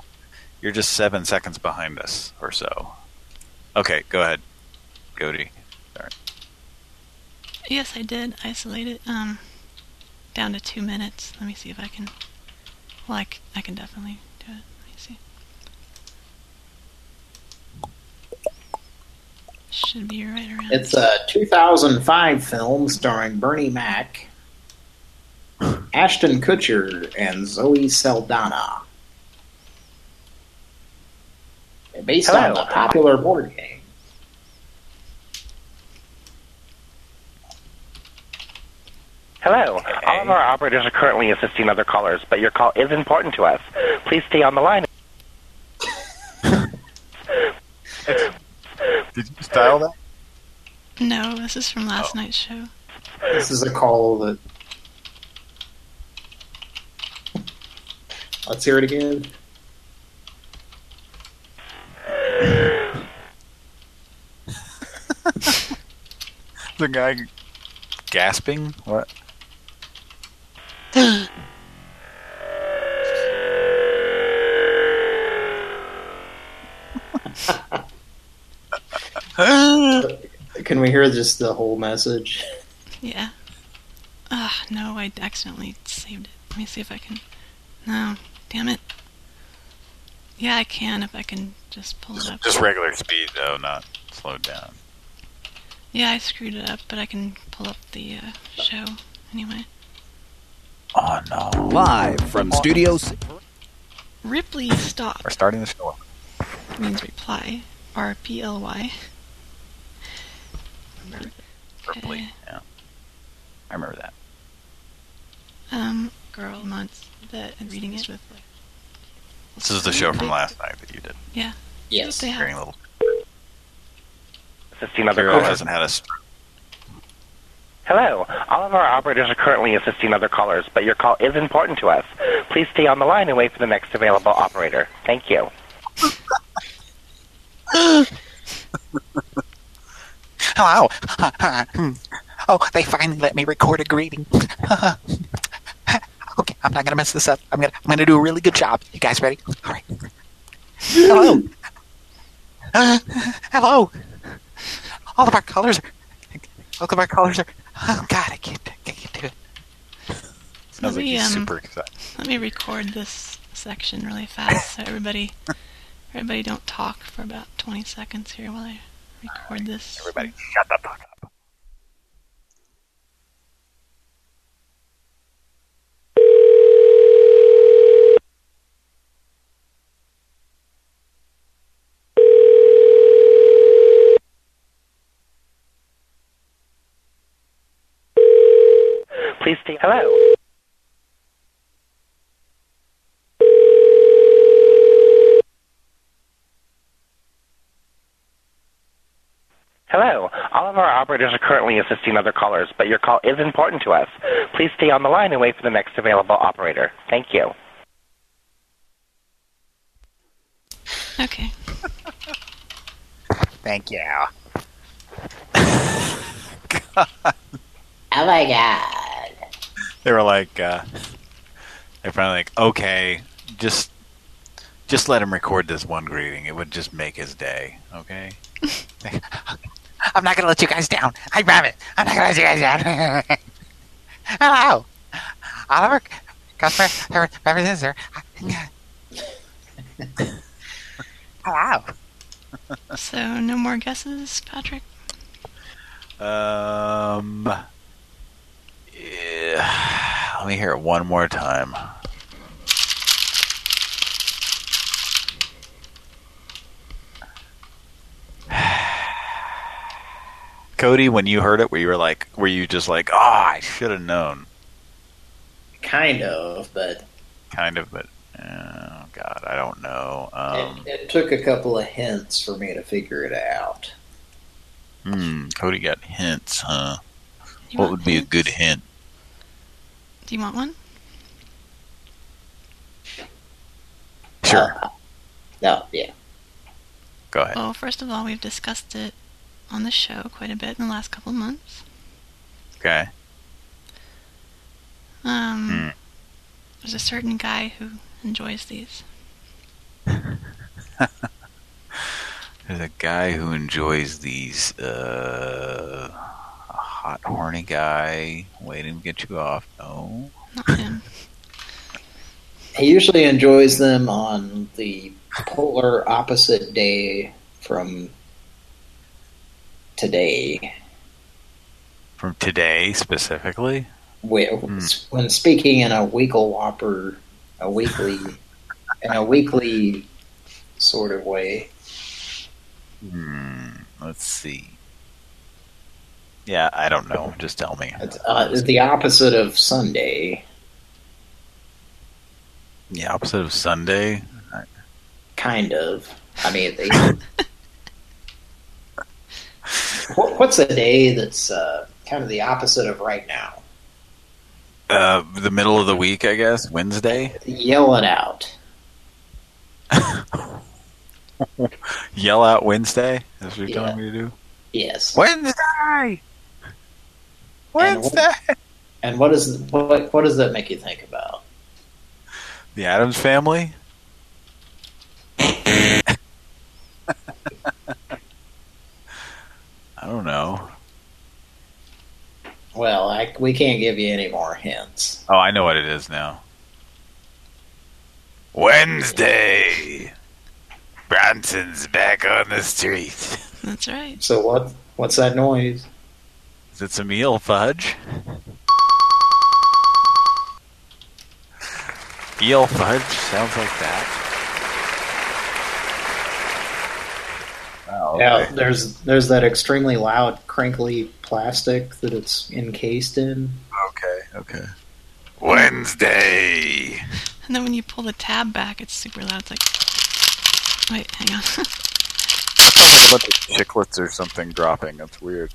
You're just seven seconds behind us or so. Okay, go ahead, Cody. Sorry. Yes, I did isolate it um, down to two minutes. Let me see if I can. Well, I, c- I can definitely do it. Let me see. Should be right around. It's a 2005 film starring Bernie Mac, Ashton Kutcher, and Zoe Saldana. Based on Hello. the popular board game. Hello. All of our operators are currently assisting other callers, but your call is important to us. Please stay on the line. [laughs] Did you style that? No, this is from last oh. night's show. This is a call that. Let's hear it again. [laughs] The guy gasping. What? [laughs] Can we hear just the whole message? Yeah. Ah, no, I accidentally saved it. Let me see if I can. No, damn it. Yeah, I can if I can just pull it up. Just regular speed though, not slowed down. Yeah, I screwed it up, but I can pull up the uh, show anyway. Oh no! Live from studios. Ripley stop We're starting the show. means reply. R P L Y. Ripley. Yeah, I remember that. Um, girl months that I'm reading it with. This is the show from last night that you did. Yeah. Yes. They Hearing have. a little. Assisting other Kira callers. hasn't had a. Hello. All of our operators are currently assisting other callers, but your call is important to us. Please stay on the line and wait for the next available operator. Thank you. [laughs] Hello. [laughs] Oh, they finally let me record a greeting. [laughs] okay, I'm not gonna mess this up. I'm gonna I'm gonna do a really good job. You guys ready? All right. Hello. Uh, hello. All of our colors are. All of our colors are. Oh God, I can't. I can't do it. Sounds like me, he's um, super excited. Let me record this section really fast so everybody [laughs] everybody don't talk for about 20 seconds here while I record this. Everybody, shut the fuck up. Please stay. Hello. Hello. All of our operators are currently assisting other callers, but your call is important to us. Please stay on the line and wait for the next available operator. Thank you. Okay. [laughs] Thank you. [laughs] Oh my god. They were like, uh, they're finally like, okay, just, just let him record this one greeting. It would just make his day. Okay. [laughs] I'm not gonna let you guys down. I promise. I'm not gonna let you guys down. [laughs] Hello. Oliver, customer representative. [laughs] Hello. So no more guesses, Patrick? Um, yeah, [sighs] let me hear it one more time. [sighs] Cody, when you heard it, were you were like, were you just like, oh, I should have known? kind of, but Kind of, but oh god, I don't know. Um, it, it took a couple of hints for me to figure it out. hmm, Cody got hints, huh? You what want would be a good hint? Do you want one? Sure. Uh, no, yeah. Go ahead. Well, first of all, we've discussed it on the show quite a bit in the last couple of months. Okay. Um, Hmm. There's a certain guy who enjoys these. [laughs] There's a guy who enjoys these. Uh, a hot, horny guy waiting to get you off. No. Not him. [laughs] He usually enjoys them on the polar opposite day from today. From today specifically. When, when speaking in a weekly whopper, a weekly, in a weekly sort of way. Hmm. Let's see. Yeah, I don't know. Just tell me. Uh, it's the opposite of Sunday. The opposite of Sunday. Kind of. I mean, they, [laughs] what, what's a day that's uh, kind of the opposite of right now? Uh, the middle of the week, I guess. Wednesday. Yell it out. [laughs] Yell out Wednesday. That's what you're Yeah. telling me to do. Yes. Wednesday. Wednesday. And what is what? What does that make you think about? The Addams Family. I don't know. Well, I, we can't give you any more hints. Oh, I know what it is now. Wednesday. Bronson's back on the street. That's right. So what? What's that noise? Is it some E.L. Fudge? E.L. Fudge sounds like that. Oh, Yeah, there's there's that extremely loud, crinkly plastic that it's encased in. Okay, okay. Wednesday. And then when you pull the tab back, it's super loud. It's like, wait, hang on. Sounds like a bunch of chiclets or something dropping. That's weird.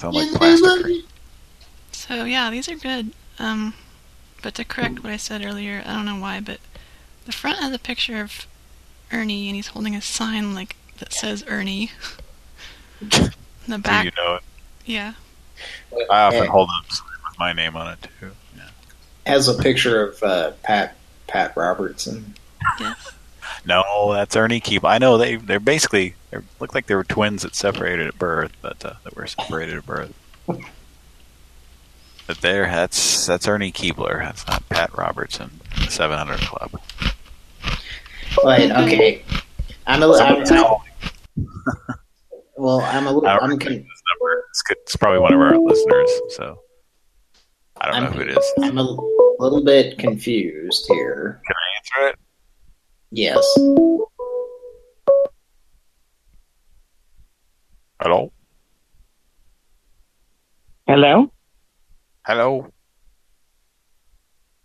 Sound like plastic. so yeah, these are good. Um, but to correct what I said earlier, I don't know why, but the front has a picture of Ernie, and he's holding a sign like that says Ernie. In [laughs] the Do back, you know it? yeah. I often hold up with my name on it too. Has a picture of uh, Pat Pat Robertson. No, that's Ernie Keep. I know they they're basically they look like they were twins that separated at birth, but uh, that were separated at birth. But there, that's that's Ernie Keebler. That's not Pat Robertson. Seven Hundred Club. Wait, okay. I'm a little. I'm, Someone's I'm, calling. well, I'm a little. I'm con- this number. It's, good- it's probably one of our listeners. So I don't know I'm, who it is. I'm a little bit confused here. Can I answer it? Yes. Hello. Hello, Hello.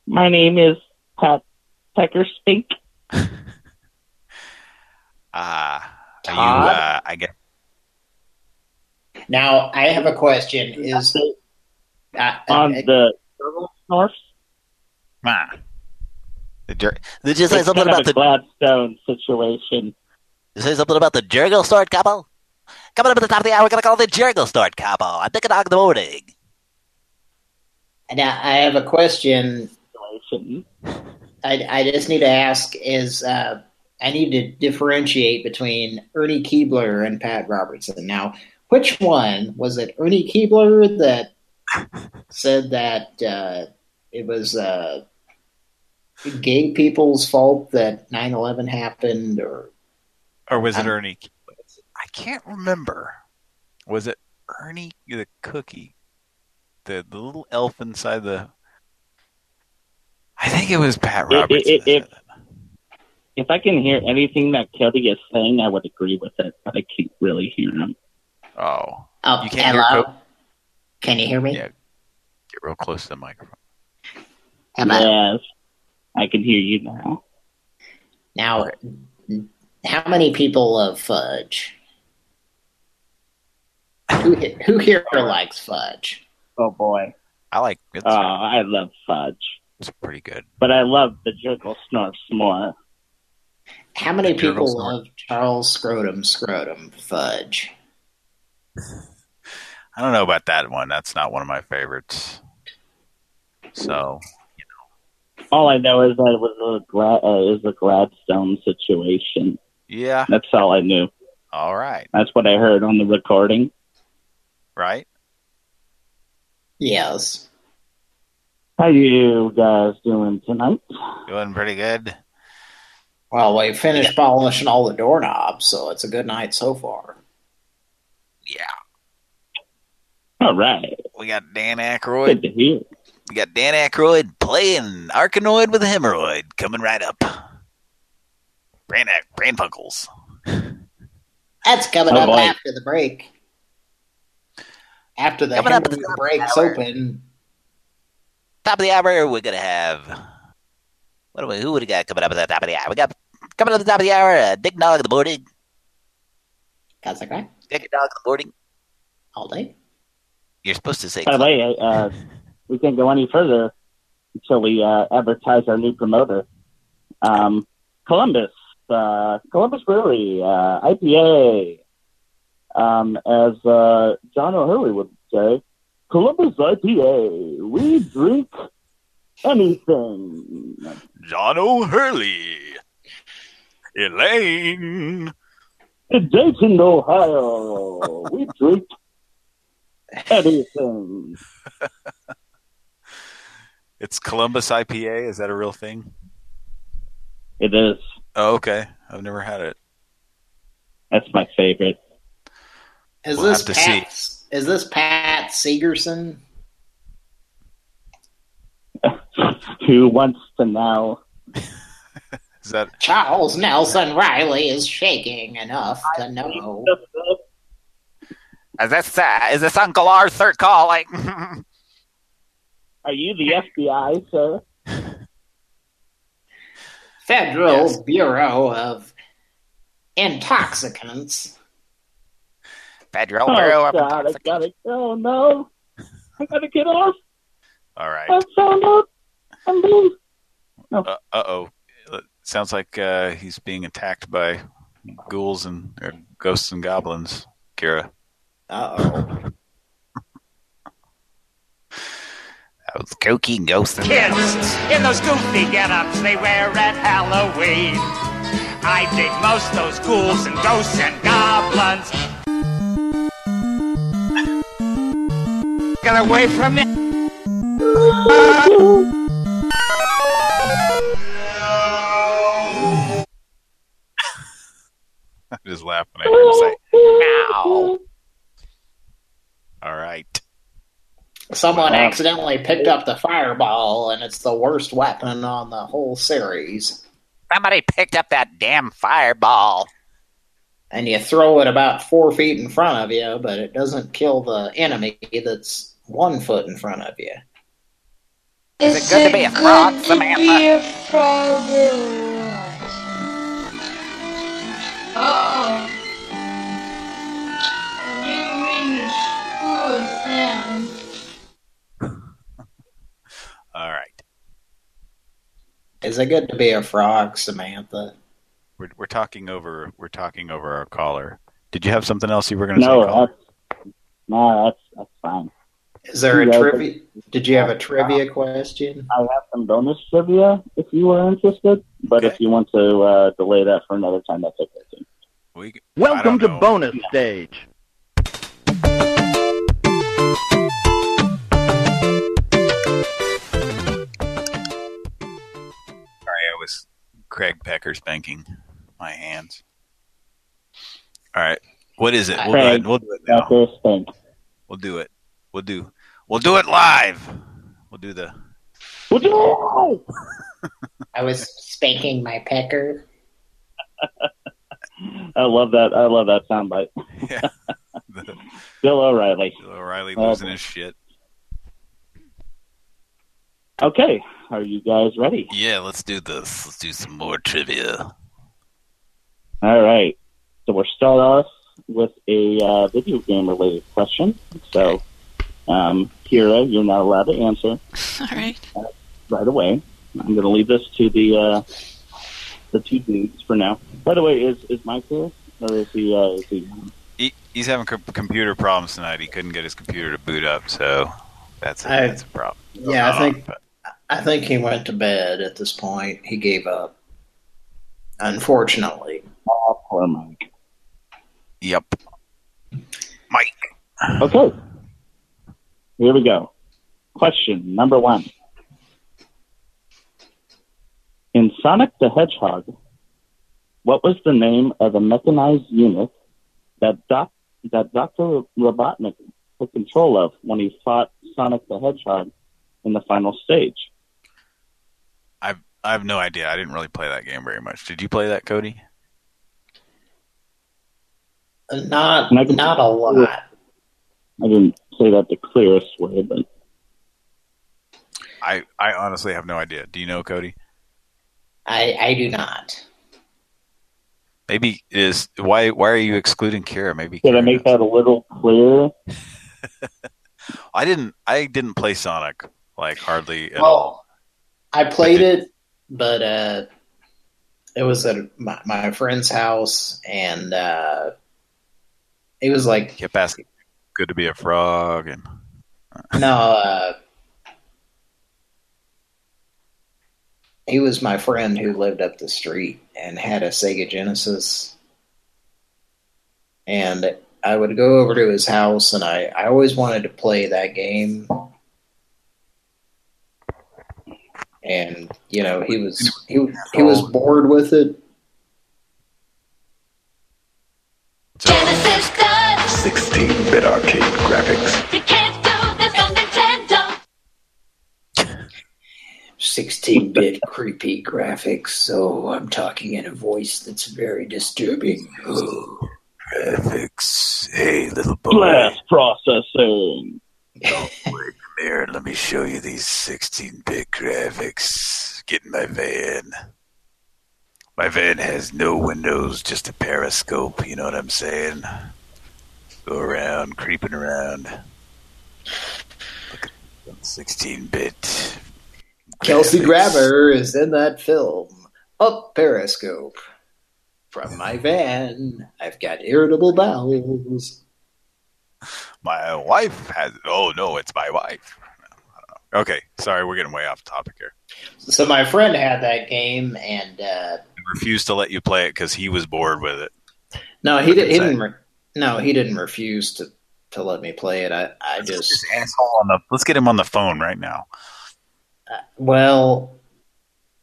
my name is Pat Pecker Spink. [laughs] Ah, are you? Todd? Uh, I guess. Now I have a question. Is uh, on the North? Ah. Did you, did you say It's something about the? Gladstone situation. You say something about the Jericho Store couple? Coming up at the top of the hour, we're gonna call the Jericho Store couple. I think dog in the morning. Now I have a question. I, I just need to ask: Is uh, I need to differentiate between Ernie Keebler and Pat Robertson. Now, which one was it? Ernie Keebler that said that uh, it was uh, gay people's fault that 9/11 happened, or Or was it Ernie? I can't remember. Was it Ernie the cookie? The the little elf inside the. I think it was Pat I- I- Robertson. I- if, if I can hear anything that Kelly is saying, I would agree with it, but I can't really hear him. Oh, oh, you can't hello? Co- Can you hear me? Yeah, get real close to the microphone. Yes, I can hear you now. Now, how many people love fudge? Who, who here likes fudge? Oh boy. I like it. Oh, I love fudge. It's pretty good. But I love the Jurgle Snorfs more. How many The people snort. love Charles Scrotum Scrotum fudge? I don't know about that one. That's not one of my favorites. So All I know is that it was a Gla- uh, it was a Gladstone situation. yeah, That's all I knew. all right, That's what I heard on the recording. right. Yes. How you guys doing tonight? Doing pretty good. Well, we finished polishing all the doorknobs, so it's a good night so far. Yeah. All right. We got Dan Aykroyd. Good to hear. We got Dan Aykroyd playing Arkanoid with a hemorrhoid coming right up. Brain Brain Funkels. That's coming Oh, up boy. after the break. After the Coming up the hemorrhoid top the breaks hour. open, Top of the hour, we're gonna have. What do we? Who would we got coming up at the top of the hour? We got coming up at the top of the hour. Uh, Dick Dog in the morning. that's okay. Dick Dog in the morning. All day. You're supposed to say. By the way, uh, [laughs] we can't go any further until we uh, advertise our new promoter. Um, Columbus, uh, Columbus Brewery, uh, IPA. Um, as uh, John O'Hurley would say, Columbus IPA. We drink anything. John O'Hurley. Elaine. In Dayton, Ohio, we drink anything. [laughs] It's Columbus IPA. Is that a real thing? It is. Oh, okay. I've never had it. That's my favorite. Is We'll this have to Pat? Is this Pat Segerson? [laughs] Who wants to know? [laughs] Is that Charles Nelson Reilly is shaking enough to know. is this uh, is this Uncle Arthur calling? [laughs] Are you the FBI, sir? Federal Bureau of Intoxicants. Federal Oh, Bureau of Intoxicants. I gotta go. No. I gotta get off. All right. I found out. I'm being Uh oh. Sounds like uh, he's being attacked by ghouls and or ghosts and goblins. Kira. Uh was kooky ghost and Kids in those goofy get-ups they wear at Halloween. I dig most those ghouls and ghosts and goblins. Get away from me! I'm just laugh when I hear him say, "Meow." All right. Someone accidentally picked up the fireball, and it's the worst weapon on the whole series. Somebody picked up that damn fireball. And you throw it about four feet in front of you, but it doesn't kill the enemy that's one foot in front of you. Is it good to be a frog, Samantha? Uh-oh. You mean the school sound. All right. Is it good to be a frog, Samantha? We're we're talking over we're talking over our caller. Did you have something else you were going to No, say? caller? that's, no, that's, that's fine. Is there a Yeah, trivia? Did you have a trivia question? I have some bonus trivia if you are interested, but if you want to uh, delay that for another time, that's okay too. We, Welcome to bonus stage. Craig Pecker spanking my hands. All right. What is it? We'll go ahead. We'll do it now. We'll do it. We'll do. We'll do it live. We'll do the. I was spanking my pecker. [laughs] I love that. I love that soundbite. Yeah. [laughs] Bill O'Reilly. Bill O'Reilly Uh, losing his shit. Okay, Are you guys ready? Yeah, let's do this. Let's do some more trivia. All right. So we'll start off with a uh, video game related question. So, um, Kira, you're not allowed to answer [laughs] All right. right away. I'm going to leave this to the uh, the two dudes for now. By the way, is is Mike here or is he? Uh, is he? He, he's having co- computer problems tonight. He couldn't get his computer to boot up, so that's a, I- that's a problem. Yeah, I Uh, think I think he went to bed at this point. He gave up. Unfortunately. Oh, poor Mike. Yep. Mike. Okay. Here we go. Question number one. In Sonic the Hedgehog, what was the name of a mechanized unit that doc- that Dr. Robotnik took control of when he fought Sonic the Hedgehog in the final stage? I I have no idea. I didn't really play that game very much. Did you play that, Cody? Not And I can- not a lot. I didn't say that the clearest way, but I I honestly have no idea. Do you know, Cody? I I do not. Maybe is why why are you excluding Kira? Maybe did I make that a little clearer? [laughs] I didn't. I didn't play Sonic like hardly at all. I played it, but uh, it was at my, my friend's house, and uh, it was like kept asking, "Good to be a frog," and no. Uh, he was my friend who lived up the street and had a Sega Genesis, and I would go over to his house, and I I always wanted to play that game. And you know he was he he was bored with it, Genesis, 16-bit arcade graphics. You can't do this on Nintendo. 16-bit creepy graphics, so I'm talking in a voice that's very disturbing. graphics. Hey, little boy. Blast processing. Oh, Here, let me show you these 16-bit graphics. Get in my van. My van has no windows, just a periscope. You know what I'm saying? Go around, creeping around. Look at 16-bit. Kelsey Grammer is in that film. Up Periscope. From my van, I've got irritable bowels. My wife has. Oh no, it's my wife. Okay, sorry, we're getting way off topic here. So my friend had that game, and uh, Refused to let you play it because he was bored with it. no, he, did, he didn't. No, he didn't refuse to to let me play it. I I just asshole on the. Let's get him on the phone right now. well,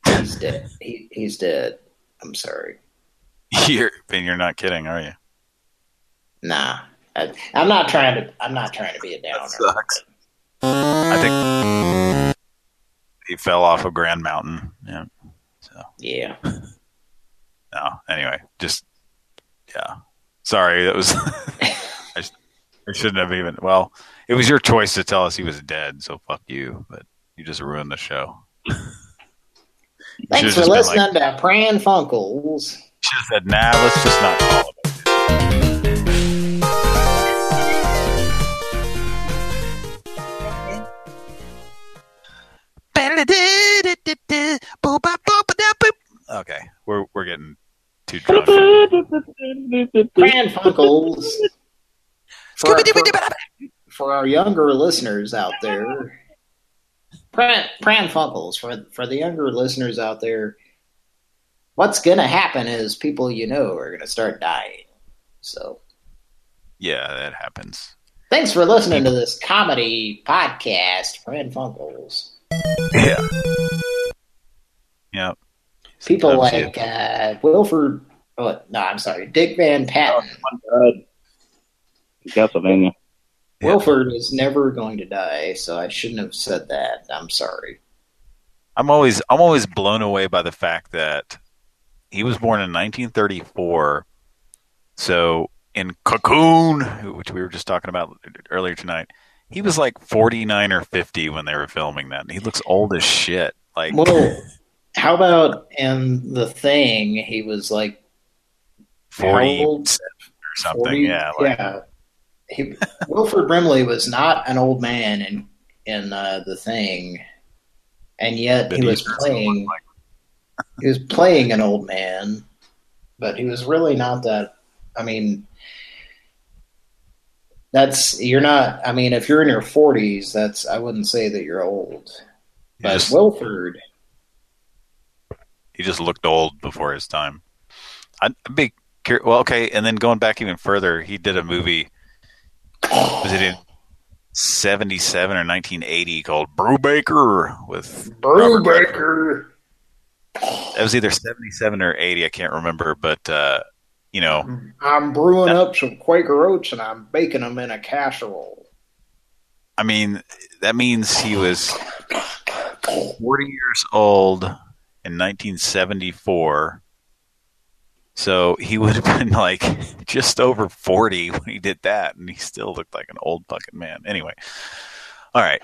he's dead. He he's dead. I'm sorry. [laughs] You're, and you're not kidding, are you? Nah, I, I'm not trying to. I'm not trying to be a downer. sucks. I think he fell off a Grand Mountain. Yeah. So Yeah. [laughs] no. Anyway, just yeah. Sorry, that was. [laughs] I, I shouldn't have even. Well, it was your choice to tell us he was dead, so fuck you. But you just ruined the show. Thanks for listening to Pran Funkels. She said, nah, let's just not call him. Okay, we're we're getting too drunk. [laughs] Pran Funkels. For, for, for our younger listeners out there, Pran, Pran for, for the younger listeners out there, what's going to happen is people you know are going to start dying. So Yeah, that happens. thanks for listening to this comedy podcast, Pran Funkels. Yeah. Yep. People Sometimes like uh, Wilford, oh, no, I'm sorry, Dick Van Patten. Castlevania. Wilford is never going to die, so I shouldn't have said that. I'm sorry. I'm always I'm always blown away by the fact that he was born in 1934. So in Cocoon, which we were just talking about earlier tonight, he was like 49 or 50 when they were filming that. And he looks old as shit. Like, Well, [laughs] how about in the thing? He was like 40 old? or something. 40? Yeah. Like, yeah. He, Wilford Brimley was not an old man in in uh, the thing, and yet he was playing. he was playing an old man, but he was really not that. I mean, that's you're not. I mean, if you're in your forties, that's I wouldn't say that you're old. But just- Wilford, he just looked old before his time. I'd be curious. Well, okay, and then going back even further, he did a movie. Was it in '77 or 1980 called Brubaker with Robert Redford? Brubaker. It was either 77 or 80. I can't remember, but uh, you know, I'm brewing up some Quaker oats and I'm baking them in a casserole. I mean, that means he was 40 years old in 1974. So he would have been like just over 40 when he did that, and he still looked like an old fucking man. Anyway, all right,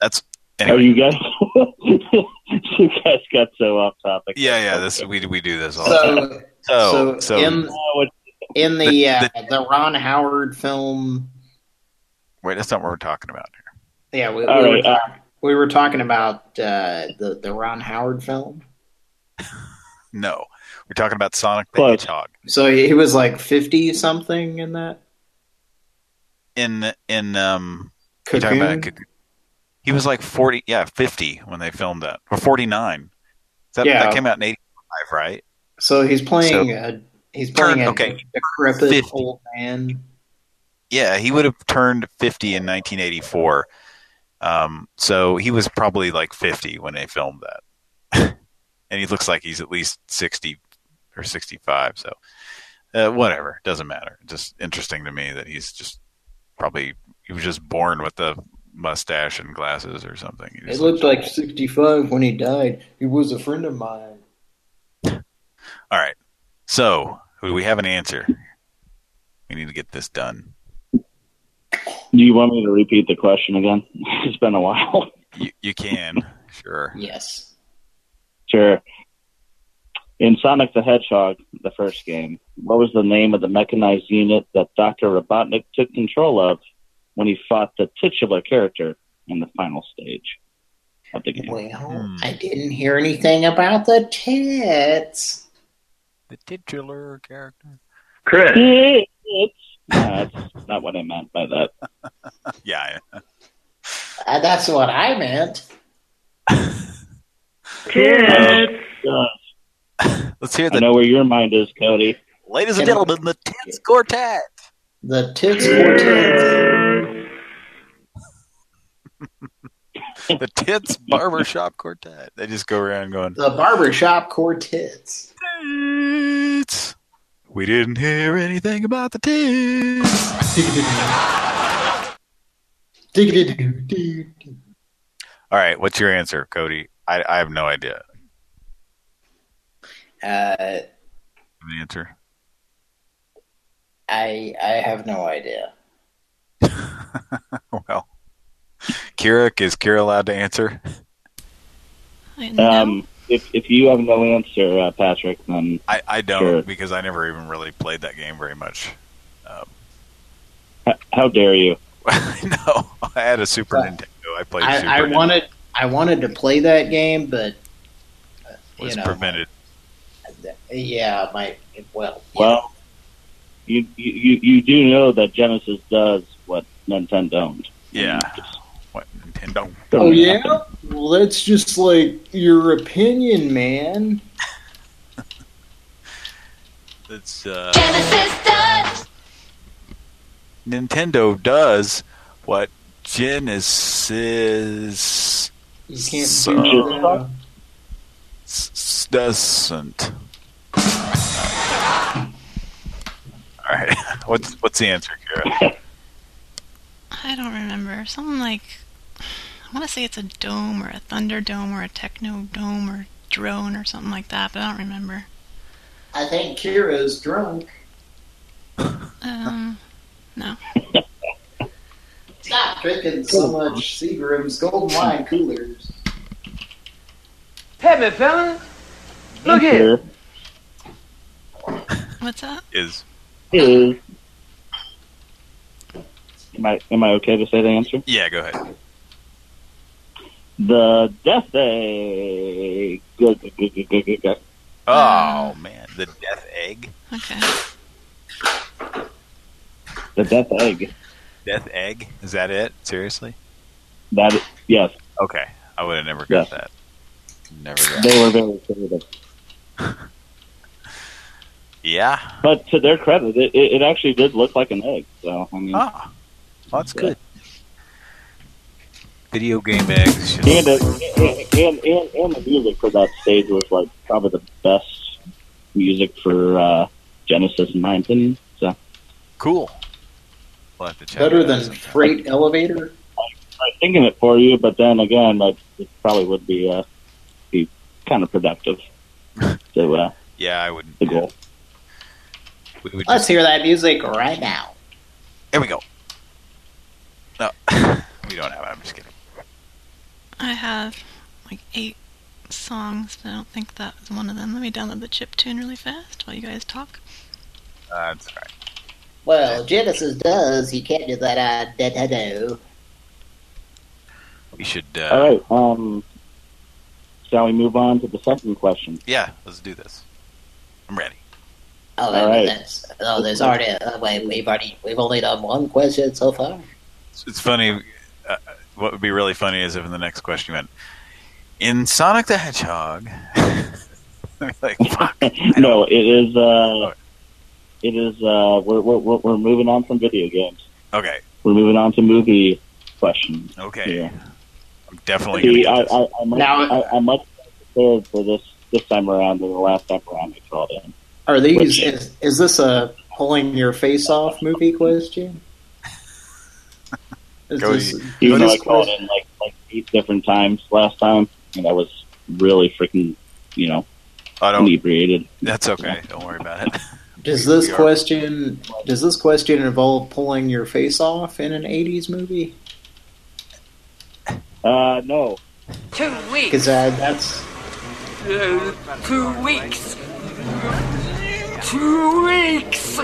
that's Oh, anyway. you guys, [laughs] you guys got so off topic. Yeah, yeah. This we we do this all the time. so So so, in in the, The- uh, the Ron Howard film, wait, that's not what we're talking about here. yeah, we, we, All were, right, uh, talk- we were talking about uh, the the Ron Howard film. No, we're talking about Sonic the Close. Hedgehog. So he he was like fifty something in that. in in um you're talking Cocoon? about he was like 40 yeah 50 when they filmed that or 49 that, Yeah. that came out in 85 right So he's playing. So- a, he's playing Turn- a okay. decrepit 50. old man. yeah he would have turned 50 in 1984 um so he was probably like 50 when they filmed that [laughs] and he looks like he's at least 60 or 65 so uh, whatever doesn't matter just interesting to me that he's just probably he was just born with the mustache and glasses or something He just looked like sixty five when he died. He was a friend of mine. [laughs] All right. So, we have an answer? We need to get this done. Do you want me to repeat the question again? [laughs] it's been a while. You, you can, sure. Yes. Sure. In Sonic the Hedgehog, the first game, what was the name of the mechanized unit that Dr. Robotnik took control of when he fought the titular character in the final stage of the game? Well, hmm. I didn't hear anything about the tits. The titular character. Chris. It's, no, that's not what I meant by that. [laughs] Yeah. yeah. Uh, that's what I meant. [laughs] [laughs] Let's hear I know where your mind is, Cody. ladies and gentlemen, the Tits Quartet. The tits quartet. The Tits Barbershop Quartet. They just go around going, The barbershop quartets. Tits. We didn't hear anything about the tits. All right, what's your answer, Cody? I, I have no idea. Uh, The answer. I I have no idea. [laughs] Well, Kira, is Kira allowed to answer? Um, if if you have no answer, uh, Patrick, then I, I don't Sure. because I never even really played that game very much. h- how dare you? [laughs] no, I had a Super Nintendo. I played Super I, I Nintendo. wanted I wanted to play that game, but uh, you was know, prevented. yeah, my well, Well, you, you you you do know that Genesis does what Nintendo don't. Yeah. What Nintendo? Oh yeah? Well, that's just like your opinion, man. It's uh, Nintendo does what Genesis You can't so- do that. s- doesn't. All right, [laughs] what's what's the answer, Kira? I don't remember. Something like I want to say it's a dome or a thunder dome or a techno dome or drone or something like that, but I don't remember. I think Kira's drunk. Um, no. Stop drinking so much Seagram's Golden Wine coolers. at me, fella. Look here. What's that? Is Is am I am I okay to say the answer? yeah, go ahead. The death egg. Oh man, the death egg. Okay. The death egg. Death egg. Is that it? Seriously? That is, yes, Okay, I would have never got Yes. that. Never got. they were very creative. [laughs] Yeah. But to their credit, it, it, it actually did look like an egg. So I mean, Ah, well, that's good. Video game eggs. should- and, it, and, and and and the music for that stage was like probably the best music for uh, Genesis, in my opinion. So Cool. We'll have to check Better than sometime. Freight Elevator? I'm thinking it for you, but then again, like, it probably would be uh, be kind of productive [laughs] to uh, Yeah, I wouldn't. the goal. We would Let's just, hear that music right now. here we go. No, [laughs] we don't have it. I'm just kidding. I have like eight songs, but I don't think that was one of them. Let me download the chip tune really fast while you guys talk. Uh, that's all right. Well, Genesis does. You can't do that. Uh, da, da, da. We should. Uh, All right. Um, shall we move on to the second question? Yeah, let's do this. I'm ready. Oh, All right. that's, oh, there's already. Uh, wait, we've already. We've only done one question so far. It's, it's funny. Uh, what would be really funny is if in the next question you went, in Sonic the Hedgehog. [laughs] like, fuck. [laughs] no, it is. Uh, it is. Uh, we're, we're we're we're moving on from video games. Okay. We're moving on to movie questions. Okay. here. I'm definitely See, gonna I, get this. I, I'm, much, Now- I, I'm much prepared for this this time around than the last time around I called in. Are these? Which- Is, is this a pulling your face off movie question? Is Go this, Even though I this called question- in like like eight different times last time, and I was really freaking, you know, I don't. inebriated. That's okay. Don't worry about it. [laughs] Does this We are- question does this question involve pulling your face off in an '80s movie? Uh, no. Two weeks. Because uh, that's Uh, two weeks. Two weeks.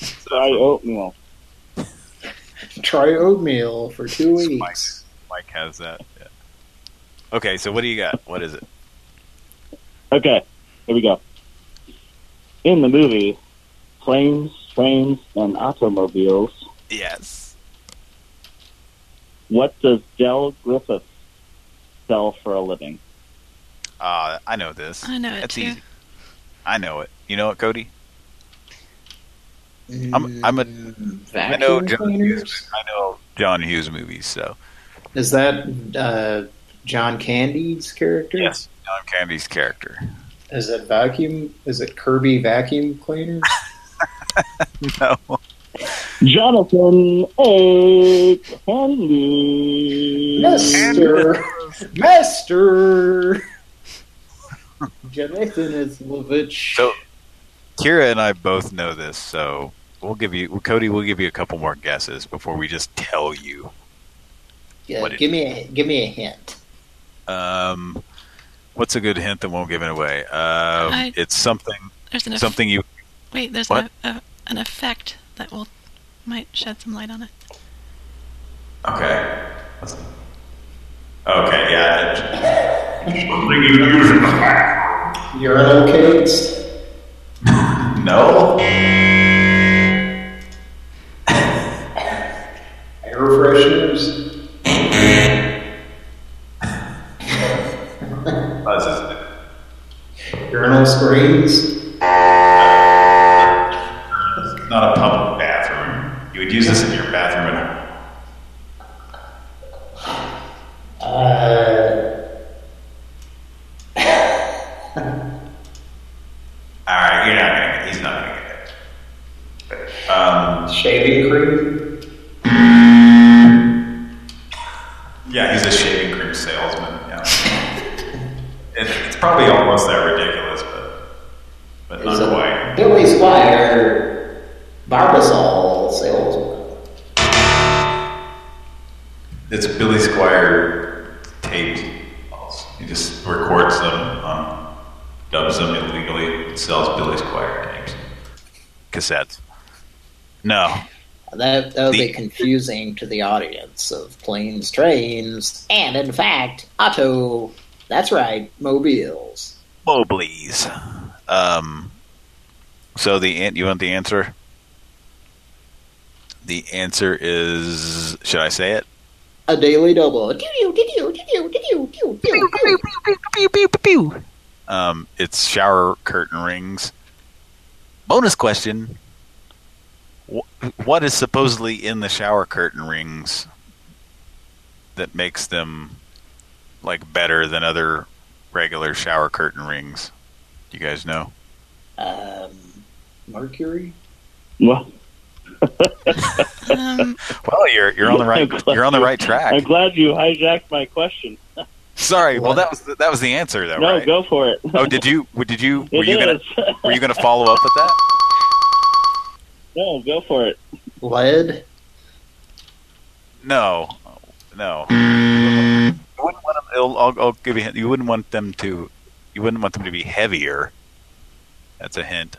Try oatmeal. [laughs] try oatmeal for two weeks. Mike has that. Yeah. Okay, so what do you got? What is it? Okay, here we go. In the movie, planes, trains, and automobiles. Yes. What does Del Griffith sell for a living? Uh, I know this. I know it That's too. easy. I know it. You know it, Cody? I'm I'm a I know Vacuum John cleaners? Hughes. I know John Hughes movies, so Is that uh, John Candy's character? yes, John Candy's character. Is it vacuum? Is it Kirby vacuum cleaner? [laughs] no. Jonathan A. Hanley. Master, Master. Jonathan Islovich. So Kira and I both know this, so we'll give you Cody. We'll give you a couple more guesses before we just tell you. Yeah, what it give me a give me a hint. Um, what's a good hint that won't give it away? Uh, I- it's something. There's an eff- something you. Wait, there's an, a, an effect that will might shed some light on it. Okay. Okay. Yeah. Urinal cakes. [laughs] No. Air fresheners. Buzz, isn't? Urinal screens. Not a public bathroom. You would use this in your bathroom at home. Uh, salesman. Yeah. [laughs] it, it's probably almost that ridiculous, but but not quite. Billy Squier, Barbasol salesman. It's Billy Squier taped calls. He just records them, um, dubs them illegally, sells Billy Squier tapes, cassettes. No, That that would be confusing to the audience of planes, trains, and in fact, auto. That's right, mobiles. Moblies. Um, so the an- you want the answer? The answer is should I say it? A daily double. Um, it's shower curtain rings. Bonus question: Wh- What is supposedly in the shower curtain rings that makes them like better than other regular shower curtain rings? Do you guys know? Um, Mercury. Well, [laughs] Um, Well, you're you're on the right [laughs] you're on the right track. I'm glad you hijacked my question. Sorry. Well, that was the, that was the answer, though, no, right? go for it. Oh, did you? Did you? [laughs] Were It you gonna? Were you gonna follow up with that? No, go for it. Lead. No, no. You wouldn't want them, I'll, I'll, I'll give you. a hint. You wouldn't want them to. You wouldn't want them to be heavier. That's a hint.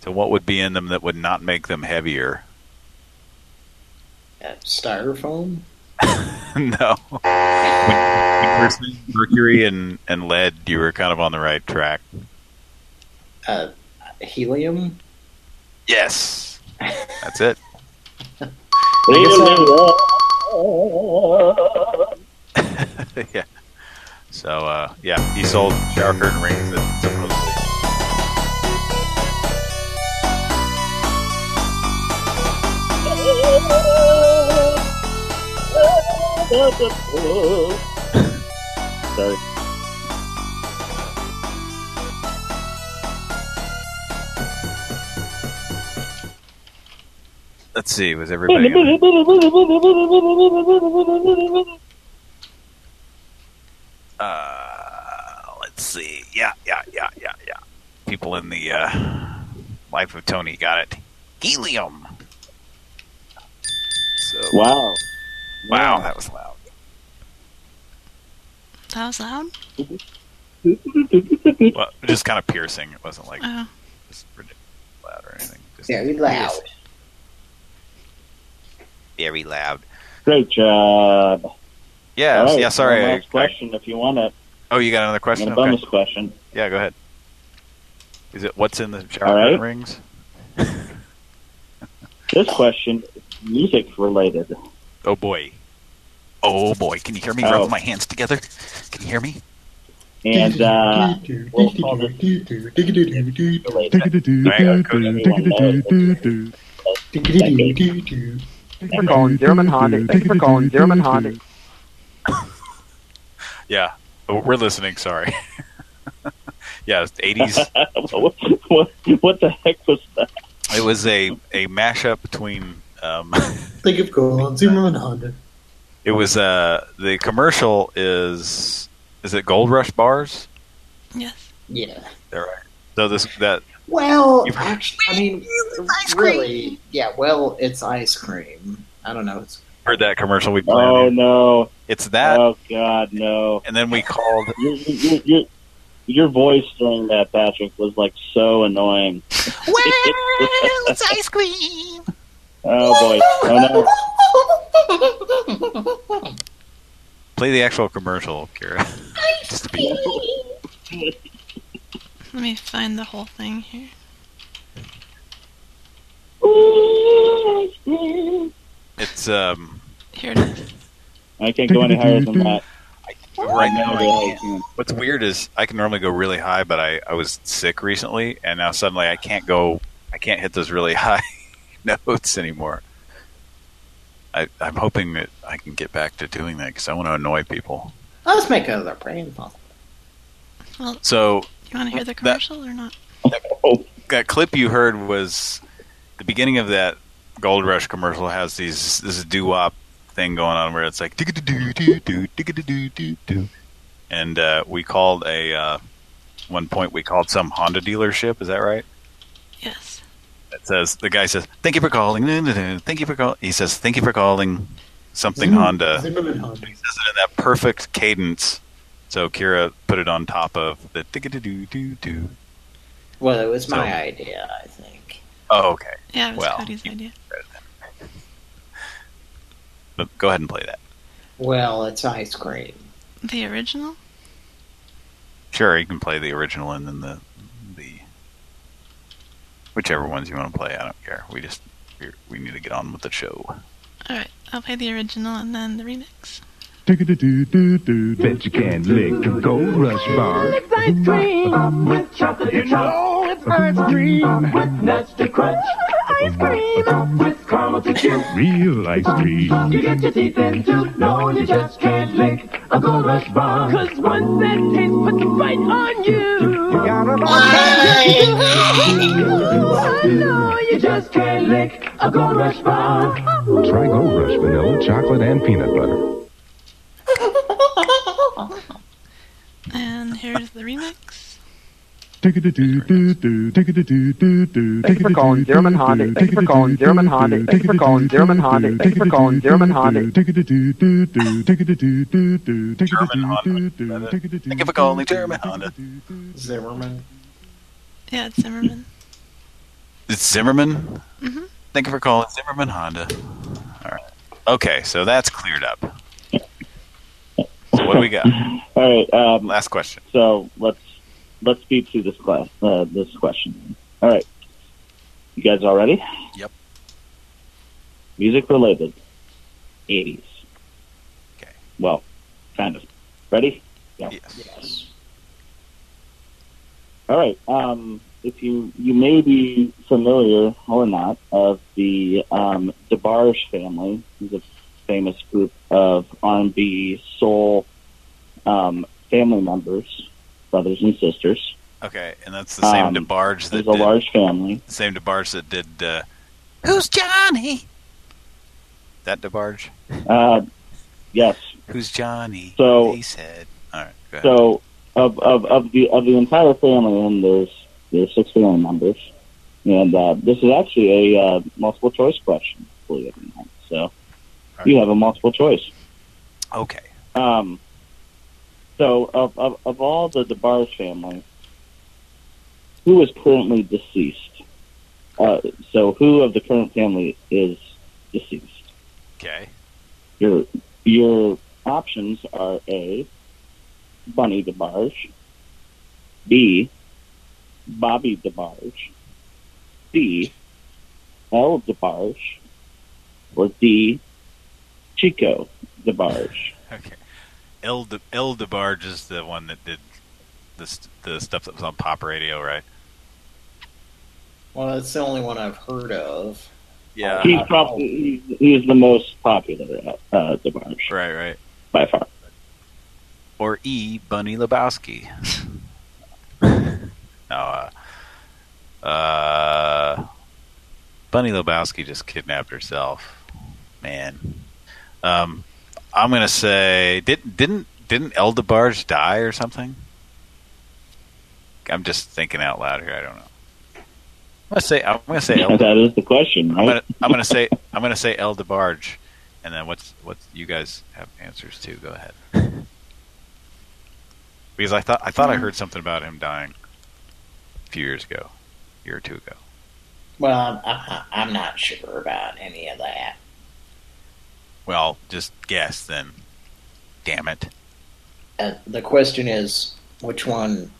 So, what would be in them that would not make them heavier? Uh, styrofoam. [laughs] no. When, when you were saying mercury and and lead, you were kind of on the right track. Uh, helium. Yes, that's it. [laughs] [laughs] yeah. So uh, yeah, he sold shower curtain rings that supposedly. [laughs] Sorry. Let's see, was everybody? Uh, let's see. Yeah, yeah, yeah, yeah, yeah. People in the uh, life of Tony got it. Helium. So, Wow. wow, that was loud. that was loud. Well, just kind of piercing. It wasn't like Oh. just ridiculous loud or anything. Just Very loud. Very loud. Great job. Yeah, All right, yeah. Sorry. I- last question if you want it. oh, you got another question? a bonus question. Yeah, go ahead. Is it what's in the shower right. rings? [laughs] This question is music related. Oh boy. Oh boy. Can you hear me Oh. rubbing my hands together? Can you hear me? And uh, we'll call this related. Everyone knows Thank you for calling Zimmerman Honda. Thank you for calling Zimmerman Honda. Yeah. Oh, we're listening. Sorry. [laughs] yeah, it's 80s. what, [laughs] what, what the heck was that? It was a a mashup between. Um, [laughs] Think of calling Zimmerman Honda. it was uh the commercial is is it Gold Rush bars? Yes. Yeah. They're right. So this that Well, actually, I mean, really, yeah. Well, it's ice cream. I don't know. It's heard that commercial we played. Oh no! It's that. Oh God, no! And then we called. Your, your, your, your voice during that, Patrick, was like so annoying. Well, it's [laughs] ice cream. Oh boy! Oh no! Play the actual commercial, Kira. Just to be Let me find the whole thing here. It's um Here it is. I can't go any higher than that. right now. I really, can't. can't. What's weird is I can normally go really high, but I I was sick recently, and now suddenly I can't go. I can't hit those really [laughs] high notes anymore. I I'm hoping that I can get back to doing that because I want to annoy people. let's make another brain possible. Well, So you want to hear the that- commercial or not? [laughs] that clip you heard was the beginning of that Gold Rush commercial has these this doo wop thing going on where it's like doo doo doo doo doo doo doo and uh, we called a uh, one point we called some Honda dealership is that right Yes. it says the guy says thank you for calling thank you for calling he says thank you for calling something Zimmer- Honda. Zimmerman Honda. He says it in that perfect cadence. So Kira put it on top of the doo doo doo doo. Well, it was my idea, I think. Oh, okay. Yeah, it was well, Cody's idea. [laughs] but go ahead and play that. Well, it's ice cream. The original? Sure, you can play the original and then the the whichever ones you want to play. I don't care. We just we're, we need to get on with the show. Alright, I'll play the original and then the remix. Bet you can't lick a gold rush bar. It's ice cream with chocolate You know it's ice cream with nuts to crunch. Ice cream with caramel to chew. Real ice cream. You get your teeth into, no, you just can't lick a gold rush bar. Cause once that taste puts right on you. You gotta know you just can't lick a gold rush bar. Try Gold Rush vanilla, chocolate, and peanut butter. And here's the remix. Take it a do do do. Take it a do do do. Thank you for calling Zimmerman Honda. Thank you for calling Zimmerman Honda. Thank you for calling Zimmerman Honda. Thank you for calling Honda. German do do do. Take it a do. Think of a calling German Honda. Zimmerman. Yeah, it's Zimmerman. It's Zimmerman. Mhm. Thank you for calling Zimmerman Honda. All right. Okay, so that's cleared up. So what do we got? [laughs] All right. Um, Last question. So let's let's speed through this class. Uh, this question. All right. You guys all ready? Yep. Music related. 80s. Okay. Well, kind of. Ready? Yeah. Yes. All right. Um, if you you may be familiar or not of the um, DeBarge family, who's a famous group of R&B soul um, family members, brothers and sisters. Okay, and that's the same Um, DeBarge that There's a large family. the same DeBarge that did uh, Who's Johnny? That DeBarge? Uh, yes. Who's Johnny? So- he said. All right, go ahead. So of, of, of the of the entire family, and there's there's six family members, and uh, this is actually a uh, multiple choice question, believe it or not. So you have a multiple choice. okay. Um, so of, of of all the DeBarge family, who is currently deceased? Uh, so who of the current family is deceased? Okay. Your your options are A. Bunny DeBarge, B. Bobby DeBarge, C. El DeBarge, or D. Chico DeBarge. Okay. El De, El DeBarge is the one that did the the stuff that was on pop radio, right? Well, that's the only one I've heard of. Yeah. He's probably he's, he's the most popular uh, uh, DeBarge Right, right. by far. Or E. Bunny Lebowski. [laughs] no, uh, uh, Bunny Lebowski just kidnapped herself. Man, um, I'm gonna say did didn't didn't El DeBarge die or something? I'm just thinking out loud here. I don't know. I'm gonna say I'm gonna say El, that is the question, I'm gonna, I'm gonna say [laughs] I'm gonna say El DeBarge, and then what's what you guys have answers to? Go ahead. because I thought I thought I heard something about him dying a few years ago, a year or two ago. Well, I'm not sure about any of that. Well, just guess then. Damn it! Uh, the question is, which one?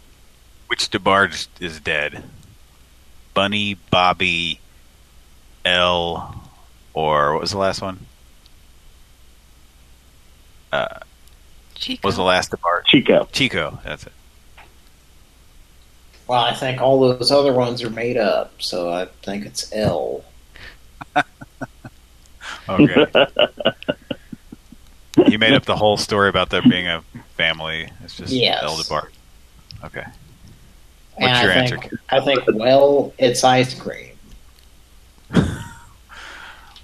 Which DeBarge is dead? Bunny, Bobby, L, or what was the last one? Uh, Chico. what was the last DeBarge? Chico. Chico. That's it. Well, I think all those other ones are made up, so I think it's L. Okay. [laughs] you made up the whole story about there being a family. It's just Yes. El DeBarge. Okay. And What's your I answer? think, I think, well, it's ice cream.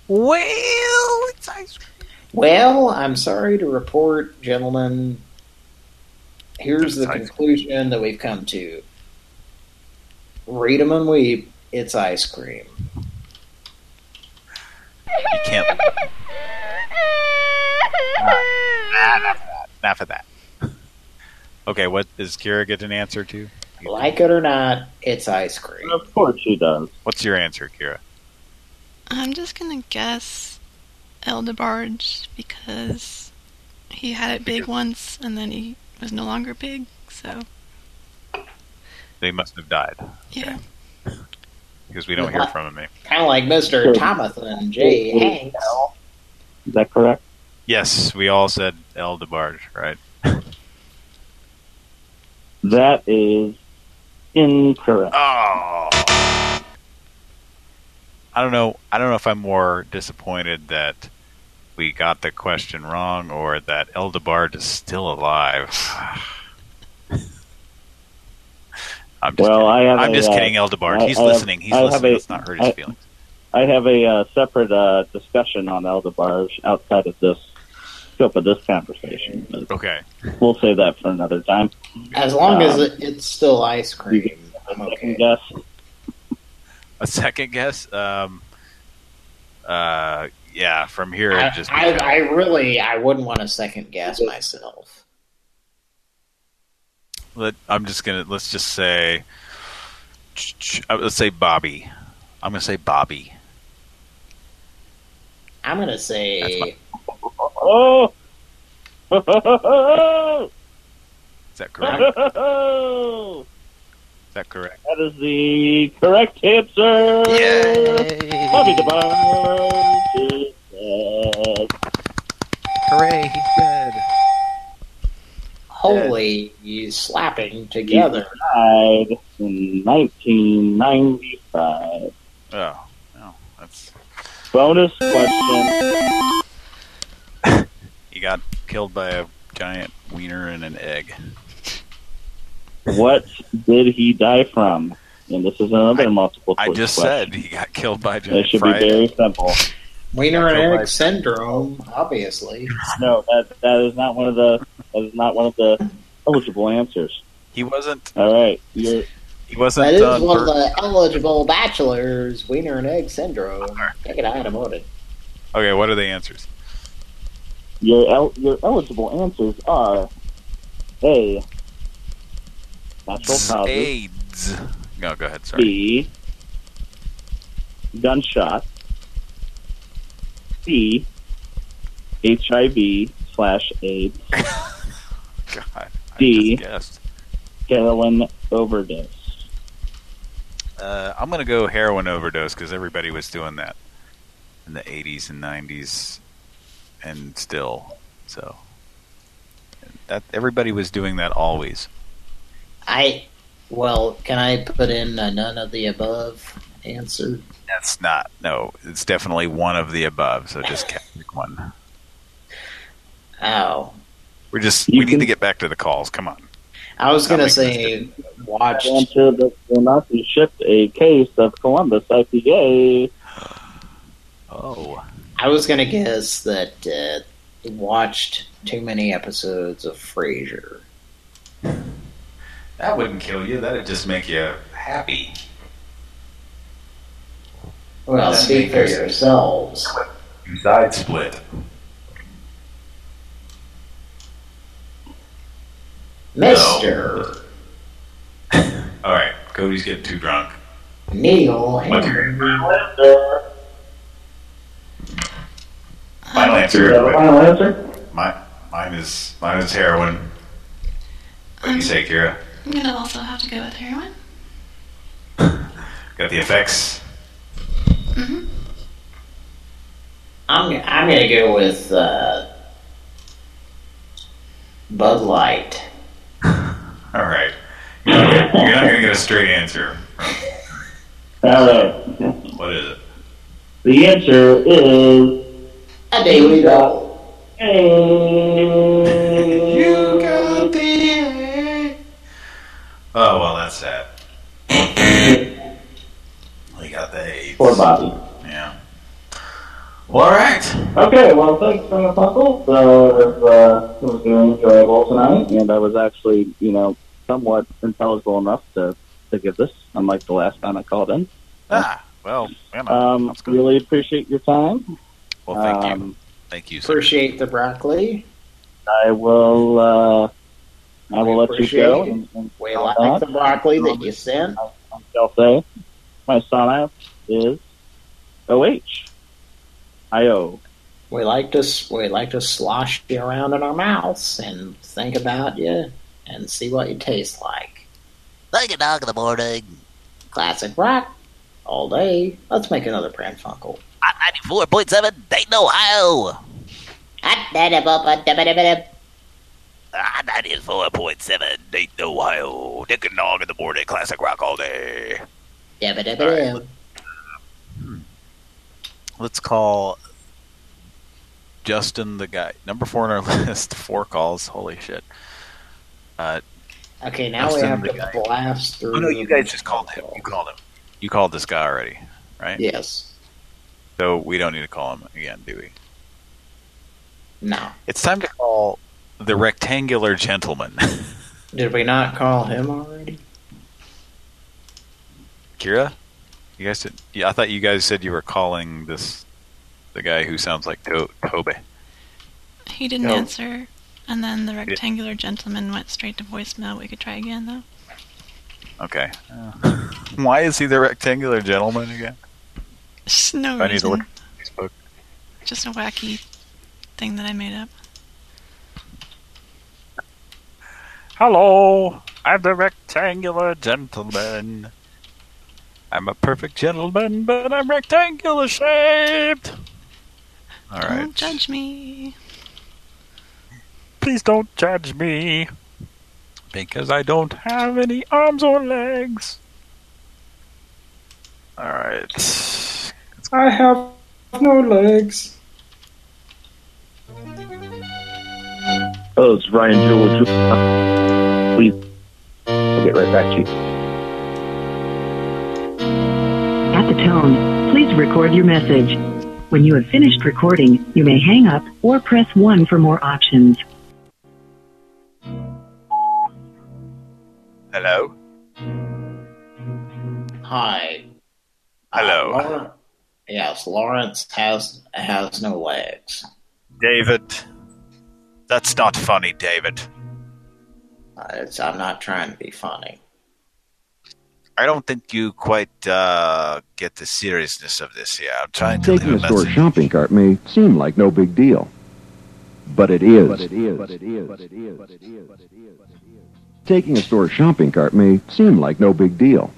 Well, it's ice cream. Well, I'm sorry to report, gentlemen. Here's the conclusion that we've come to. Read 'em and weep. It's ice cream. You can't. enough of that. Enough of that. Okay, what does Kira get an answer to? Like it or not, it's ice cream. Of course she does. What's your answer, Kira? I'm just gonna guess El DeBarge because he had it big once and then he was no longer big. So They must have died yeah, because we don't hear from him. Kind of like Mr. Thomathan J. Hanks. Is that correct? Yes, we all said El DeBarge, right? That is incorrect. Oh. I don't know. I don't know if I'm more disappointed that we got the question wrong or that El DeBarge is still alive. [sighs] I'm just well, kidding. I have. I'm a, just uh, kidding, El DeBarge. I- He's I have- listening. He's I listening. a- Let's not hurt his I- feelings. I have a uh, separate uh, discussion on El DeBarge outside of this scope of this conversation. Okay. We'll save that for another time. As long as Um, it, it's still ice cream, I'm okay. Yes. A second guess. Um. Uh. Yeah. From here, I, just I, I really, I wouldn't want to second guess myself. Let, I'm just gonna let's just say, uh, let's say Bobby. I'm gonna say Bobby. I'm gonna say Oh! [laughs] Is that correct? is that correct? That is the correct answer. Bobby DeBarge is dead. Hooray, he's dead. Holy slapping together. Died in 1995. Oh, no, that's Bonus question. he got killed by a giant wiener and an egg. What did he die from? And this is another multiple question. I just question. said he got killed by a It giant should be very simple. Wiener and egg syndrome, obviously. [laughs] No, that that is not one of the that is not one of the eligible answers. He wasn't. All right, you're He wasn't. That is uh, one of the eligible bachelors, wiener and egg syndrome. Take it out about it. Okay, what are the answers? your el- your eligible answers are A. Natural causes. AIDS. No, go ahead. Sorry. B. Gunshot. C. HIV slash AIDS. [laughs] God, I D. just guessed. Heroin overdose. Uh, I'm gonna go heroin overdose because everybody was doing that in the 80s and 90s, and still. So that everybody was doing that always. I, well, can I put in a none of the above answer? That's not. No, it's definitely one of the above. So just ca- pick one. Oh, We're just. we need to get back to the calls. Come on. I was gonna say watch. Answer that the Nazis shipped a case of Columbus IPA. Oh. I was gonna guess that uh, watched too many episodes of Frasier. That wouldn't kill you. That'd just make you happy. Well, That'd speak make for your- yourselves. Side split. Mister [laughs] All right, Cody's getting too drunk. Neil What's Henry. your final uh, answer? Final answer? My, mine is mine is heroin. What do you um, say, Kira? I'm gonna also have to go with heroin. [laughs] Got the effects. Hmm I'm I'm gonna go with uh, Bud Light. [laughs] All right. You're not, gonna, you're not gonna get a straight answer. All right. What is it? The answer is A daily double. you got the. Oh well, that's sad. [laughs] We got the AIDS. Poor Bobby. Yeah. Well, all right. Okay, well, thanks for the puzzle. So it was, uh, it was very enjoyable tonight, and I was actually, you know, somewhat intelligible enough to, to give this, unlike the last time I called in. Ah, well, you know, Um, really appreciate your time. well, thank you, um, thank you. Sir. Appreciate the broccoli. I will. Uh, I will let you appreciate go. it. And, and We like the broccoli that you sent. I'll say my sign up is OH. IO. We like to we like to slosh you around in our mouths and think about you and see what you taste like. Like a dog in the morning. Classic rock all day. Let's make another Pran Funkel. Hot 94.7 Dayton, Ohio. Hot 94.7 Dayton, Ohio. Dick and dog in the morning. Classic rock all day. Dabba-dabba-dab. Let's call Justin the guy. Number four on our [laughs] list. Four calls. Holy shit. Uh, Okay, now we have to guy. blast through. Oh, no, you guys just called him. You called him. You called this guy already, right? Yes. So we don't need to call him again, do we? No. It's time to call the rectangular gentleman. [laughs] Did we not call him already? Kira? You guys did, yeah, I thought you guys said you were calling this the guy who sounds like to- Toby. He didn't No. answer, and then the rectangular gentleman went straight to voicemail. We could try again, though. Okay. Uh, [laughs] why is he the rectangular gentleman again? Just no I need to reason. look Facebook. Just a wacky thing that I made up. Hello, I'm the rectangular gentleman. I'm a perfect gentleman, but I'm rectangular shaped. All right. Don't judge me. Please don't judge me. Because I don't have any arms or legs. Alright. I have no legs. Oh, it's Ryan Jewell. Please, I'll get right back to you. Tone, please record your message. When you have finished recording, you may hang up or press 1 for more options. Hello? Hi. Hello. Uh, Laura- yes, Lawrence has has no legs. David. That's not funny, David. Uh, it's, I'm not trying to be funny. I don't think you quite uh, get the seriousness of this here. I'm trying to Taking leave a a store message. shopping cart may seem like no big deal, but it is. But it is. But it is. But it is. But it is. But it is. Taking a store shopping cart may seem like no big deal,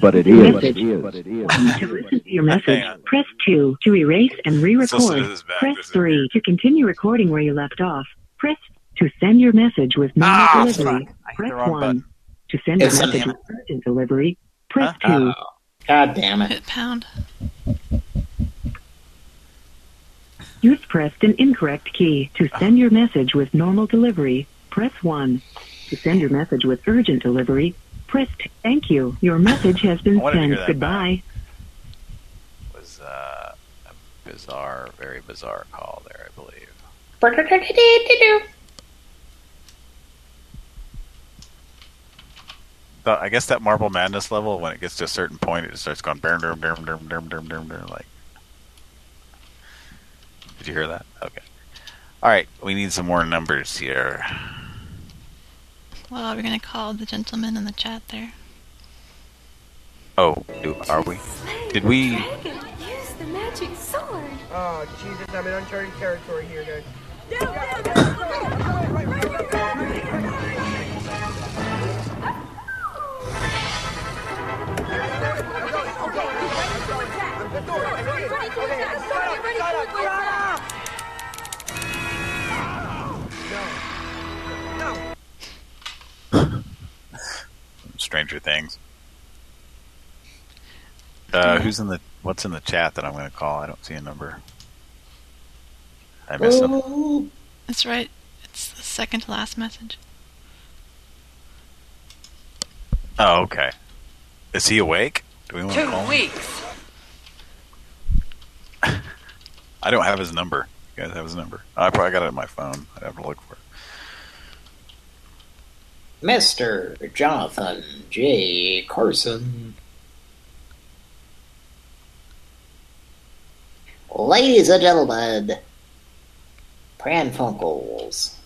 but it is. Message. To listen to your message, press 2. To erase and re-record, to back. press 3. To continue recording where you left off, press to send your message with normal Ah, delivery, fuck. I hit press 1. button. To send a message him. with urgent delivery, press Huh? 2. God damn it. Hit pound. You've pressed an incorrect key. To send your message with normal delivery, press 1. To send your message with urgent delivery, press 2. Thank you. Your message has been I wanted to hear sent. that Goodbye. was uh, a bizarre, very bizarre call there, I believe. But I guess that Marble Madness level, when it gets to a certain point, it just starts going burn, burn, burn, burn, burn, burn, burn, burn, like. Did you hear that? Okay. All right, we need some more numbers here. Well, we're gonna call the gentleman in the chat there. Oh, do, are we? Did we? Use the magic sword. Oh, Jesus, I'm in uncharted territory here, guys. [laughs] Stranger Things. Uh, who's in the? What's in the chat that I'm going to call? I don't see a number. I missed them. That's right. It's the second to last message. Oh, okay. Is he awake? Do we want to Two call him? weeks. I don't have his number. You guys have his number? I probably got it on my phone. I'd have to look for it. Mr. Jonathan J. Carson. Ladies and gentlemen, Pran Funkels.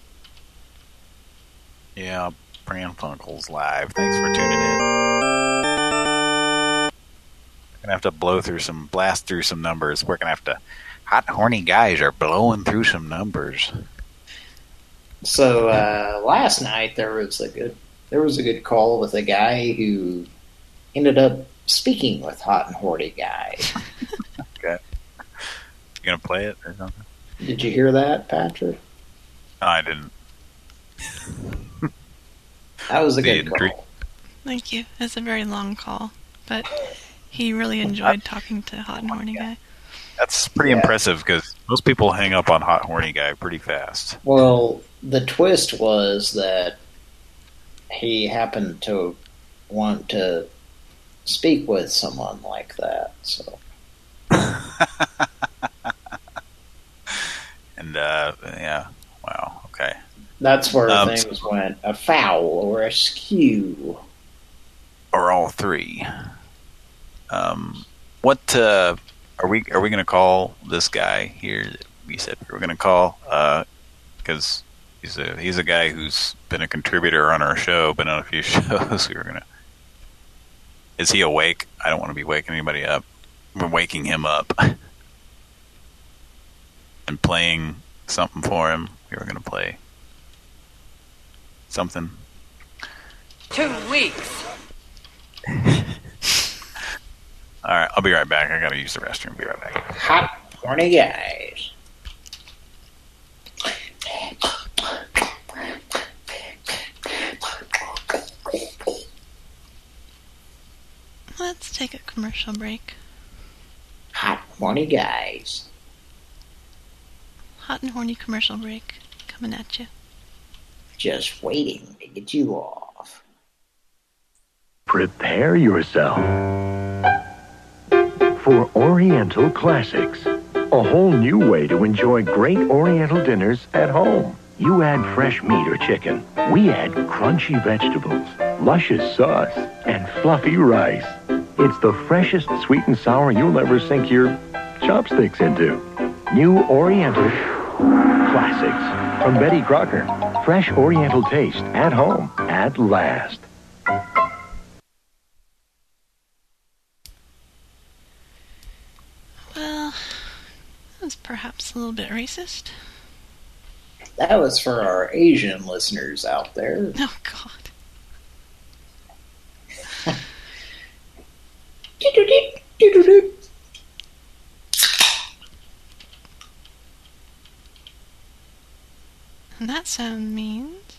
Yeah, Pran Funkels live. Thanks for tuning in. Gonna have to blow through some, blast through some numbers. We're gonna have to. Hot horny guys are blowing through some numbers. So uh, last night there was a good there was a good call with a guy who ended up speaking with Hot and Horny guy. [laughs] Okay. You gonna play it or something? Did you hear that, Patrick? No, I didn't. [laughs] That was a The good intri- call. Thank you. It's a very long call, but he really [laughs] enjoyed talking to Hot and Horny Guy. That's pretty impressive because most people hang up on hot horny guy pretty fast. Well, the twist was that he happened to want to speak with someone like that. So [laughs] And uh, yeah, wow, okay. that's where Um, things went afoul or askew. Or all three. Um, what uh, are we? Are we going to call this guy here? that We said we're going to call uh, because he's a he's a guy who's been a contributor on our show, been on a few [laughs] shows. We were going to. Is he awake? I don't want to be waking anybody up. We're waking him up [laughs] and playing something for him. We were going to play something. Two weeks. [laughs] All right, I'll be right back. I got to use the restroom. Be right back. Hot horny guys. Let's take a commercial break. Hot horny guys. Hot and horny commercial break coming at you. Just waiting to get you off. Prepare yourself for Oriental Classics, a whole new way to enjoy great Oriental dinners at home. You add fresh meat or chicken. We add crunchy vegetables, luscious sauce, and fluffy rice. It's the freshest sweet and sour you'll ever sink your chopsticks into. New Oriental Classics from Betty Crocker. Fresh Oriental taste at home at last. That's perhaps a little bit racist. That was for our Asian listeners out there. [laughs] Oh, God. And that sound means.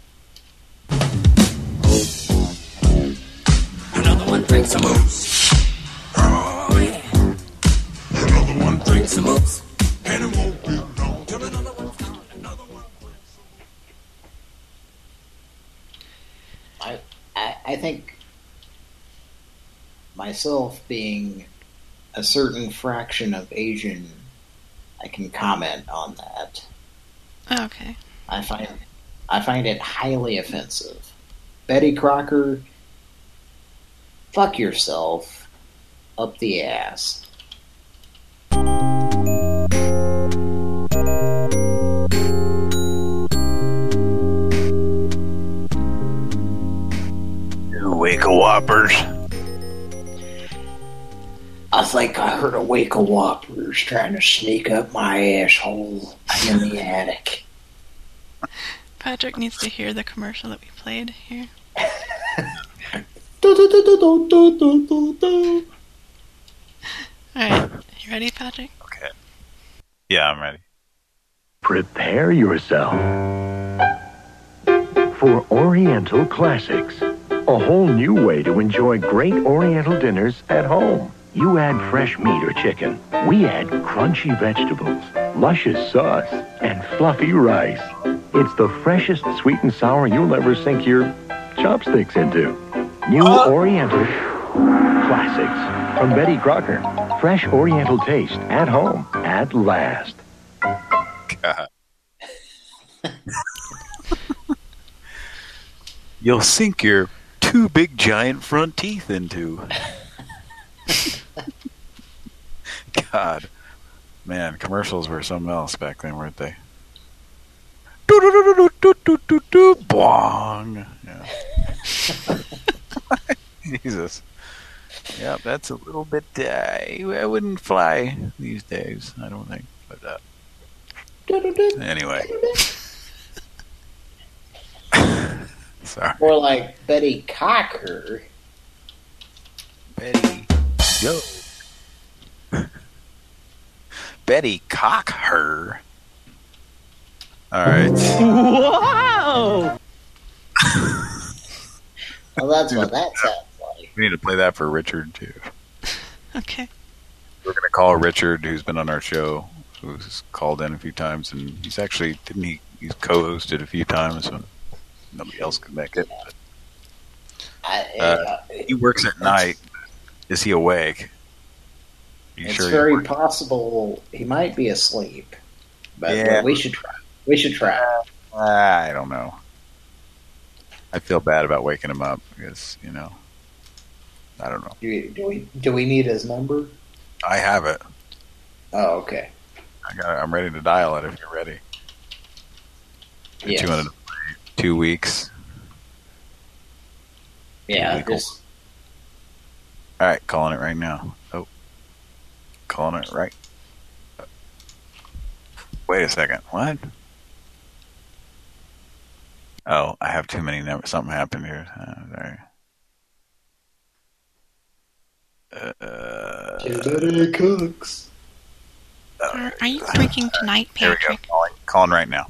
Another one drinks some moose. Oh, yeah. Another one drinks some moose. And it won't be long till another one's gone. Another one. I, I I think myself being a certain fraction of Asian, I can comment on that. Oh, okay. I find I find it highly offensive. Betty Crocker, fuck yourself up the ass. Wake a whoppers. I think I heard a wake of whoppers trying to sneak up my asshole in the attic. Patrick needs to hear the commercial that we played here. [laughs] Alright, you ready, Patrick? Okay. Yeah, I'm ready. Prepare yourself for Oriental Classics, a whole new way to enjoy great Oriental dinners at home. You add fresh meat or chicken. We add crunchy vegetables, luscious sauce, and fluffy rice. It's the freshest sweet and sour you'll ever sink your chopsticks into. New uh. Oriental Classics from Betty Crocker. Fresh Oriental taste at home at last. God. [laughs] You'll sink your two big giant front teeth into. God. Man, commercials were something else back then, weren't they? do-bong Yeah. [laughs] Jesus. Yep, that's a little bit. Uh, I wouldn't fly these days. I don't think. But uh, anyway, [laughs] sorry. More like Betty Cocker. Betty. Yo. Betty cock her. All right. Wow! well, that's what that sounds like. We need to play that for Richard too. Okay. We're gonna call Richard, who's been on our show, who's called in a few times, and he's actually didn't he? He's co-hosted a few times, so nobody else can make it. But, uh, he works at night. Is he awake? You it's sure? very possible he might be asleep, but Yeah. we should try. We should try. I don't know. I feel bad about waking him up because you know. I don't know. Do we, do we do we need his number? I have it. Oh, okay. I got. It. I'm ready to dial it if you're ready. Yes. Two hundred, two weeks. Yeah, Illegal. just All right, calling it right now. Oh, calling it right. Wait a second. What? Oh, I have too many numbers. Something happened here. Uh, sorry. Uh, too many cooks. Are, are you drinking tonight, Patrick? there we go. Patrick? Calling, calling right now.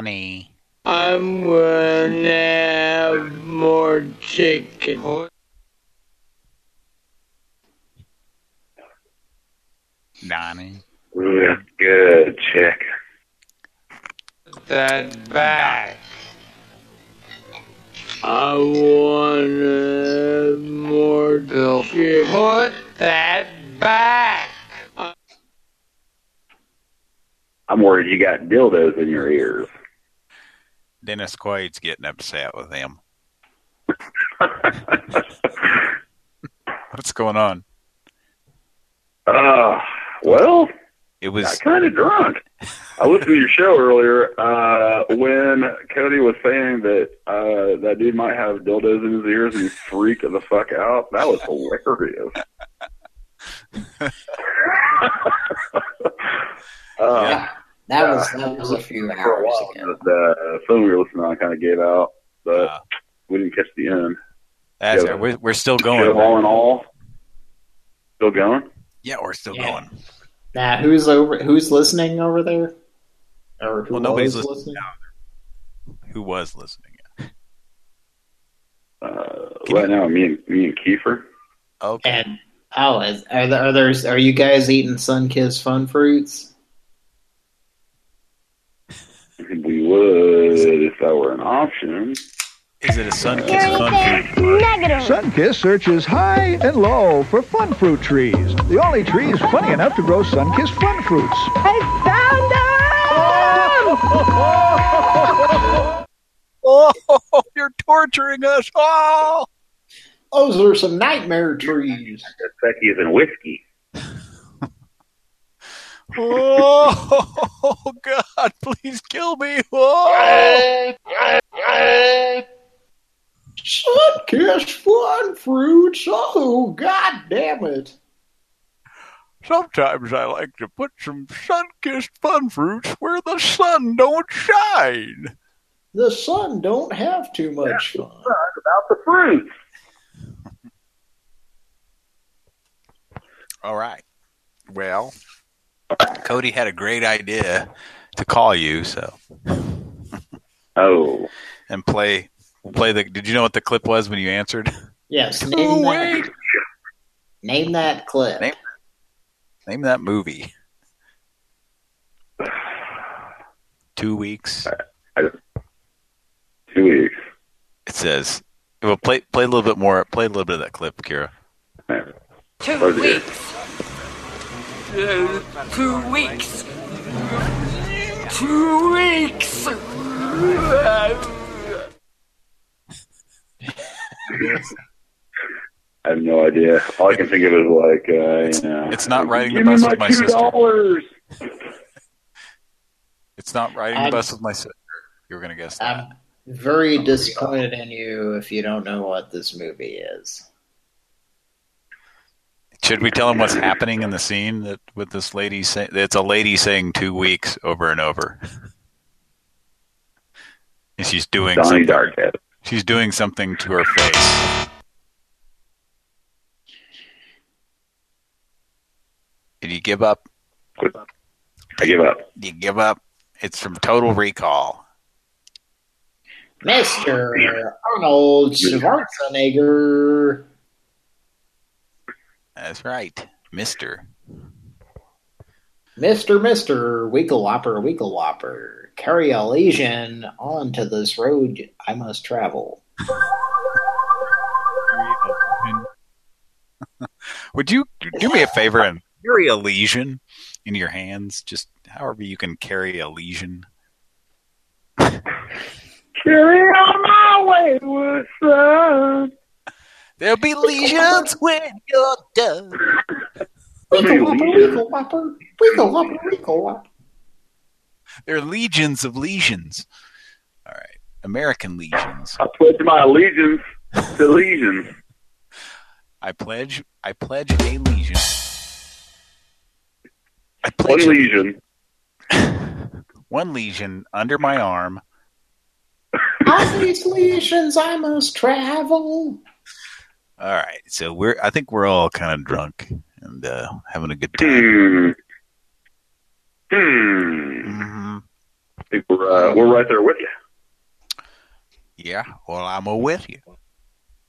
Donnie. I'm gonna have more chicken. Donnie. Ooh, that's good chicken. That back. I want more chicken. Put that back. I'm worried you got dildos in your ears. Dennis Quaid's getting upset with him. What's going on? Uh, well, it was kind of drunk. I listened to your show earlier uh, when Cody was saying that uh, that dude might have dildos in his ears and he freaked the fuck out. That was hilarious. [laughs] uh, yeah, that yeah. was that was a few For a hours while, ago. The uh, film we were listening on kind of gave out, but we didn't catch the end. That's Yeah. it. We're, we're still going. Show all in all, still going. Yeah, we're still Yeah. going. Now, who's over? Who's listening over there? Or who Well, nobody's was listening Who was listening? Uh, right now, me and me and Kiefer. Okay. And oh, is, are there, are there are you guys eating Sunkist Fun Fruits? We would if that were an option. Is it a Sunkist fun food? Sunkist searches high and low for fun fruit trees. The only trees funny enough to grow Sunkist fun fruits. I found them! Oh, [laughs] you're torturing us. Oh, those are some nightmare trees. Becky is in whiskey. Oh, [laughs] God, please kill me. Oh. Sunkist fun fruits. Oh, god damn it. Sometimes I like to put some Sunkist fun fruits where the sun don't shine. The sun don't have too much fun. About the fruits. All right. Well, Cody had a great idea to call you, so. Oh. And play play the did you know what the clip was when you answered? Yes. Oh, Name, wait. that, name that clip. Name, name that movie. Two weeks. Two weeks. It says well play play a little bit more play a little bit of that clip, Kira. Two weeks. Uh, two weeks. Two weeks. [laughs] I have no idea. All I can think of is like, uh, you know, it's not riding the bus with my two sister. [laughs] It's not riding I'm- the bus with my sister. You were gonna guess that. I'm very disappointed in you if you don't know what this movie is. Should we tell him what's happening in the scene that with this lady saying it's a lady saying two weeks over and over. And she's doing Donnie something. Darkhead. She's doing something to her face. Did you give up? I give up. You give up? It's from Total Recall. Mr. Arnold Schwarzenegger. That's right, Mister. Mr. Mr. Weekle Whopper, Weekle Whopper. Carry a lesion onto this road I must travel. [laughs] Would you do me a favor and carry a lesion in your hands? Just however you can carry a lesion. Carry on my wayward son. There'll be lesions when you're done. Weekle Whopper, Weekle Whopper, Weekle Whopper, Weekle Whopper. There are legions of lesions. All right, American legions. I pledge my allegiance to legions. [laughs] I pledge. I pledge a legion. I One pledge legion. [laughs] one legion under my arm. On these lesions I must travel. All right, so we're. I think we're all kind of drunk and uh, having a good time. Hmm. Hmm. I think we're uh, we're right there with you. Yeah, well, I'm a with you.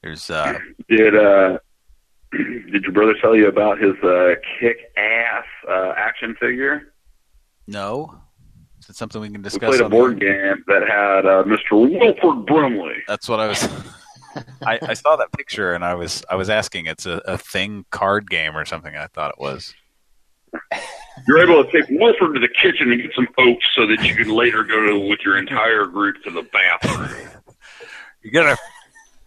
There's uh, Did uh, [clears throat] did your brother tell you about his uh, kick ass uh, action figure? no. Is it something we can discuss? We played a board game that had uh, Mr. Wilford Brimley. That's what I was. I, I saw that picture and I was I was asking. It's a, a thing card game or something. I thought it was. You're able to take Wilford to the kitchen and get some oats so that you can later go to, with your entire group to the bathroom. [laughs] You get a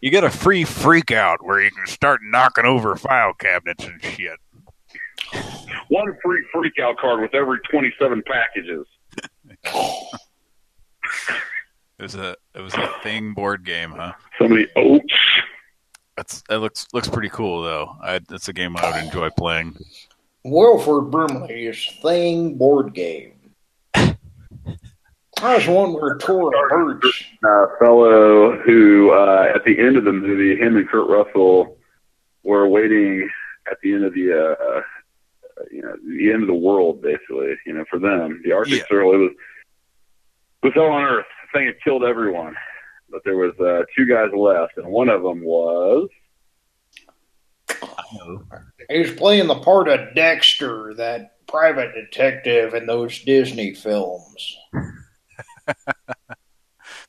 you get a free freak out where you can start knocking over file cabinets and shit. One free freak out card with every 27 packages. [laughs] It was a it was a thing board game, huh? So many oats. That's that looks looks pretty cool though. I, that's a game I would enjoy playing. Wilford Brimley's Thing board game. [laughs] That's one where Tora Birch. uh, fellow who, uh, at the end of the movie, him and Kurt Russell were waiting at the end of the, uh, uh, you know, the end of the world, basically. You know, for them, the Arctic Circle it was was hell on earth. The thing had killed everyone, but there was uh, two guys left, and one of them was He was playing the part of Dexter, that private detective in those Disney films. [laughs]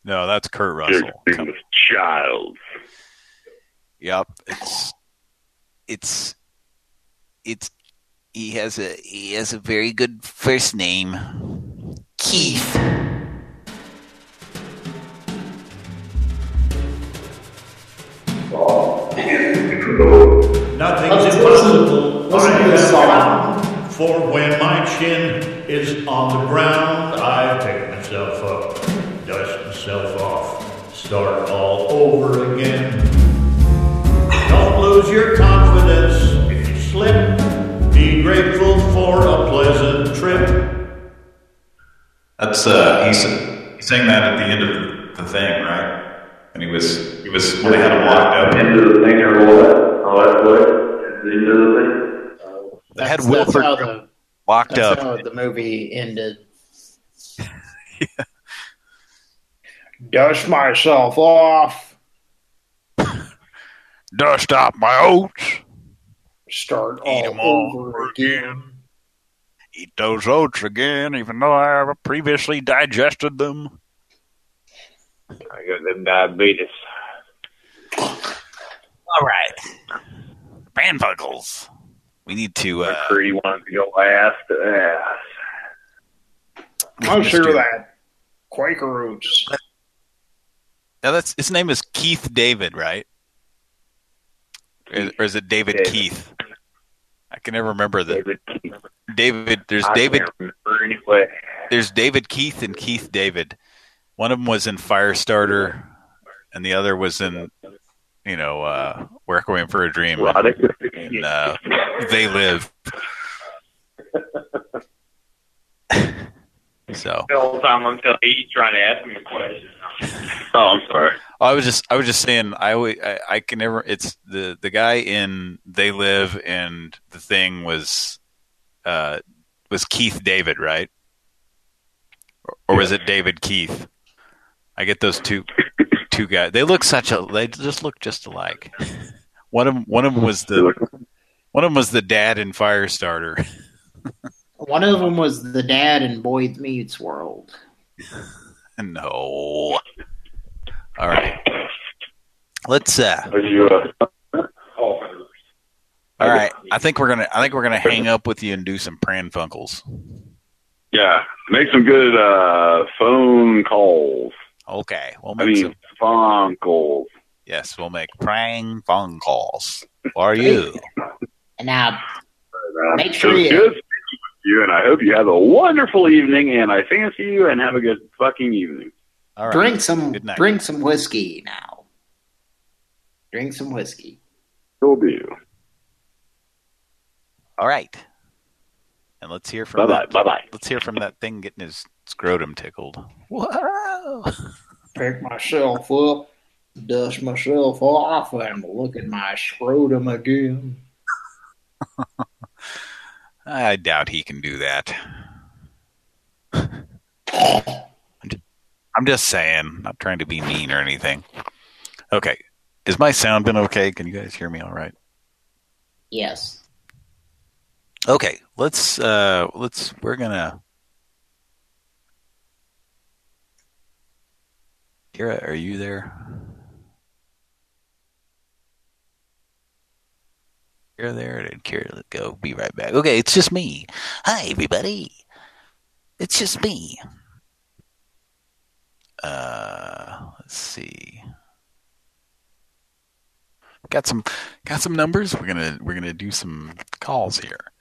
No, that's Kurt Russell. Come- Childs. Yep, it's it's it's he has a he has a very good first name, Keith. Nothing's impossible. I have For when my chin is on the ground, I pick myself up, dust myself off, start all over again. Don't lose your confidence if you slip. Be grateful for a pleasant trip. That's uh, he's he sang that at the end of the thing, right? And he was he was when they had him locked up. End of the thing or what? Oh, that's what? The end of the thing? They had That's- Wilford that's how the, locked that's up. how the movie ended. [laughs] Dust myself off. [laughs] Dust off my oats. Start Eat all 'em all over again. Eat those oats again, even though I previously digested them. I got them diabetes. All right, Pranfuckles. We need to. Uh, McCready wants to go ass to. I'm Just sure do- that Quaker Roots. Now that's his name is Keith David, right? Or, or is it David, David. Keith? I can never remember the David Keith. David. There's I David. can't anyway. There's David Keith and Keith David. One of them was in Firestarter, and the other was in, you know, uh, Requiem for a Dream. Roddick. And, uh, they live. [laughs] so The whole time until he's trying to ask me a question. Oh, I'm sorry. I was just I was just saying I I, I can never it's the the guy in They Live and the thing was uh was Keith David right or, or was it David Keith I get those two two guys they look such a they just look just alike one of them one of them was the one of them was the dad in Firestarter One of them was the dad in Boy Meets World. no all right let's uh Are you, uh, All right, I think we're gonna. I think we're gonna hang up with you and do some Pran Funkels. yeah, make some good uh, phone calls. Okay, we'll I mean, some. Phone calls. Yes, we'll make prank phone calls. How are you? And now, Uh, Make sure you- good speaking with you, and I hope you have a wonderful evening. And I fancy you, and have a good fucking evening. All right. drink some Good night. drink some whiskey now. Drink some whiskey. Will do. All right, and let's hear from Bye-bye, that. bye-bye. Let's hear from that thing getting his scrotum tickled. Whoa! [laughs] Pick myself up, dust myself off, and look at my scrotum again. [laughs] I doubt he can do that. [laughs] I'm just, I'm just saying, not trying to be mean or anything. Okay, is my sound been okay? Can you guys hear me all right? Yes. Okay, let's uh let's we're gonna Kira, are you there? Kira there? Did Kira let go? Be right back. Okay, it's just me. Hi everybody. It's just me. Uh let's see. Got some got some numbers. We're gonna we're gonna do some calls here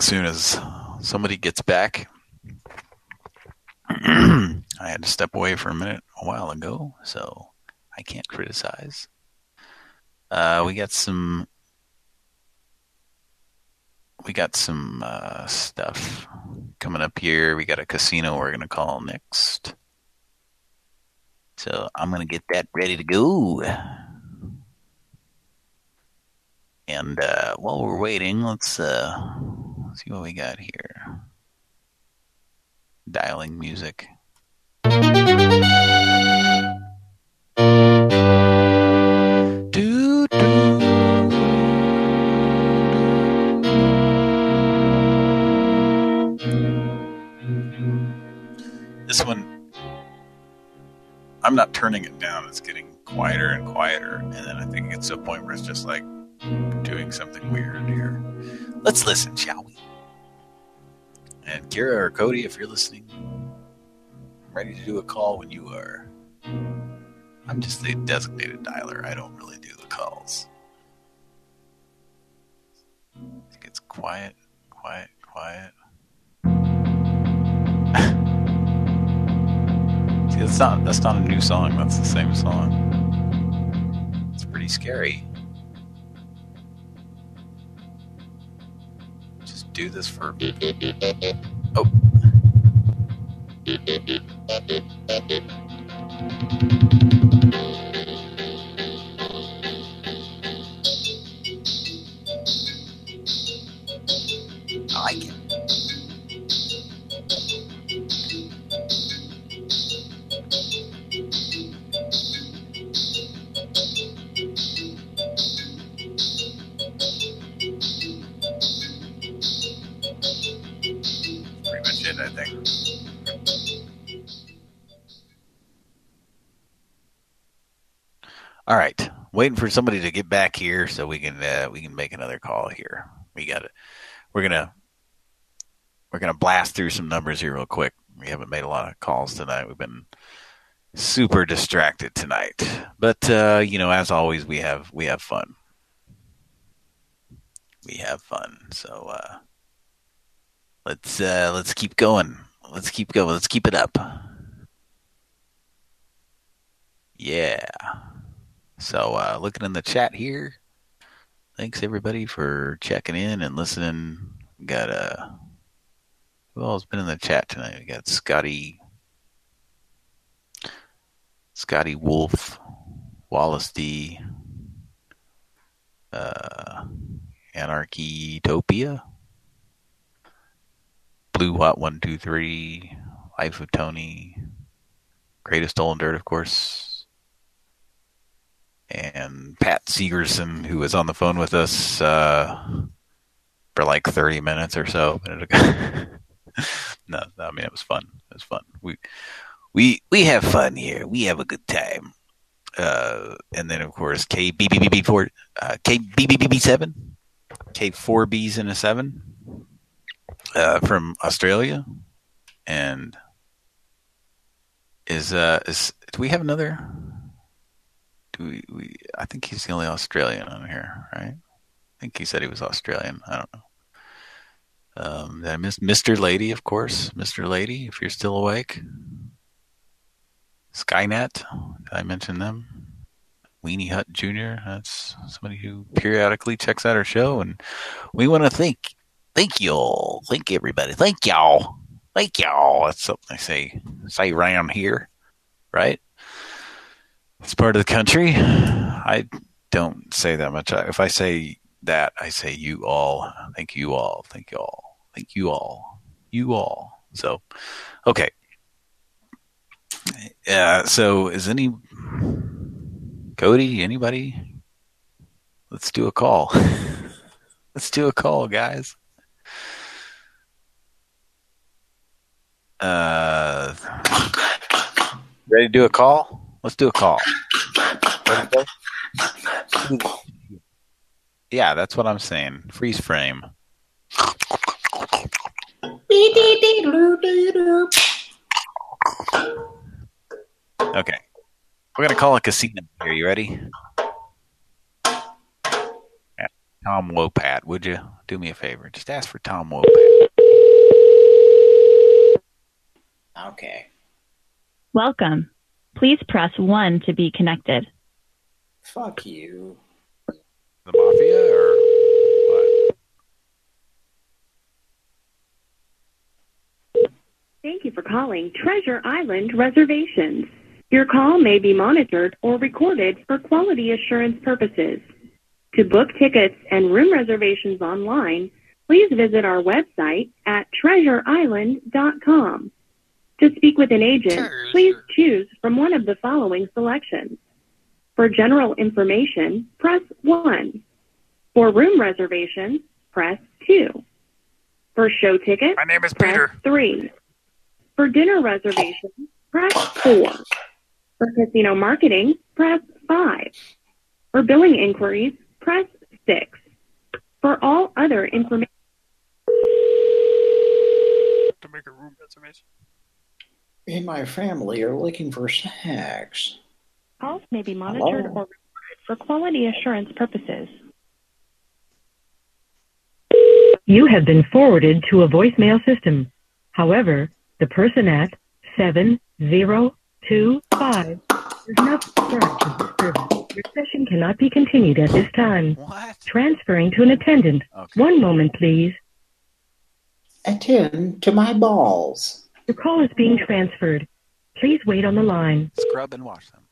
as soon as somebody gets back. I had to step away for a minute a while ago, so I can't criticize. Uh, we got some. We got some uh, stuff coming up here. We got a casino we're gonna call next, so I'm gonna get that ready to go. And uh, while we're waiting, let's uh, see what we got here. Dialing music. This one, I'm not turning it down. It's getting quieter and quieter, and then I think it gets to a point where it's just like doing something weird here. Let's listen, shall we? And Kira or Cody, if you're listening, I'm ready to do a call when you are. I'm just the designated dialer. I don't really do the calls. It gets quiet, quiet, quiet. [laughs] See, that's not that's not a new song. That's the same song. It's pretty scary. Do this for. Oh. I waiting for somebody to get back here so we can uh, we can make another call here. We got it. We're gonna we're gonna blast through some numbers here real quick. We haven't made a lot of calls tonight. We've been super distracted tonight, but uh, you know, as always, we have we have fun. We have fun. So uh, let's uh, let's keep going. Let's keep going. Let's keep it up. Yeah. So uh, looking in the chat here, thanks everybody for checking in and listening. We got uh, who all has been in the chat tonight? We got Scotty, Scotty Wolf, Wallace D, uh, Anarchy Topia, Blue Hot One Two Three, Life of Tony, Greatest Stolen Dirt, of course, and Pat Segerson, who was on the phone with us uh, for like 30 minutes or so. [laughs] no, I mean it was fun. It was fun. We we we have fun here. We have a good time. Uh, and then of course KBBB four, uh, KBBB seven, K four Bs in a seven, uh, from Australia, and is uh is do we have another? Do we, we I think he's the only Australian on here, right? I think he said he was Australian. I don't know. Um, did Mr. Lady, of course. Mr. Lady, if you're still awake. Skynet, did I mention them? Weenie Hut Jr., that's somebody who periodically checks out our show, and we want to thank, thank y'all, thank everybody, thank y'all, thank y'all. That's something I say, say around here, right? It's part of the country. I don't say that much. If I say that, I say you all. Thank you all. Thank you all. Thank you all. You all. So, okay. Yeah. So, is any Cody? Anybody? Let's do a call. [laughs] Let's do a call, guys. Uh, ready to do a call? Let's do a call. To? Yeah, that's what I'm saying. Freeze frame. Okay. We're gonna call a casino here. You ready? Tom Wopat, would you do me a favor? Just ask for Tom Wopat. Okay. Welcome. Please press 1 to be connected. Fuck you. The mafia or what? Thank you for calling Treasure Island Reservations. Your call may be monitored or recorded for quality assurance purposes. To book tickets and room reservations online, please visit our website at treasureisland.com. To speak with an agent, please choose from one of the following selections. For general information, press 1. For room reservations, press 2. For show tickets, My name is press Peter. 3. For dinner reservations, press 4. For casino marketing, press 5. For billing inquiries, press 6. For all other information, To make a room reservation. Me and my family are looking for snacks. Calls may be monitored Hello? or recorded for quality assurance purposes. You have been forwarded to a voicemail system. However, the person at 7025 does not subscribe to this service. Your session cannot be continued at this time. What? Transferring to an attendant. One moment, please. Attend to my balls. Your call is being transferred. Please wait on the line. Scrub and wash them.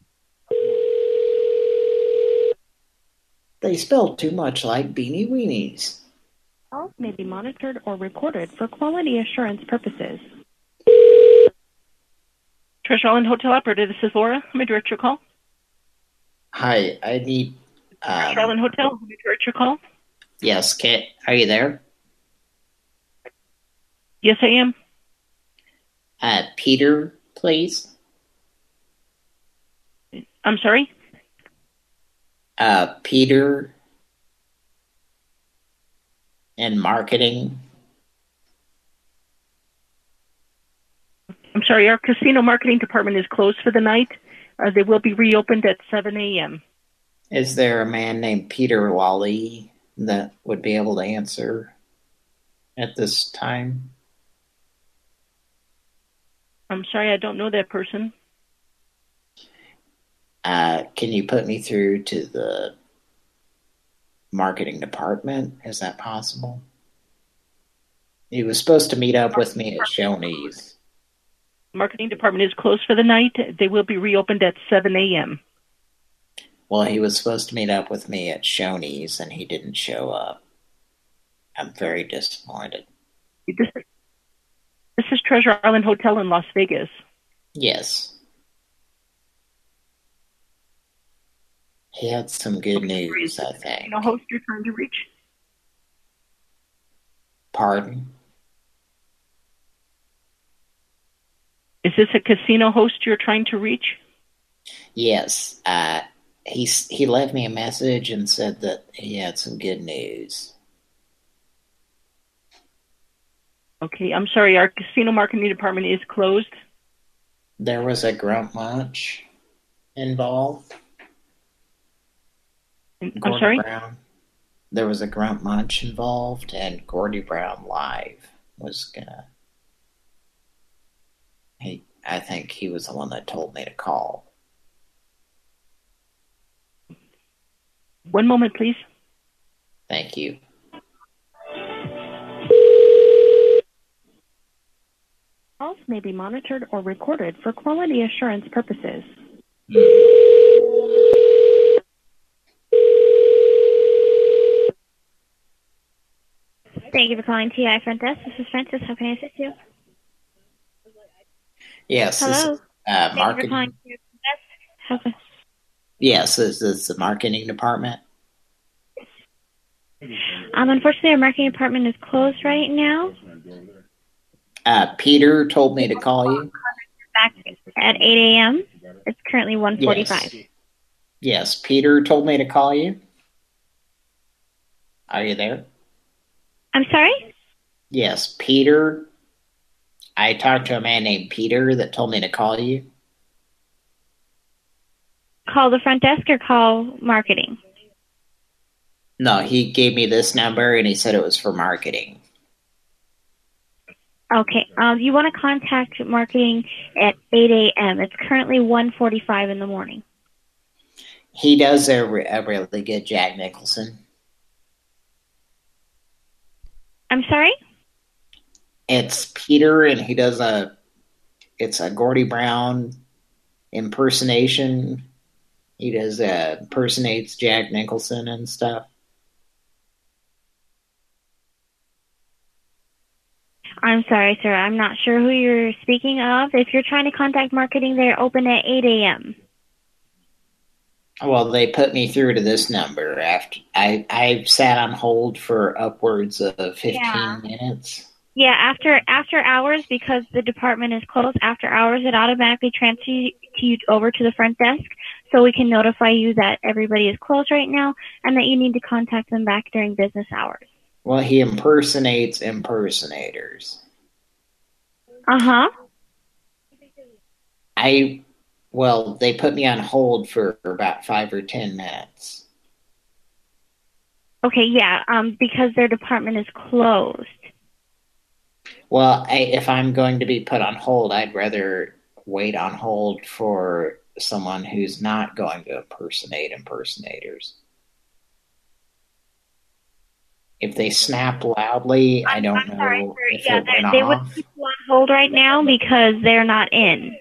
They spell too much like beanie weenies. Calls may be monitored or recorded for quality assurance purposes. Treasure Island Hotel operator, this is Laura. May I direct your call? Hi, I need. Treasure Um, Island Hotel, may I direct your call? yes, Kit, are you there? Yes, I am. Uh, Peter, please. I'm sorry? Uh, Peter in marketing. I'm sorry, our casino marketing department is closed for the night. Uh, they will be reopened at 7 a.m. Is there a man named Peter Lally that would be able to answer at this time? I'm sorry, I don't know that person. Uh, can you put me through to the marketing department? Is that possible? He was supposed to meet up with me at Shoney's. Marketing department is closed for the night. They will be reopened at 7 a.m. Well, he was supposed to meet up with me at Shoney's and he didn't show up. I'm very disappointed. This is Treasure Island Hotel in Las Vegas. Yes. He had some good news, I think. No host you're trying to reach? Pardon? Is this a casino host you're trying to reach? Yes. Uh, he, he left me a message and said that he had some good news. Okay, I'm sorry, our casino marketing department is closed. There was a grunt munch involved. I'm Gordie sorry? Brown. There was a grunt munch involved, and Gordie Brown live was gonna. He, I think he was the one that told me to call. One moment, please. Thank you. Calls may be monitored or recorded for quality assurance purposes. Thank you for calling TI Front Desk. This is Francis. How can I assist you? Yes. this Hello. is, uh, Thank you for marketing. calling TI Front Desk. How can Yes, this is the marketing department. Um, unfortunately, our marketing department is closed right now. Uh, Peter told me to call you. Back at 8 a.m. It's currently 1:45. Yes, Peter told me to call you. Are you there? I'm sorry. Yes, Peter. I talked to a man named Peter that told me to call you. Call the front desk or call marketing. No, he gave me this number and he said it was for marketing. Okay. Um, you want to contact marketing at 8 a.m. It's currently 1:45 in the morning. He does a, re- a really good Jack Nicholson. I'm sorry. It's Peter and he does a it's a Gordie Brown impersonation. He does uh impersonates Jack Nicholson and stuff. I'm sorry, sir. I'm not sure who you're speaking of. If you're trying to contact marketing, they're open at 8 a.m. Well, they put me through to this number after I I sat on hold for upwards of 15 Yeah. minutes. Yeah, after after hours, because the department is closed, after hours it automatically transfers you you over to the front desk, so we can notify you that everybody is closed right now and that you need to contact them back during business hours. Well, he impersonates impersonators. Uh huh. I Well, they put me on hold for about five or ten minutes. Okay, yeah, um, because their department is closed. Well, I, if I'm going to be put on hold, I'd rather wait on hold for someone who's not going to impersonate impersonators. If they snap loudly, I don't know Sorry, sir. if Yeah, it they, went they would off. keep you on hold right now because they're not in.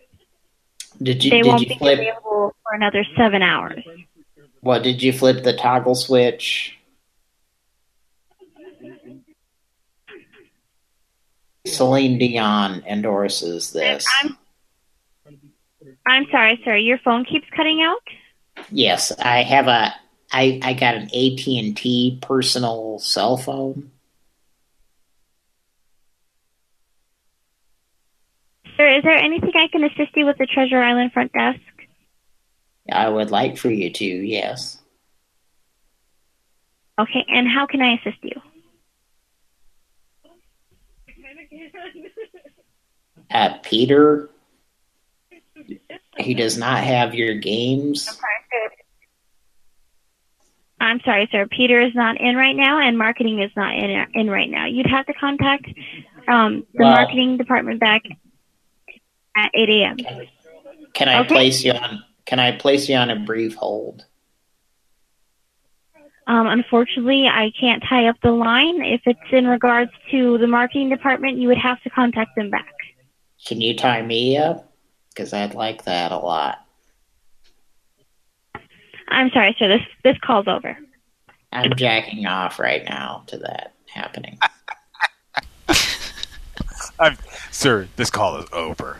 Did you they did won't you be flip available for another seven hours. what did you flip the toggle switch? Celine Dion endorses this. I'm I'm sorry, sir. Your phone keeps cutting out. Yes, I have a I I got an AT&T personal cell phone. Sir, is there anything I can assist you with the Treasure Island front desk? I would like for you to, yes. Okay, and how can I assist you? Uh, Peter, he does not have your games. I'm sorry, sir. Peter is not in right now, and marketing is not in in right now. You'd have to contact um, the Well- marketing department back at 8 a.m. Can I Okay. place you on? Can I place you on a brief hold? Um, unfortunately, I can't tie up the line. If it's in regards to the marketing department, you would have to contact them back. Can you tie me up? Because I'd like that a lot. I'm sorry, sir. This this call's over. I'm jacking off right now to that happening. [laughs] I'm, sir, this call is over.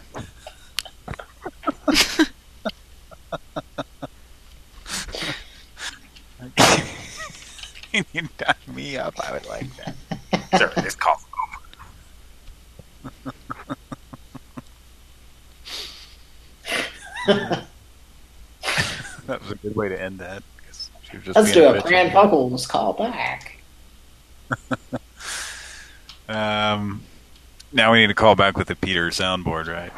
Can [laughs] you tie me up? I would like that. [laughs] sir, this call's over. That was a good way to end that. she was just Let's do a bitch. Grand Puckles call back. [laughs] Um, now we need to call back with the Peter soundboard, right?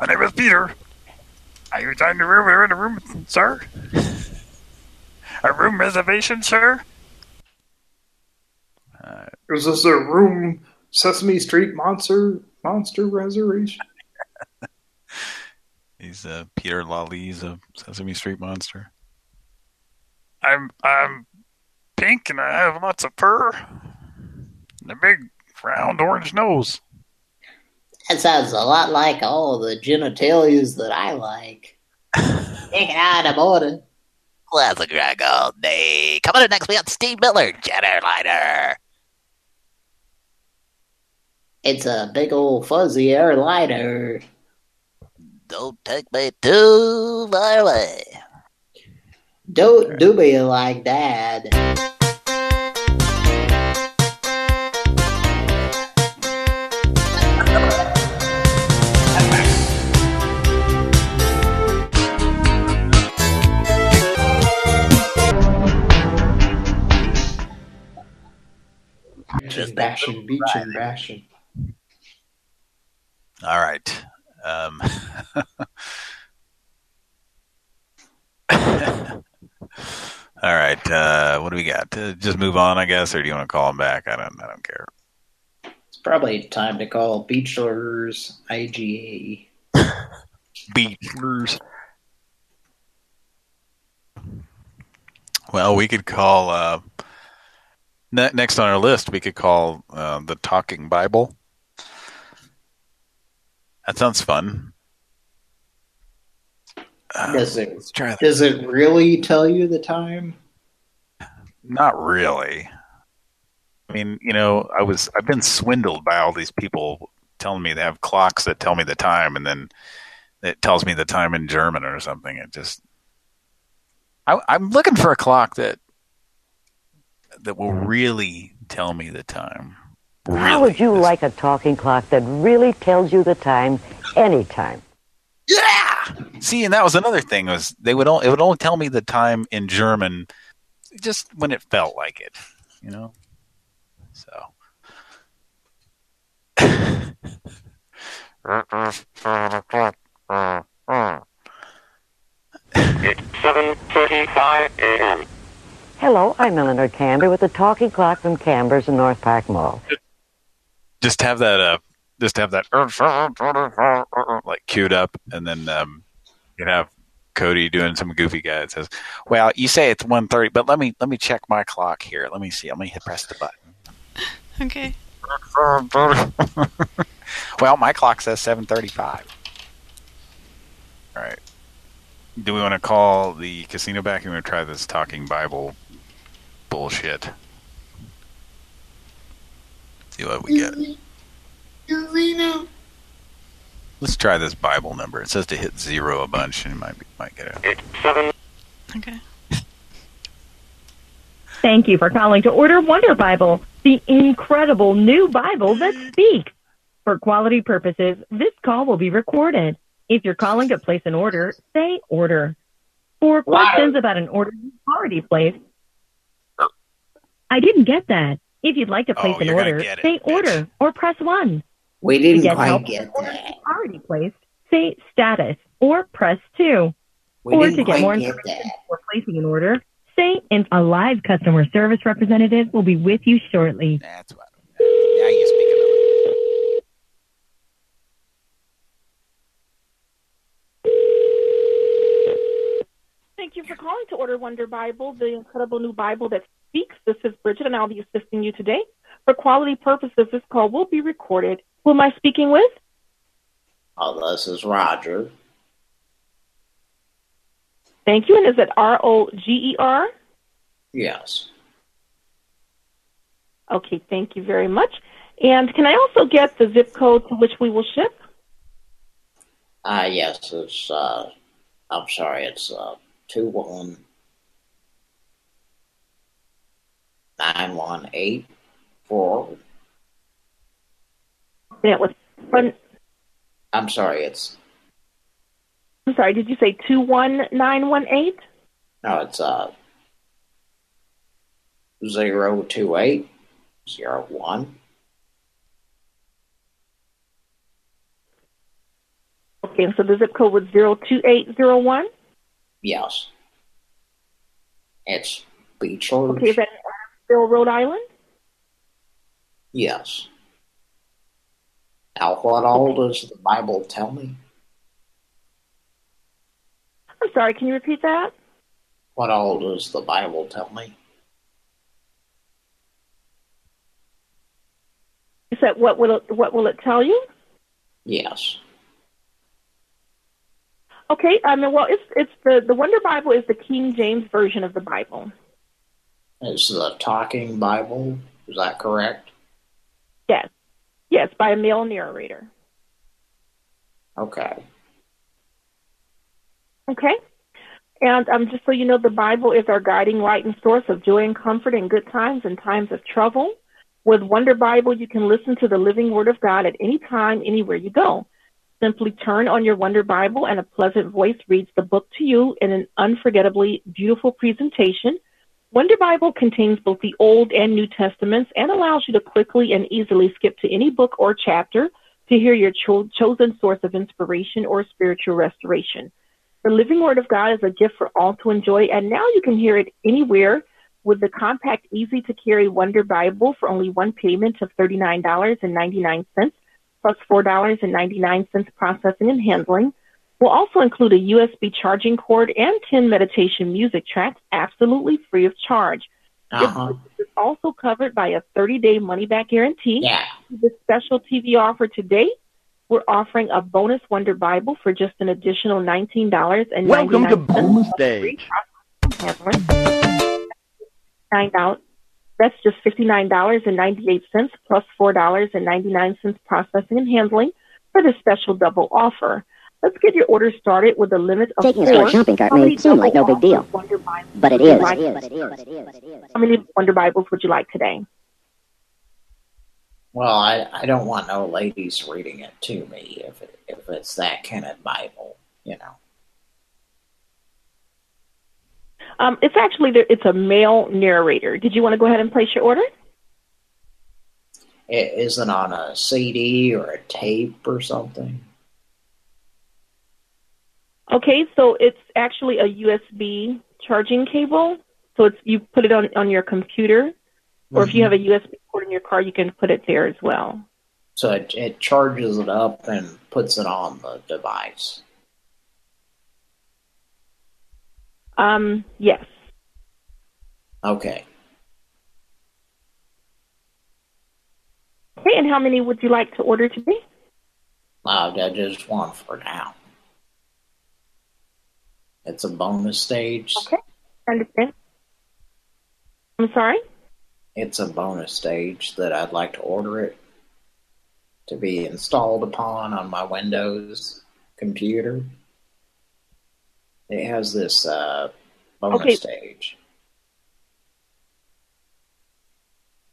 My name is Peter. Are you in the room? We're in the room, sir? A room reservation, sir? Is this a room Sesame Street monster monster reservation? [laughs] He's uh, Peter Lawley's a Sesame Street monster. I'm I'm pink and I have lots of fur and a big round orange nose. That sounds a lot like all the genitalias that I like. Take it out of order. Classic rock all day. Coming up next, we got Steve Miller, Generator. It's a big old fuzzy airliner. Don't take me too far away. Don't do me like that. Just bashing, beaching, bashing. All right. Um, [laughs] all right. Uh, what do we got? Uh, just move on, I guess, or do you want to call him back? I don't. I don't care. It's probably time to call Beachlers IGA. [laughs] Beachlers. Well, we could call uh, ne- next on our list. We could call uh, the Talking Bible. That sounds fun. Uh, does it does it really tell you the time? Not really. I mean, you know, I was I've been swindled by all these people telling me they have clocks that tell me the time, and then it tells me the time in German or something. It just I, I'm looking for a clock that that will really tell me the time. How would you like a talking clock that really tells you the time anytime? Yeah. See, and that was another thing was they would only, it would only tell me the time in German just when it felt like it, you know. So It's 7.35 a.m. Hello, I'm Eleanor Camber with the talking clock from Camber's in North Park Mall. Just have that. Uh, just have that like queued up, and then um, you have Cody doing some goofy guy that says, "Well, you say it's 1.30, but let me let me check my clock here. Let me see. Let me hit press the button." Okay. [laughs] well, my clock says 7:35. All right. Do we want to call the casino back and we try this talking Bible bullshit? See what we get. Let's try this Bible number. It says to hit zero a bunch, and you might be, might get it. Okay. Thank you for calling to order Wonder Bible, the incredible new Bible that speaks. For quality purposes, this call will be recorded. If you're calling to place an order, say order. For questions about an order you've already placed, I didn't get that. If you'd like to place Oh, an order, it, say order or press 1. We To didn't get quite help get with orders already placed, say status or press 2. We or didn't to get quite more get information before placing an order, say and a live customer service representative will be with you shortly. That's what. Now you speak another. Thank you for calling to order Wonder Bible, the incredible new Bible that speaks. This is Bridget, and I'll be assisting you today. For quality purposes, this call will be recorded. Who am I speaking with? Oh, this is Roger. Thank you. And is it R O G E R? Yes. Okay, thank you very much. And can I also get the zip code to which we will ship? Ah, yes, it's, uh, I'm sorry, it's, uh, two one nine one eight four. That was one. I'm sorry, it's, I'm sorry. Did you say two one nine one eight? no, it's, uh, zero two eight zero one. Okay, so the zip code was zero two eight zero one. Yes. It's Beechler. Okay, is that Rhode Island? Yes. Now, what all does the Bible tell me? I'm sorry. Can you repeat that? What all does the Bible tell me? Is that what will it, what will it tell you? Yes. Okay, I mean, well, it's it's the the Wonder Bible is the King James version of the Bible. It's the talking Bible. Is that correct? Yes, yes, by a male narrator. Okay. Okay, and um, just so you know, the Bible is our guiding light and source of joy and comfort in good times and times of trouble. With Wonder Bible, you can listen to the living Word of God at any time, anywhere you go. Simply turn on your Wonder Bible, and a pleasant voice reads the book to you in an unforgettably beautiful presentation. Wonder Bible contains both the Old and New Testaments and allows you to quickly and easily skip to any book or chapter to hear your cho- chosen source of inspiration or spiritual restoration. The Living Word of God is a gift for all to enjoy, and now you can hear it anywhere with the compact, easy to carry Wonder Bible for only one payment of $39.99 plus $4.99 processing and handling. We'll also include a USB charging cord and 10 meditation music tracks absolutely free of charge. Uh-huh. This is also covered by a 30-day money-back guarantee. Yeah. The special TV offer today, we're offering a bonus Wonder Bible for just an additional $19.99. Welcome to Bonus Day. Nine dollars. That's just fifty-nine dollars and ninety-eight cents plus four dollars and ninety-nine cents processing and handling for this special double offer. Let's get your order started with a limit of Taking four. a shopping cart may seem like no big deal, offers Wonder but it would you is. like- How many Wonder Bibles would you like today? Well, I, I don't want no ladies reading it to me if it, if it's that kind of Bible, you know. Um, it's actually there, it's a male narrator. Did you want to go ahead and place your order? It isn't on a CD or a tape or something. Okay, so it's actually a USB charging cable. So it's you put it on on your computer, or if you Mhm. have a USB port in your car, you can put it there as well. So it, it charges it up and puts it on the device. Um, yes. Okay. Okay, and how many would you like to order today? Uh, just one for now. It's a bonus stage. Okay, understand. I'm sorry. It's a bonus stage that I'd like to order it to be installed upon on my Windows computer. It has this uh, bonus Okay. stage.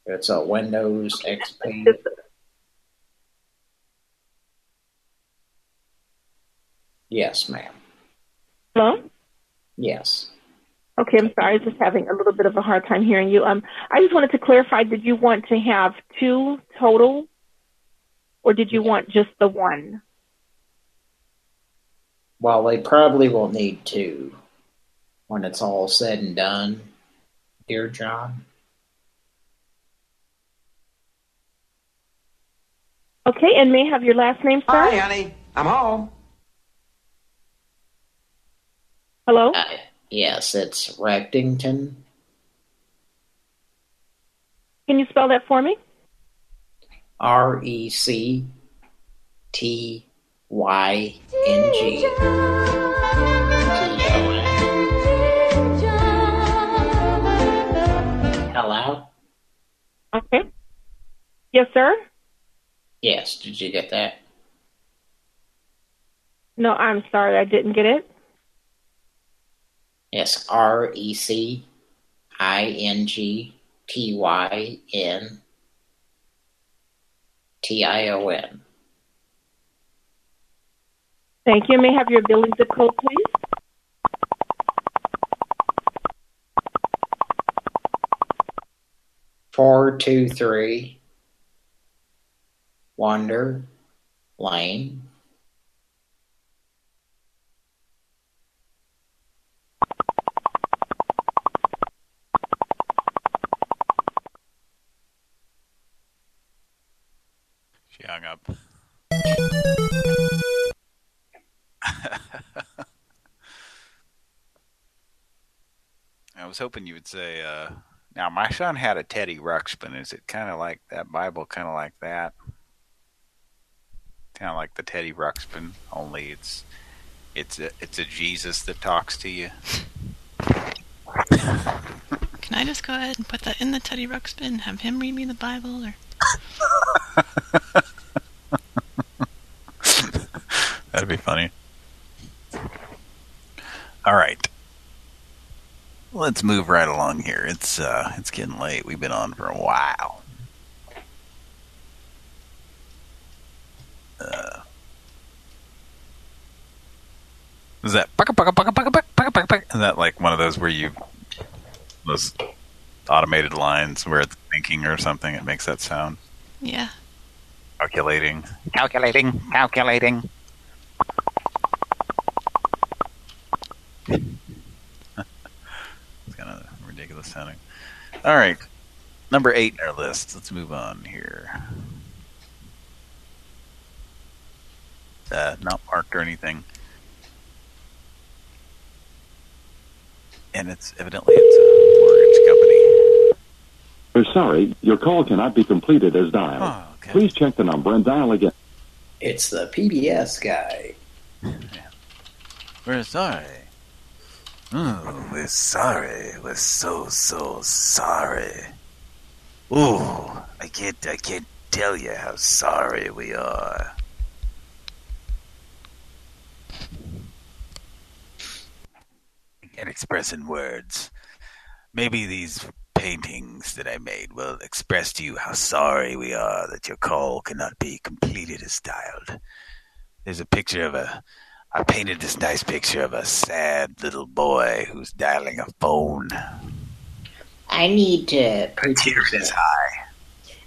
It's a Windows XP. Yes, ma'am. Hello. Yes. Okay, I'm sorry. I was just having a little bit of a hard time hearing you. Um, I just wanted to clarify: Did you want to have two total, or did you want just the one? Well, they probably will need two when it's all said and done, dear John. Okay, and may I have your last name, sir? Hi, honey. I'm home. Hello. Uh, yes, it's Rectington. Can you spell that for me? R E C T Y N G. Hello? Okay. Yes, sir. Yes, did you get that? No, I'm sorry, I didn't get it. Yes, R E C I N G T Y N T I O N. Thank you. May I have your billing zip code, please? Four two three Wonder Lane. Was hoping you would say, uh, now my son had a Teddy Ruxpin. Is it kind of like that Bible, kind of like that? Kind of like the Teddy Ruxpin, only it's it's a it's a Jesus that talks to you. [laughs] Can I just go ahead and put that in the Teddy Ruxpin and have him read me the Bible? Or [laughs] That'd be funny. All right. Let's move right along here. It's uh it's getting late. We've been on for a while. Uh Is that? Is that like one of those where you those automated lines where it's thinking or something it makes that sound? yeah. Calculating. Calculating, calculating. It's kind of ridiculous sounding. All right. Number eight in our list. Let's move on here. Uh, not marked or anything. And it's evidently it's a mortgage company. We're sorry, your call cannot be completed as dialed. Oh, Please check the number and dial again. It's the PBS guy. We're sorry. Oh, we're sorry. We're so so sorry. Oh, I can't I can't tell you how sorry we are. I can't express in words. Maybe these paintings that I made will express to you how sorry we are that your call cannot be completed as dialed. There's a picture of a I painted this nice picture of a sad little boy who's dialing a phone. I need to Tear is high.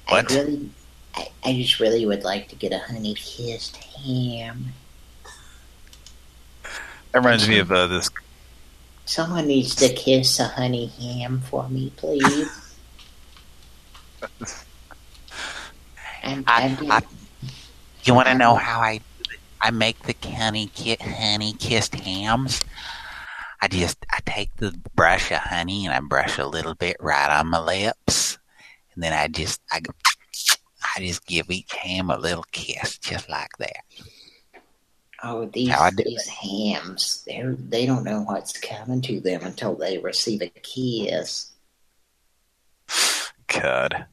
What? I really, I, I just really would like to get a honey kissed ham. That reminds me of uh, this. Someone needs to kiss a honey ham for me, please. [laughs] I'm, I, I, you want to know how I I make the honey ki- honey kissed hams? I just I take the brush of honey and I brush a little bit right on my lips, and then I just I [sniffs] I just give each ham a little kiss, just like that. Oh, these How I do these hams, they they don't know what's coming to them until they receive a kiss. [sighs] God.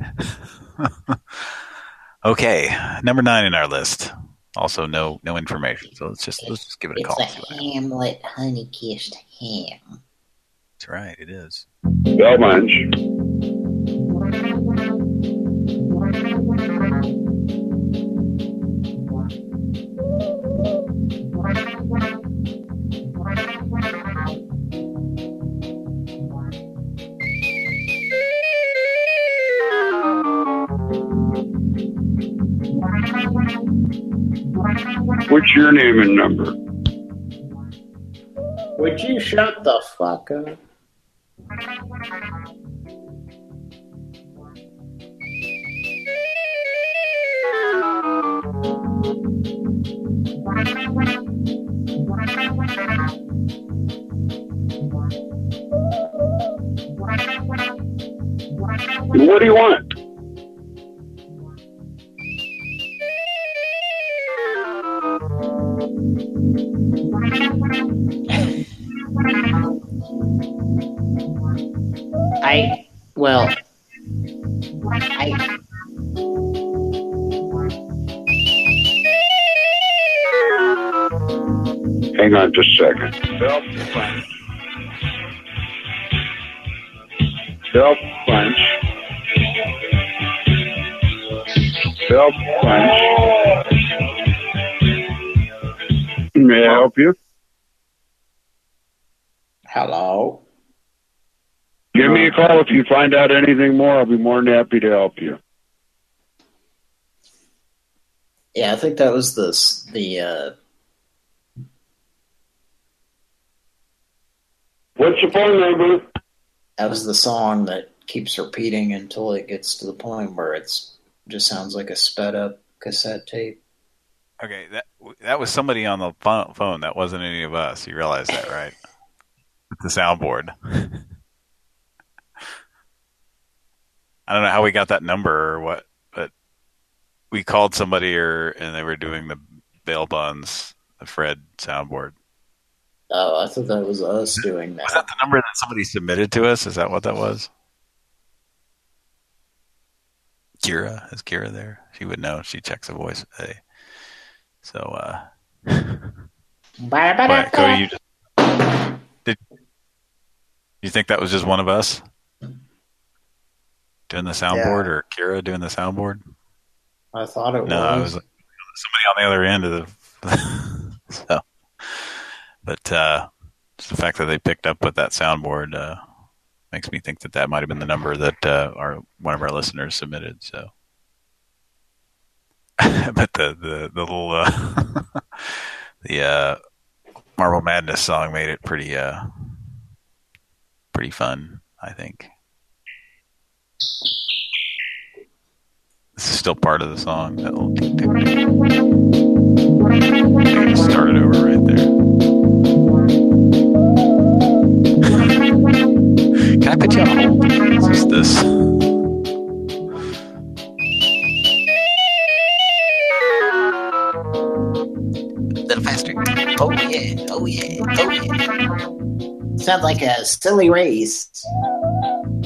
[laughs] okay, number nine in our list. Also, no no information. So let's just let's just give it a It's call. a hamlet honey kissed ham. That's right. It is. Bell What's your name and number? Would you shut the fuck up? What do you want? Well if you find out anything more. I'll be more than happy to help you. Yeah, I think that was the the uh What's your phone number? that was the song that keeps repeating until it gets to the point where it's just sounds like a sped up cassette tape. Okay, that that was somebody on the phone. That wasn't any of us. You realize that, right? With the soundboard. [laughs] I don't know how we got that number or what, but we called somebody or and they were doing the bail buns, the Fred soundboard. Oh, I thought that was us doing that. Was that the number that somebody submitted to us? Is that what that was? Kira is Kira there? She would know. She checks the voice. Hey. So, uh, [laughs] Cody, you just did. You think that was just one of us doing the soundboard, Yeah. or Kira doing the soundboard? I thought it No, it was. was somebody on the other end of the. [laughs] so, but uh, just the fact that they picked up with that soundboard uh, makes me think that that might have been the number that uh, our one of our listeners submitted. So, [laughs] but the the the little uh, [laughs] the uh, Marvel Madness song made it pretty uh, pretty fun. I think this is still part of the song. That little tick. Start it over right there. [laughs] Can I put you on hold? It's just this. A little faster. Oh yeah, oh yeah, oh yeah. Sounds like a silly race.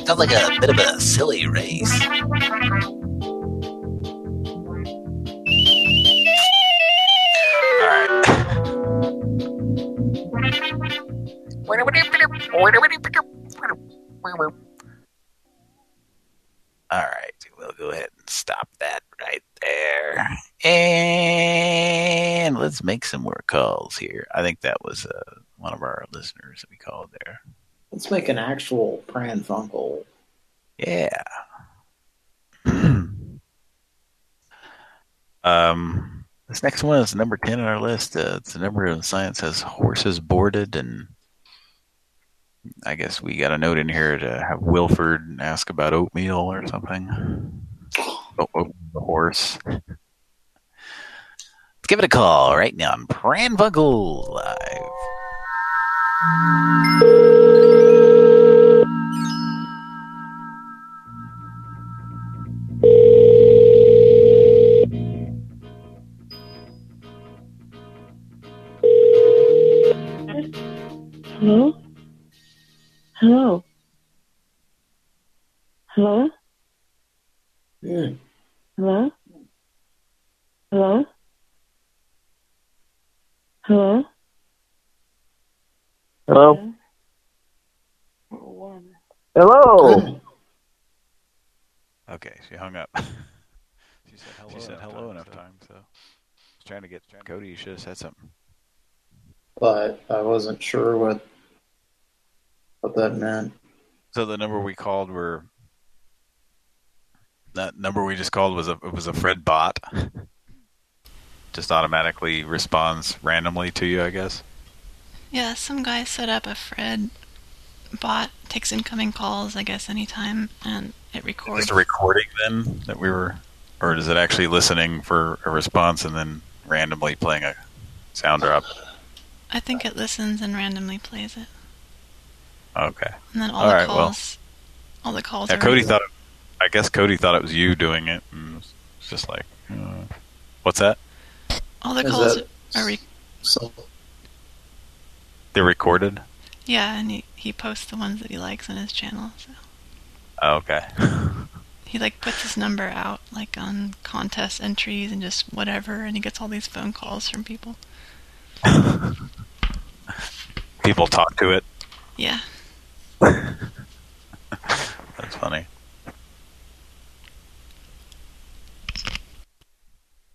Sounds like a bit of a silly race. All right. All right, we'll go ahead and stop that right there. And let's make some more calls here. I think that was uh, one of our listeners that we called there. Let's make an actual Pran Funkel. Yeah. [clears throat] um, This next one is number 10 on our list. Uh, it's the number of science has horses boarded, and I guess we got a note in here to have Wilford ask about oatmeal or something. Oh, oh, the horse. Let's give it a call right now on Pran Funkel Live. Hello? Hello? Hello? Yeah. Hello? Hello? Hello? Hello? Hello? [clears throat] Okay, she hung up. [laughs] she said hello, she said enough, hello time, enough so. time, so. I was trying to get Cody, you should have said something. But I wasn't sure what what that meant. So the number we called were that number we just called was a it was a Fred bot. [laughs] Just automatically responds randomly to you, I guess. Yeah, some guy set up a Fred bot, takes incoming calls, I guess, anytime, and it records. Just a recording then that we were, or is it actually listening for a response and then randomly playing a sound drop? I think it listens and randomly plays it. Okay. And then all, All the right, well. calls, all the calls Yeah, are Cody thought. It, I guess Cody thought it was you doing it, and was just like, uh, "What's that?" all the Is calls are re- So They're recorded. yeah, and he, he posts the ones that he likes on his channel. So Oh, okay. [laughs] he like puts his number out like on contest entries and just whatever, and he gets all these phone calls from people. [laughs] People talk to it. Yeah. That's funny.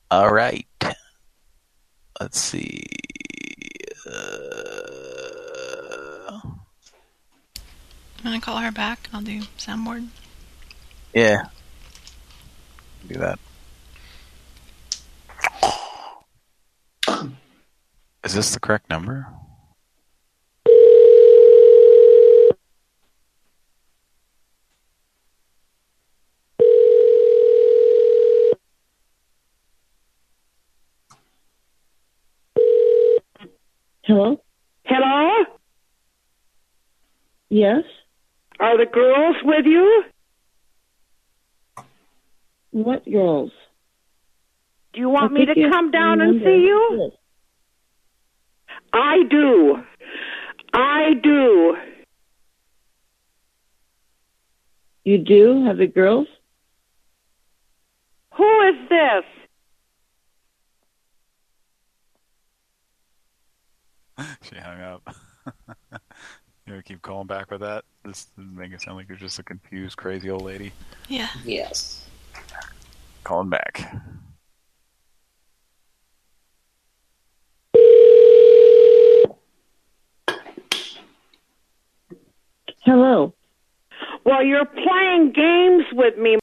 All right. Let's see. Uh, I'm gonna call her back. I'll do soundboard. yeah. Do that. Is this the correct number? Hello? Hello? Yes? Are the girls with you? What girls? Do you want I me to come down and see you? I do. I do. You do have the girls? Who is this? [laughs] She hung up. [laughs] you ever keep calling back with that? This is making it sound like you're just a confused, crazy old lady. Yeah. Yes. Calling back. Hello. Well, you're playing games with me.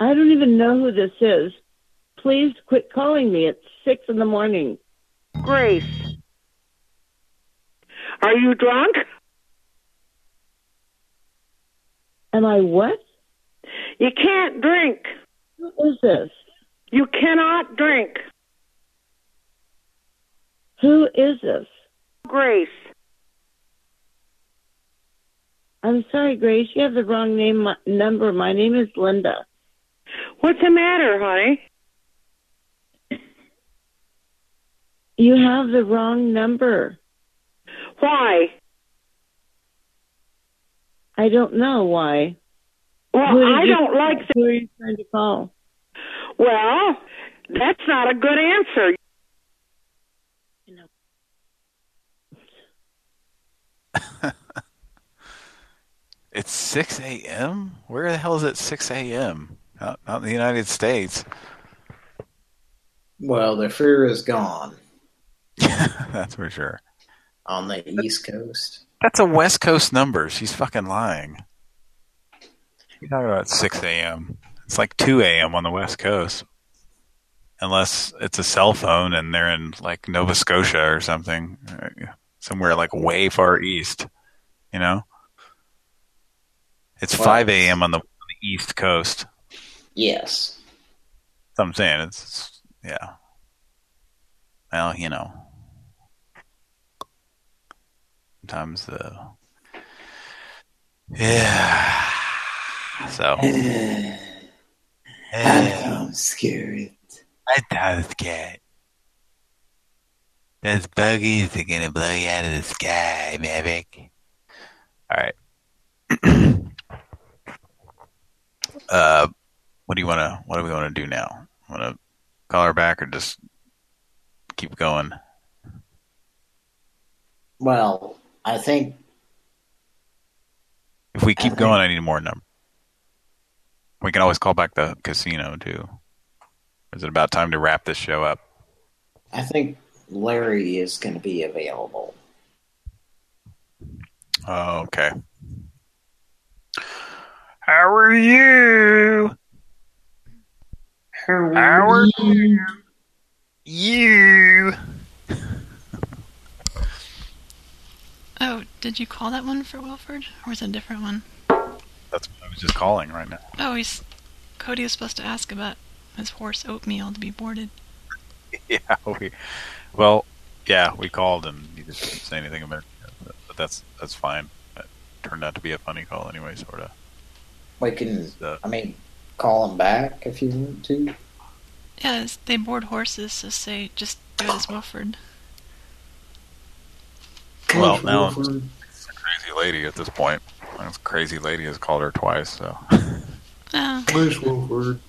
I don't even know who this is. Please quit calling me. at six in the morning. Grace. Are you drunk? Am I what? You can't drink. Who is this? You cannot drink. Who is this? Grace. I'm sorry, Grace. You have the wrong name my, number. My name is Linda. What's the matter, honey? You have the wrong number. Why? I don't know why. Well, I you- don't like Who are you trying to call? Well, that's not a good answer. [laughs] It's 6 a.m.? Where the hell is it 6 a.m.? Not, not in the United States. Well, the fear is gone Yeah, [laughs] that's for sure. on the East Coast. That's a West Coast number. She's fucking lying. You're talking about 6 a.m. It's like 2 a.m. on the West Coast. Unless it's a cell phone and they're in like Nova Scotia or something. uh, Somewhere like way far east. You know? It's Well- 5 a.m. on the, on the East Coast. Yes. That's what I'm saying. It's, it's yeah. Well, you know. Sometimes though. yeah. So I'm scared. I thought it's cat. Those buggies are gonna blow you out of the sky, Maverick. All right. [clears throat] uh, what do you want to? What do we want to do now? Want to call her back or just keep going? Well, I think If we keep going, I need more number. We can always call back the casino too. Is it about time to wrap this show up? I think Larry is going to be available. Oh, okay. How are you? How are you? You. Oh, did you call that one for Wilford, or was it a different one? That's what I was just calling right now. Oh, he's Cody was supposed to ask about his horse oatmeal to be boarded. [laughs] Yeah, we. Well, yeah, we called and he just didn't say anything about it, but, but that's that's fine. It turned out to be a funny call anyway, sort of. We can, Uh, I mean, call him back if you want to. Yeah, it's- they board horses, so say just do it as Wilford. Well, now it's a crazy lady at this point. This crazy lady has called her twice, so. Oh, Please, Wilford.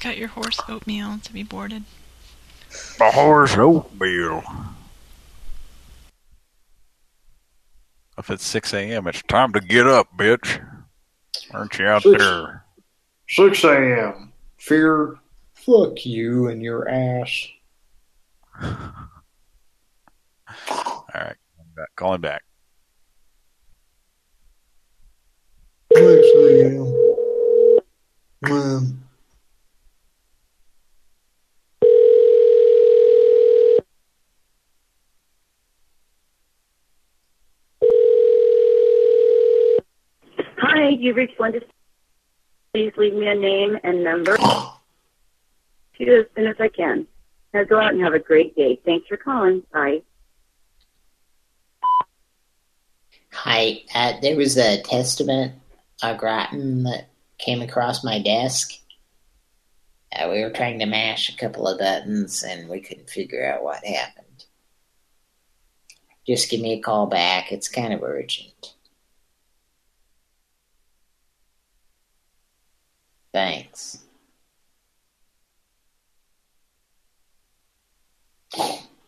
got your horse oatmeal to be boarded. The horse oatmeal. If it's 6 a.m., it's time to get up, bitch. Aren't you out Six. there? 6 a.m. Fear, fuck you and your ass. [laughs] All right, call him back. 6 a.m. Um, Hi, you reached Linda. Please leave me a name and number. [gasps] To you as soon as I can. Now go out and have a great day. Thanks for calling. Bye. Hi, uh, there was a testament of Groton that came across my desk. Uh, we were trying to mash a couple of buttons and we couldn't figure out what happened. Just give me a call back. It's kind of urgent. Thanks.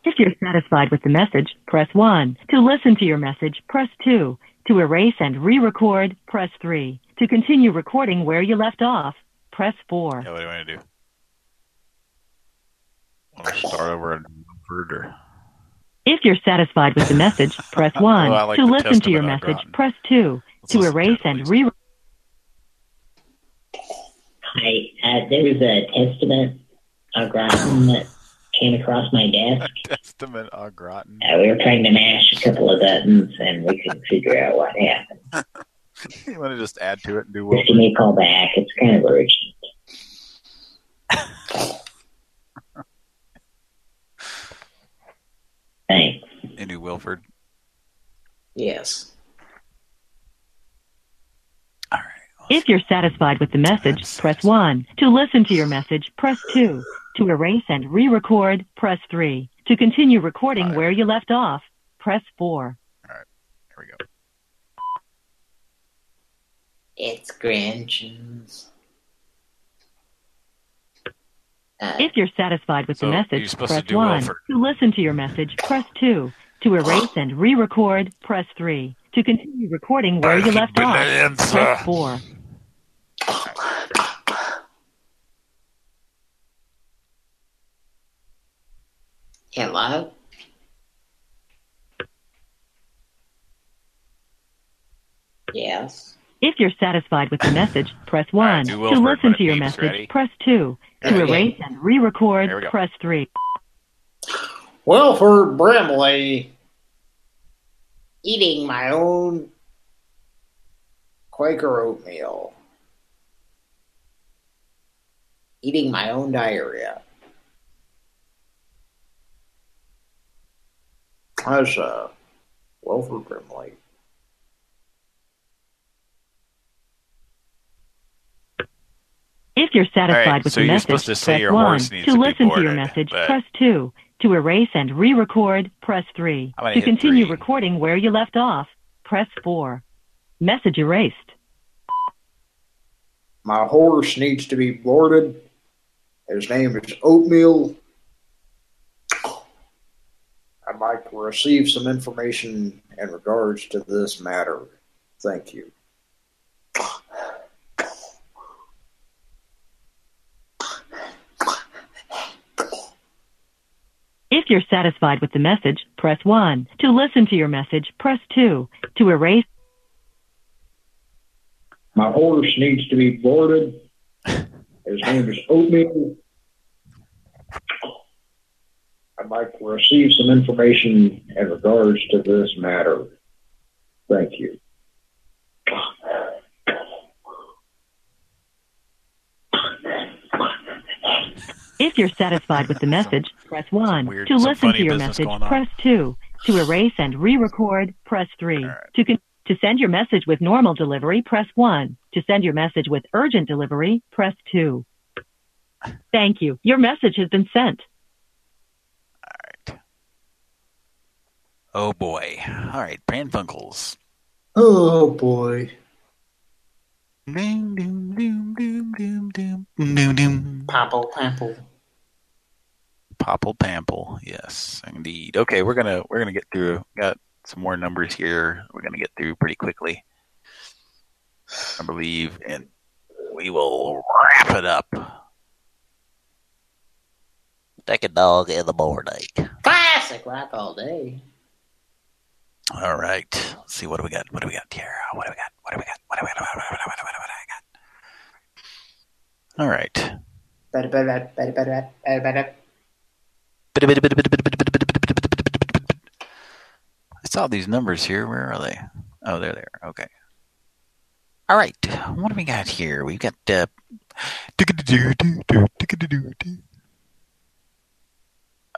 If you're satisfied with the message, press 1. To listen to your message, press 2. To erase and re-record, press 3. To continue recording where you left off, press 4. Yeah, what do you want to do? Want to start over at Wilford or? If you're satisfied with the message, press 1. [laughs] Oh, I like to the listen to your testament I've message, press 2. to erase and re Hi, uh, there was a testament of Groton that came across my desk. [laughs] Testament au gratin. Uh, we were trying to mash a couple of buttons and we couldn't figure out what happened. [laughs] you want to just add to it and do Just give me a call back. It's kind of urgent. [laughs] Thanks. And do Wilford. Yes. If you're satisfied with the message, press 1. To listen to your message, press 2. To erase and re-record, press 3. To continue recording where you left off, press 4. All right, Here we go. It's Grinchins. Uh, If you're satisfied with So, the message, supposed to press 1. Wilford. To listen to your message, press 2. To erase and re-record, press 3. To continue recording where you left off, press 4. Hello? Yes. If you're satisfied with the message, press 1. do to listen to your beeps, message, ready? press 2. To Okay. erase and re-record, There we go. press 3. Well, for Brimley, eating my own Quaker oatmeal, eating my own diarrhea. That's uh, well. If you're satisfied All right, with so the message, supposed to press 1. to to be listen to your message, but- press 2. To erase and re-record, press 3. Gonna continue three. recording where you left off, press 4. Message erased. My horse needs to be boarded. His name is Oatmeal. I'd like to receive some information in regards to this matter. Thank you. If you're satisfied with the message, press 1. To listen to your message, press 2. To erase My horse needs to be boarded. [laughs] His name is Oatmeal. I'd like to receive some information in regards to this matter. Thank you. If you're satisfied with the message, press 1. weird- to some listen to your message, press 2. To erase and re-record, press 3. To con- to send your message with normal delivery, press 1. To send your message with urgent delivery, press 2. Thank you. Your message has been sent. Oh boy. All right, Pran Funkels. Oh boy. Doom, doom, doom, doom, doom, doom, doom, doom. Popple, papple. Popple Pample, yes, indeed. Okay, we're gonna we're gonna get through. Got some more numbers here. We're gonna get through pretty quickly, I believe, and we will wrap it up. Take a dog in the morning. Classic rock all day. All right. Let's see what do we got. What do we got here? What do we got? What do we got? What do we got? What do we got? What do we got? All right. I saw these numbers here. Where are they? Oh, they're there. Okay. All right. What do we got here? We've got uh,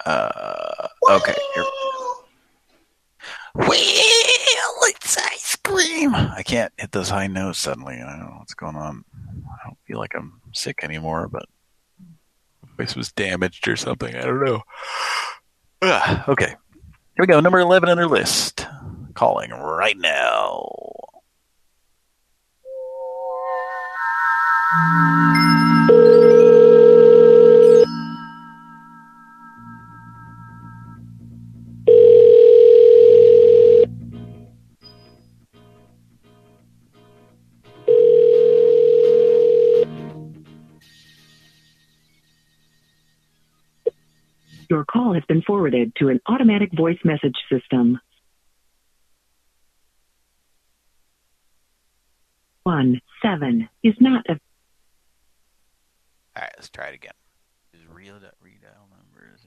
uh okay. Here. Well, it's ice cream. I can't hit those high notes suddenly. I don't know what's going on. I don't feel like I'm sick anymore, but my voice was damaged or something. I don't know. Ugh, okay. Here we go. Number 11 on our list. Calling right now. Your call has been forwarded to an automatic voice message system. One seven is not a All right, let's try it again. Is real redial numbers.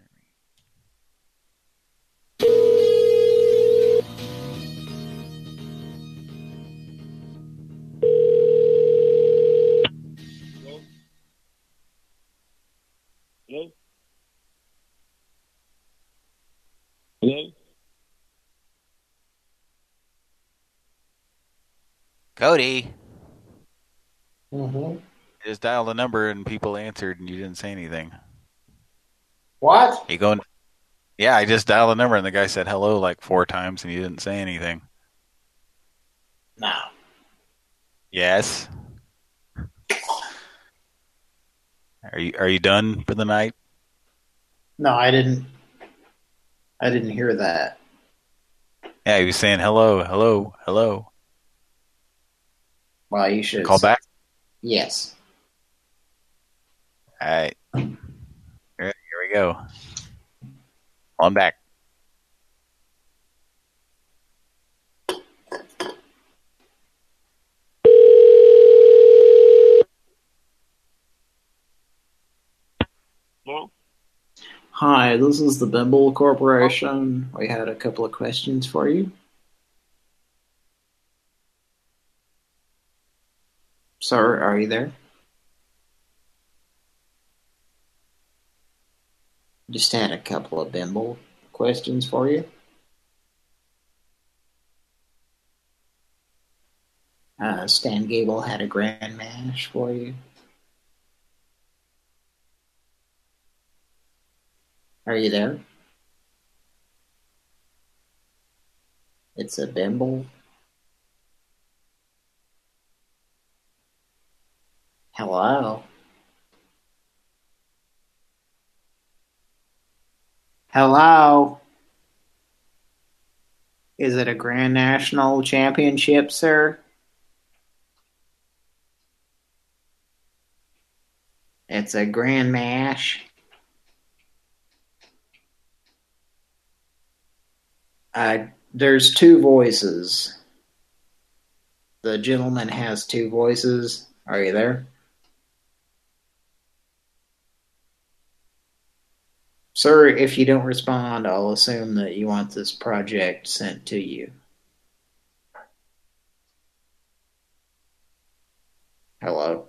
Cody. Mm-hmm. You just dialed a number and people answered and you didn't say anything. What? You going? Yeah, I just dialed a number and the guy said hello like four times and you didn't say anything. No. Yes. Are you are you done for the night? No, I didn't. I didn't hear that. Yeah, he was saying hello, hello, hello. Well, you should call back. Yes. All right. Here, here we go. On back. Hello? Hi, this is the Bimble Corporation. We had a couple of questions for you. Sir, are you there? Just had a couple of Bimble questions for you. Uh, Stan Gable had a grand mash for you. Are you there? It's a bimble. Hello? Hello? Is it a Grand National Championship, sir? It's a Grand Mash. Uh, there's two voices. The gentleman has two voices. Are you there? Sir, if you don't respond, I'll assume that you want this project sent to you. Hello?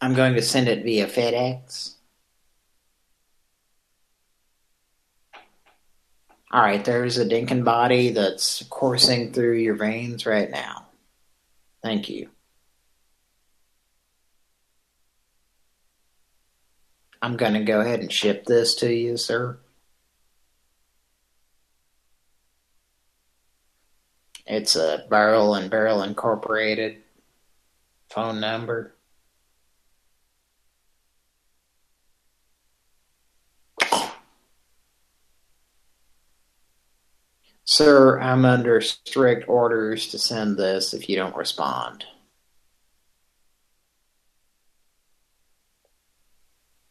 I'm going to send it via FedEx. All right, there's a Dinkin body that's coursing through your veins right now. Thank you. I'm going to go ahead and ship this to you, sir. It's a Barrel and Barrel Incorporated phone number. Sir, I'm under strict orders to send this if you don't respond.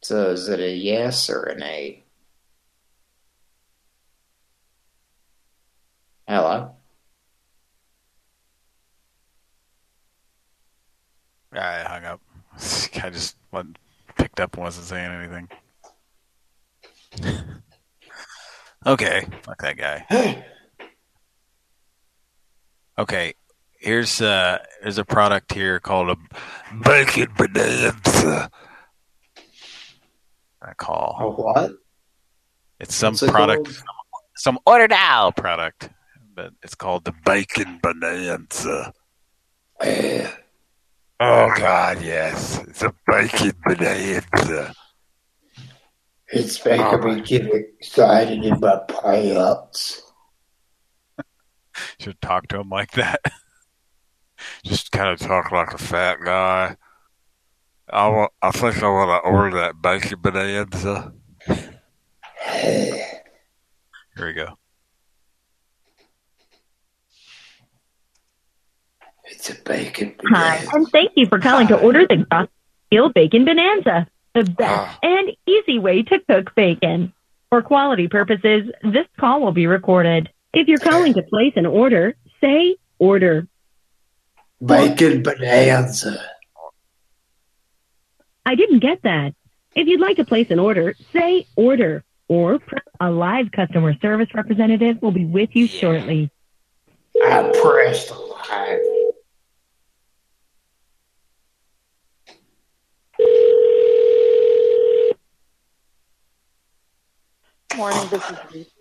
So is it a yes or an A? Hello? I hung up. [laughs] I just wasn't, picked up and wasn't saying anything. [laughs] okay, fuck that guy. [laughs] Okay, here's uh here's a product here called a bacon bonanza. I call. A what? It's some it product, some, some order now product, but it's called the bacon bonanza. Oh God, yes, it's a bacon bonanza. It's making me get excited in my pants. [laughs] Should talk to him like that. [laughs] Just kind of talk like a fat guy. I want. I think I want to order that bacon bonanza. Here we go. It's a bacon Hi, and thank you for calling to order the Gospel Bacon Bonanza, the best ah. and easy way to cook bacon. For quality purposes, this call will be recorded. If you're calling to place an order, say order. Bacon bonanza. I didn't get that. If you'd like to place an order, say order, or a live customer service representative will be with you shortly. I pressed live. Morning, this is Lisa.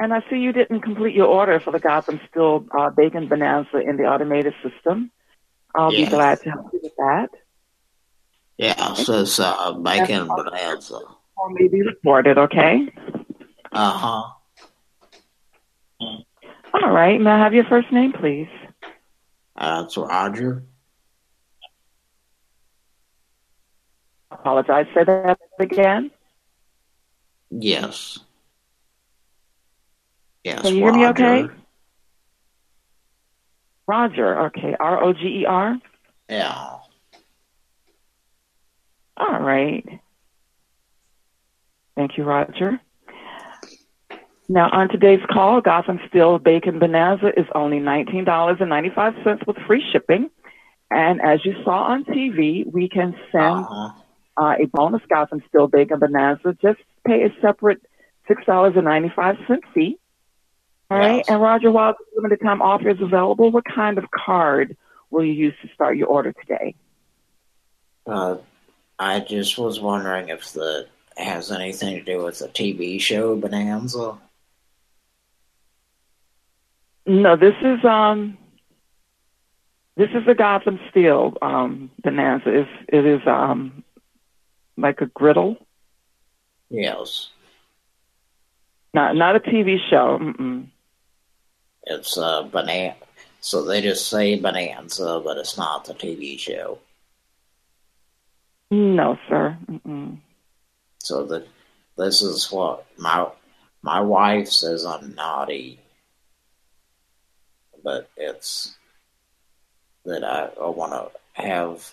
And I see you didn't complete your order for the Gotham Steel uh, Bacon Bonanza in the automated system. I'll Yes. be glad to help you with that. Yeah, so it's uh, bacon bonanza. Or maybe recorded, okay? Uh-huh. All right. May I have your first name, please? Uh, it's Roger. Apologize. Say that again. Yes. Yes, Can you hear me okay? Roger. Okay. R O G E R. Yeah. All right. Thank you, Roger. Now, on today's call, Gotham Steel Bacon Bonanza is only $19.95 with free shipping. And as you saw on TV, we can send uh a bonus Gotham Steel Bacon Bonanza. Just pay a separate $6.95 fee. All right. And Roger, while the limited time offer is available, what kind of card will you use to start your order today? Uh, I just was wondering if the has anything to do with the TV show Bonanza. No, this is um this is a Gotham Steel um bonanza. It's, it is um like a griddle. Yes, Not not a TV show. Mm-mm. It's uh, Bonanza. So they just say Bonanza, but it's not the TV show. No, sir. Mm-mm. So that this is what my my wife says I'm naughty, but it's that I, I want to have.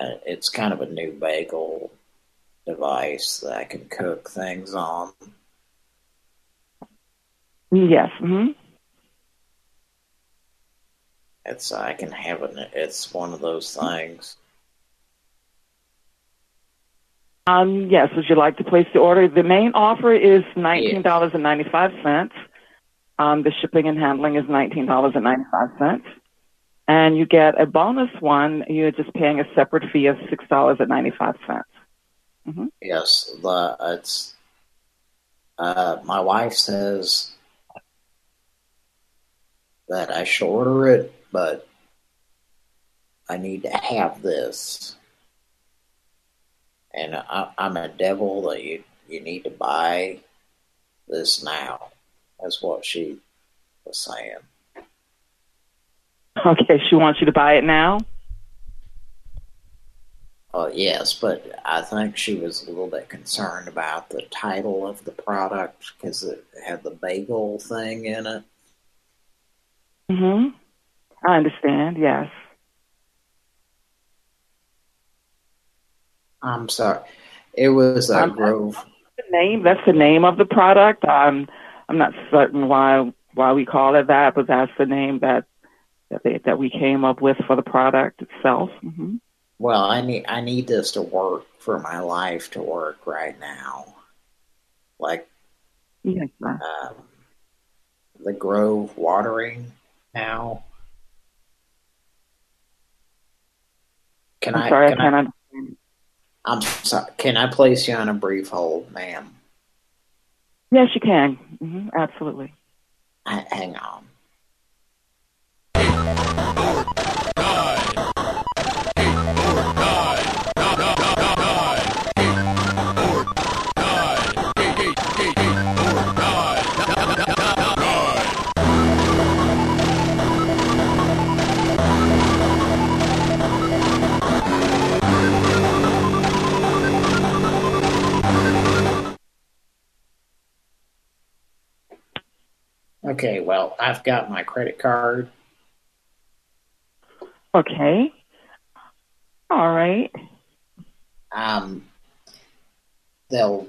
Uh, it's kind of a new bagel device that I can cook things on. Yes. hmm It's I can have it. It's one of those things. Um, yes, would you like to place the order? The main offer is nineteen dollars and ninety five cents. Um, the shipping and handling is nineteen dollars and ninety five cents, and you get a bonus one. You're just paying a separate fee of six dollars and ninety five cents. Mm-hmm. Yes, the it's. Uh, my wife says that I should order it, but I need to have this. And I, I'm a devil that you you need to buy this now. That's what she was saying. Okay, she wants you to buy it now. Oh yes, but I think she was a little bit concerned about the title of the product because it had the bagel thing in it. hmm I understand. Yes. I'm sorry, it was a Um, Grove. The name. That's the name of the product. Um, I'm not certain why why we call it that, but that's the name that that they, that we came up with for the product itself. hmm Well, I need I need this to work for my life to work right now. Like Yes, um, the Grove watering now. Can I'm I? sorry, I can can't I, understand. I'm sorry. Can I place you on a brief hold, ma'am? Yes, you can. hmm Absolutely. H- hang on. Okay, well, I've got my credit card. Okay. All right. Um, they'll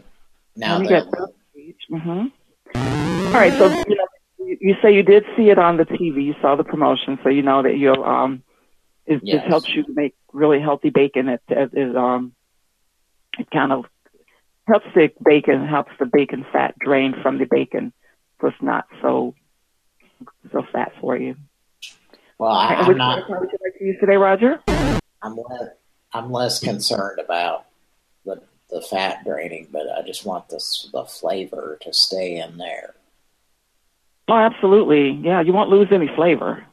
now they'll get that page. hmm All right. So you know, you say you did see it on the TV. You saw the promotion, so you know that you'll um, it Yes. just helps you make really healthy bacon. It, it is um, it kind of helps the bacon, helps the bacon fat drain from the bacon, so it's not so so fat for you. Well, I, I'm not. would you like to use today, Roger? I'm less, I'm less concerned about the the fat draining, but I just want this the flavor to stay in there. Oh, absolutely. Yeah, you won't lose any flavor.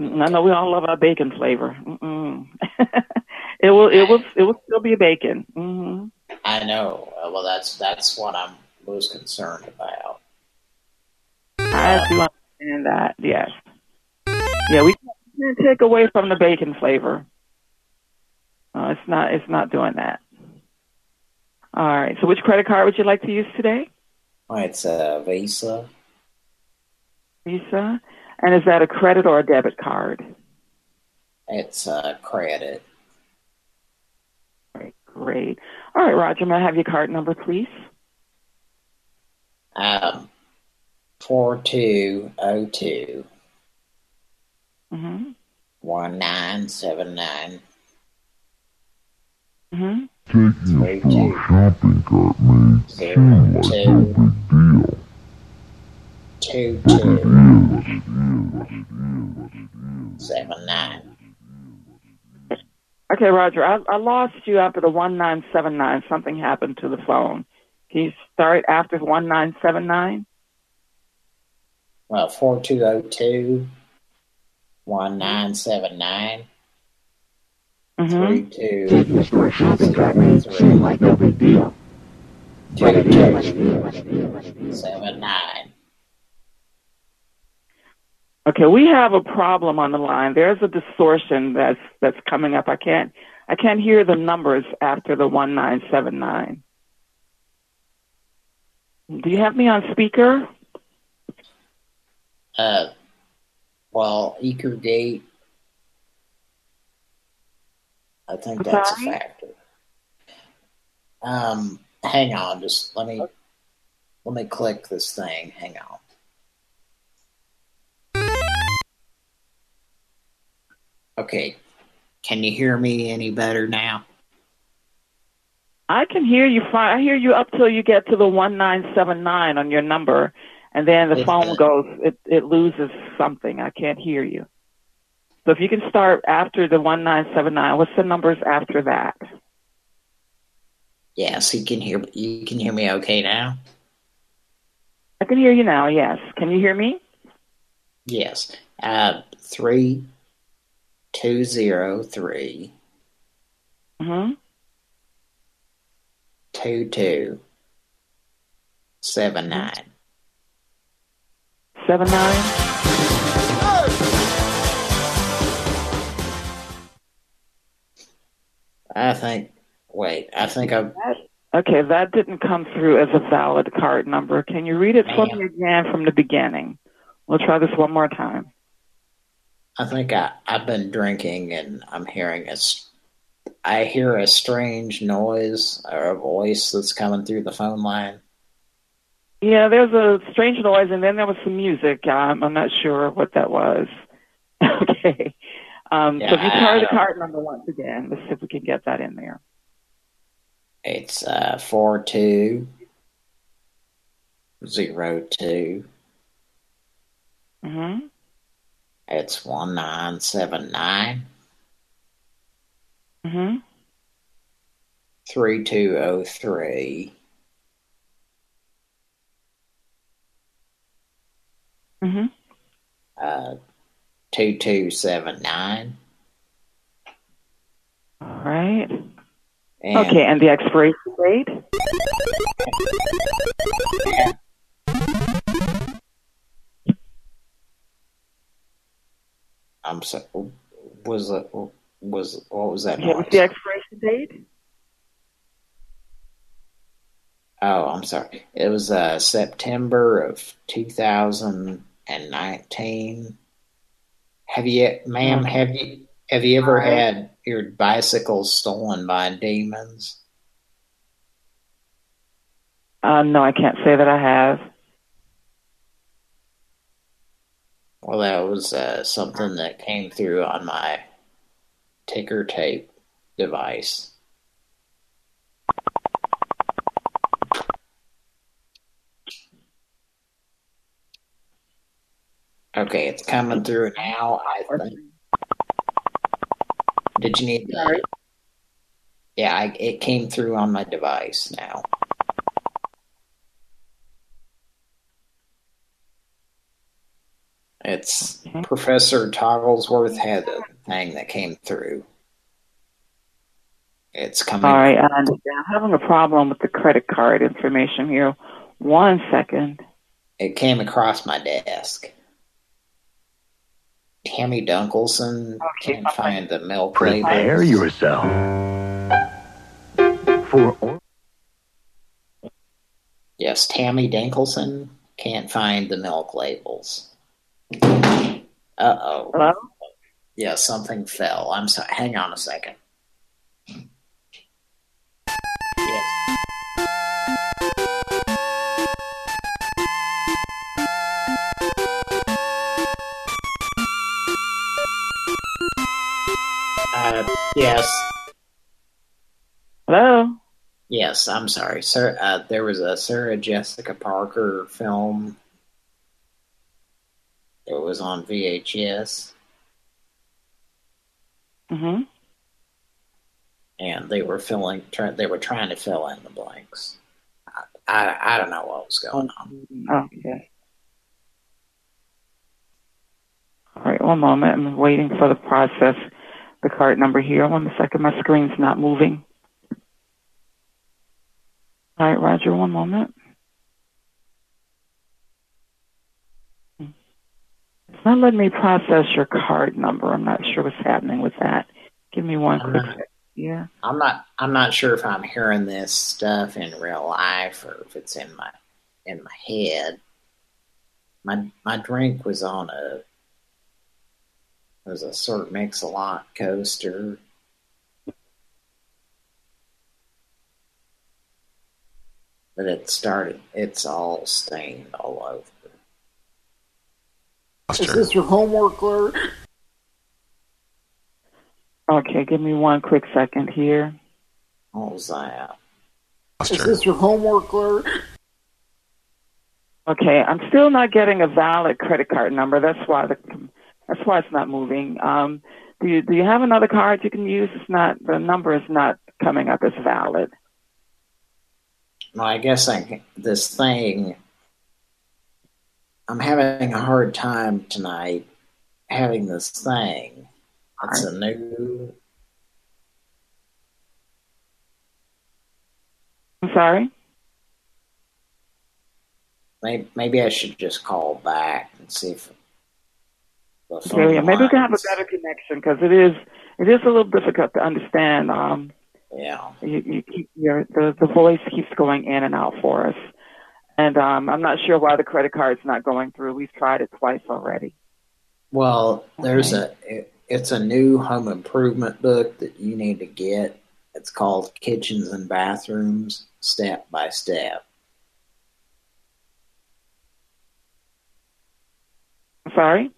Mm, I know we all love our bacon flavor. Mm-mm. [laughs] it will, it will, it will still be a bacon. hmm I know. Well, that's that's what I'm most concerned about. I do understand that. Yes. Yeah, we can't take away from the bacon flavor. Uh, it's not. It's not doing that. All right. So, which credit card would you like to use today? Oh, It's a Visa. Visa. And is that a credit or a debit card? It's a credit. Great. All right, Roger. May I have your card number, please? Um, four two oh two Mm-hmm. one nine seven nine Mm-hmm. Taking a store shopping cart may seem like no big deal. two But two is, but it is, but it is, but it is. seven nine. Okay, Roger, I, I lost you after the 1979. Something happened to the phone. Can you start after 1979? Well, shopping cart may seem like no big deal. But it is, it is. seven nine. Okay, we have a problem on the line. There's a distortion that's that's coming up. I can't I can't hear the numbers after the 1979. Do you have me on speaker? Uh, well, Eker Gate. I think that's a factor. Um, hang on, just let me let me click this thing. Hang on. Okay, can you hear me any better now? I can hear you fine. I hear you up till you get to the 1979 on your number, and then the phone goes, it, it loses something. I can't hear you. So if you can start after the 1979, what's the numbers after that? Yes, you can hear you can hear me okay now. I can hear you now, yes. Can you hear me? Yes. Uh, three two zero three Mm-hmm. two two seven nine. Seven nine? I think. Wait, I think I. Okay, that didn't come through as a valid card number. Can you read it for me again from the beginning? We'll try this one more time. I think I I've been drinking and I'm hearing a. I hear a strange noise or a voice that's coming through the phone line. Yeah, there's a strange noise, and then there was some music. Um, I'm not sure what that was. [laughs] okay. Um, so if you Yeah, try the card number once again, let's see if we can get that in there. It's uh four two zero two. Mm-hmm. It's one nine seven nine Mm-hmm. three two oh three Mm-hmm. uh two two seven nine. All right. And okay, and the expiration date? I'm sorry. Was it was what was that? Yeah, what's noise? the expiration date? Oh, I'm sorry. It was uh, September of 2019. Have you, ma'am? Okay. Have you have you ever had your bicycle stolen by demons? Uh, no, I can't say that I have. Well, that was uh, something that came through on my ticker tape device. Okay, it's coming through now. I think. Did you need that? Yeah, I, it came through on my device now. It's mm-hmm. Professor Togglesworth had a thing that came through. It's coming. All right, I. I'm having a problem with the credit card information here. One second. It came across my desk. Tammy Dunkelson can't find the milk Prepare labels. yourself for Yes, Tammy Dinkelson can't find the milk labels. Uh oh. Hello? Yeah, something fell. I'm sorry. Hang on a second. Yes. Hello. Yes, I'm sorry, sir. Uh, there was a Sarah Jessica Parker film. It was on VHS, Mm-hmm. and they were filling. They were trying to fill in the blanks. I, I I don't know what was going on. Oh, Okay. All right, one moment. I'm waiting for the process. The card number here. One second. My screen's not moving. All right, Roger. One moment. It's not letting me process your card number. I'm not sure what's happening with that. Give me one quick second. Yeah. I'm not. I'm not sure if I'm hearing this stuff in real life or if it's in my in my head. My my drink was on a it was a Sir Mix-a-Lot coaster. But it started. It's all stained all over. Is this your homework, Larry? Okay, give me one quick second here. What was that? Is this your homework, Larry? Okay, I'm still not getting a valid credit card number. That's why the that's why it's not moving. Um, do you do you have another card you can use? It's not the number is not coming up as valid. Well, I guess I this thing. I'm having a hard time tonight having this thing. It's a new. I'm sorry. Maybe, maybe I should just call back and see if. The Okay, yeah, maybe we can have a better connection because it is it is a little difficult to understand. Um, Yeah. you, you keep your the the voice keeps going in and out for us, and um, I'm not sure why the credit card's not going through. We've tried it twice already. Well, there's a it, it's a new home improvement book that you need to get. It's called Kitchens and Bathrooms Step by Step. I'm sorry.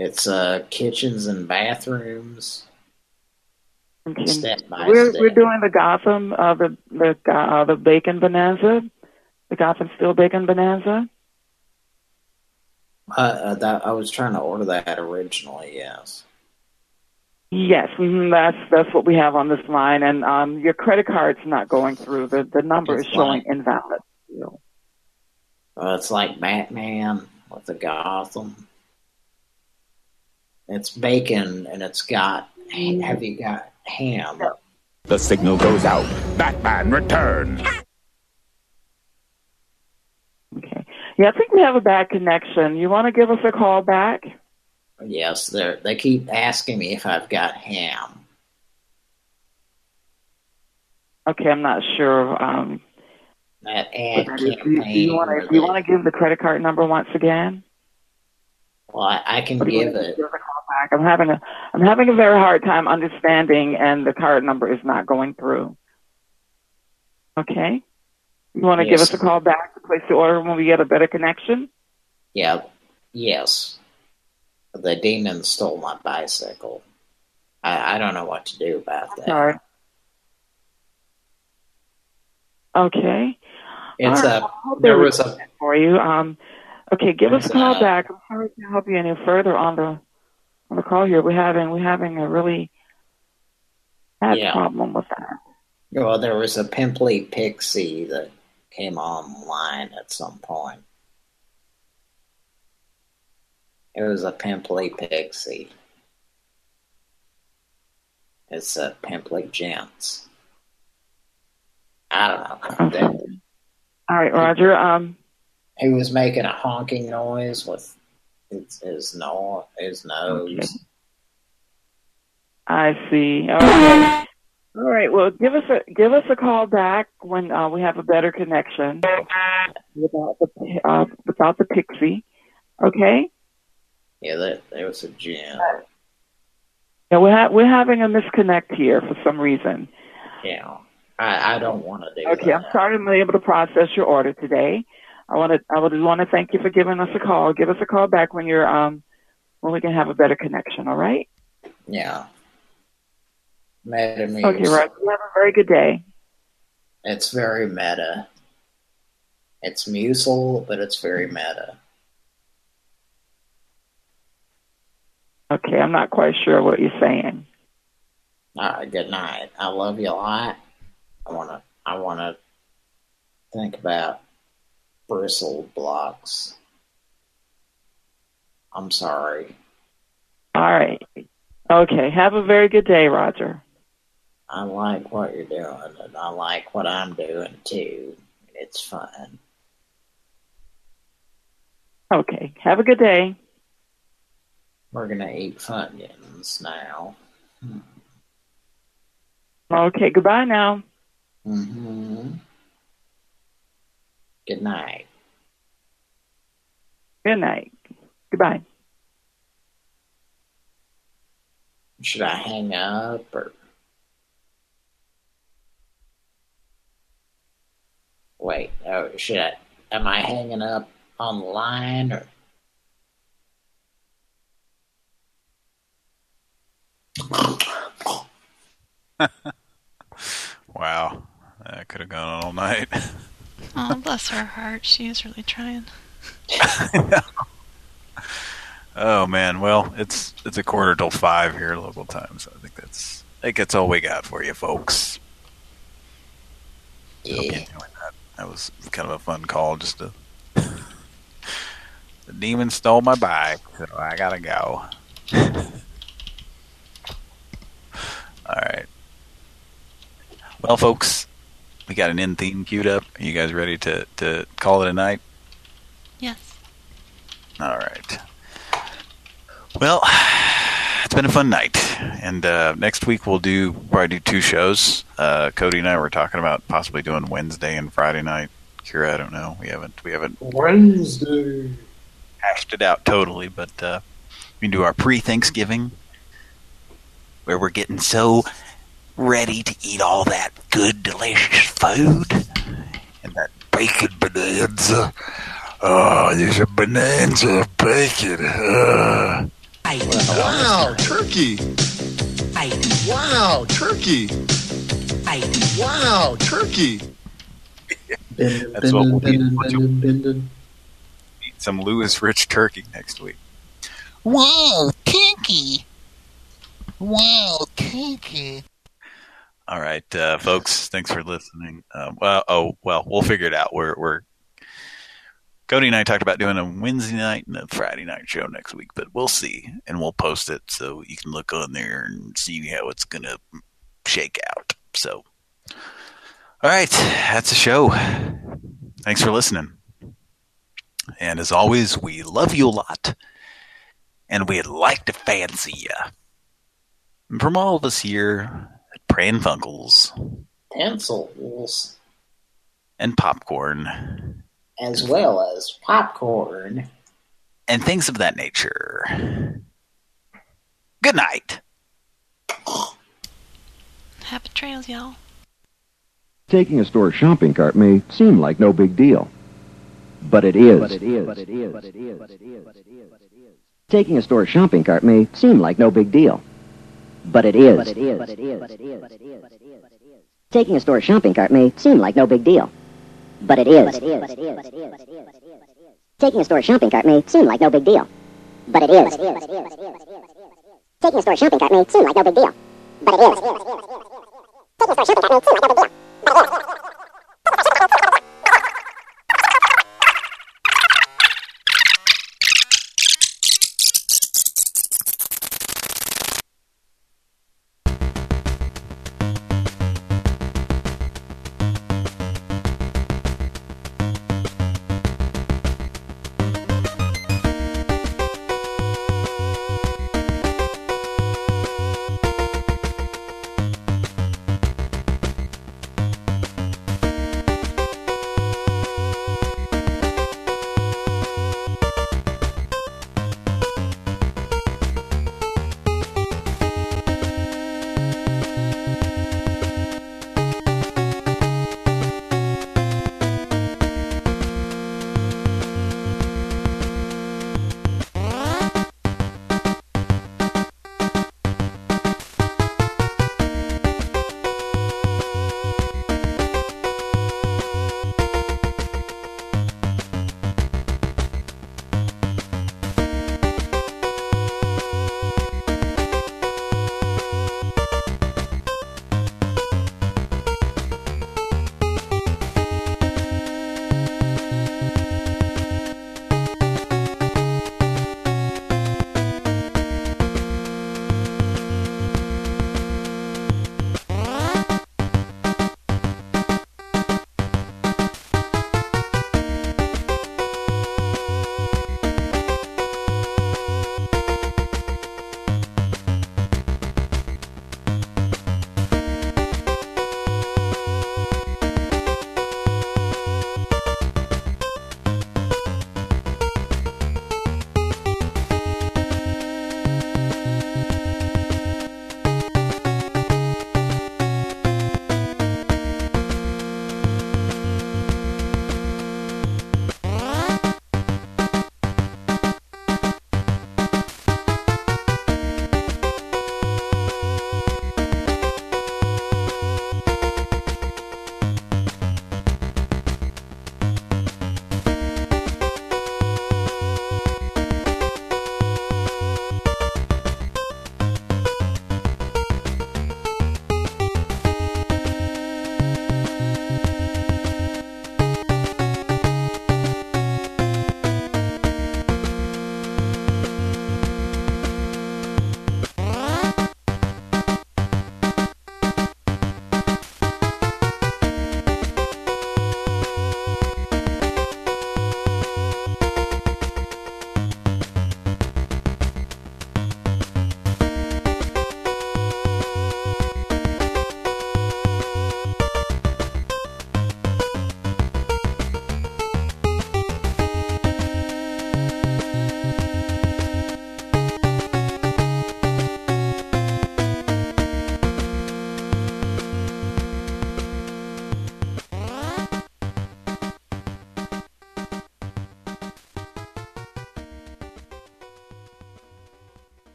It's uh kitchens and bathrooms Okay. step by We're step. we're doing the Gotham uh, the the uh, the Bacon Bonanza, the Gotham Steel Bacon Bonanza. Uh, uh, that, I was trying to order that originally. Yes. Yes, mhm, that's that's what we have on this line, and um, your credit card's not going through. The the number is showing invalid. Uh, it's like Batman with the Gotham. It's bacon and it's got. Have you got ham? The signal goes out. Batman returns. Okay. Yeah, I think we have a bad connection. You want to give us a call back? Yes, they they keep asking me if I've got ham. Okay, I'm not sure. Um, That ad do you, campaign. do you want where to do you want to give the credit card number once again? Well, I, I can give it. give us a call back? I'm having a I'm having a very hard time understanding, and the card number is not going through. Okay, you want to give us a call back to place the order when we get a better connection? Yeah, yes. The demon stole my bicycle. I, I don't know what to do about that. Sorry. Okay. It's right, a there was a for you. Um, okay, give us a call a- back. I'm sorry to help you any further on the on the call here. We're having we're having a really bad Yeah. problem with that. well there was a pimply pixie that came online at some point. It was a pimply pixie. It's a pimply gents. I don't know. Okay. All right, Roger. Um, He was making a honking noise with his his, no, his nose. I see. Okay. All right. Well, give us a give us a call back when uh, we have a better connection without the uh, without the pixie. Okay. Yeah, that there was a gem. Yeah, we're ha- we're having a disconnect here for some reason. Yeah, I, I don't want to do Okay, I'm sorry I'm not able to process your order today. I want to I would want to thank you for giving us a call. Give us a call back when you're um when we can have a better connection. All right. Yeah. Meta. Okay, Roger. You have a very good day. It's very meta. It's musel, but it's very meta. Okay, I'm not quite sure what you're saying. All right, good night. I love you a lot. I wanna, I wanna think about bristle blocks. I'm sorry. All right. Okay, have a very good day, Roger. I like what you're doing, and I like what I'm doing too. It's fun. Okay, have a good day. We're gonna eat Funyuns now. Okay, goodbye now. Mm-hmm. Good night. Good night. Goodbye. Should I hang up or? Wait, oh, should I? Am I hanging up online or? [laughs] Wow, that could have gone on all night. [laughs] Oh, bless her heart. She is really trying. [laughs] Oh man, well it's it's a quarter till five here local time, so I think that's I think that's all we got for you, folks. Hope you enjoyed that. That was kind of a fun call. Just to [laughs] the demon stole my bike, so I gotta go. [laughs] all right. Well, folks, we got an end theme queued up. Are you guys ready to to call it a night? Yes. All right. Well, it's been a fun night, and uh, next week we'll do probably do two shows. Uh, Cody and I were talking about possibly doing Wednesday and Friday night. Kira, I don't know. We haven't we haven't Wednesday. hashed it out totally, but uh, we can do our pre-Thanksgiving, where we're getting so ready to eat all that good, delicious food, and that bacon bonanza. Oh, there's a bonanza of bacon. Uh. Wow, turkey. Wow, turkey. Wow, turkey. That's what we'll eat. Eat some Louis Rich turkey next week. Wow, turkey. Wow, turkey. All right, uh, folks. Thanks for listening. Um, well, oh well, we'll figure it out. We're we're Cody and I talked about doing a Wednesday night and a Friday night show next week, but we'll see, and we'll post it so you can look on there and see how it's gonna shake out. So, all right, that's a show. Thanks for listening, and as always, we love you a lot, and we'd like to fancy you. From all of us here at Pran Funkels Pencils, and Popcorn as well as popcorn. and things of that nature. Good night. Happy trails, y'all. Taking a store shopping cart may seem like no big deal, but it is. Taking a store shopping cart may seem like no big deal, but it is. Taking a store shopping cart may seem like no big deal, but it is. Taking a store shopping cart may seem like no big deal, but it is. Taking a store shopping cart may seem like no big deal, but it is. Taking a store shopping cart may seem like no big deal, but it is. Taking a store shopping cart may seem like no big deal, but it is.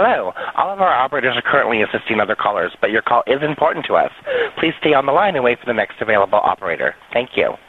Hello. All of our operators are currently assisting other callers, but your call is important to us. Please stay on the line and wait for the next available operator. Thank you.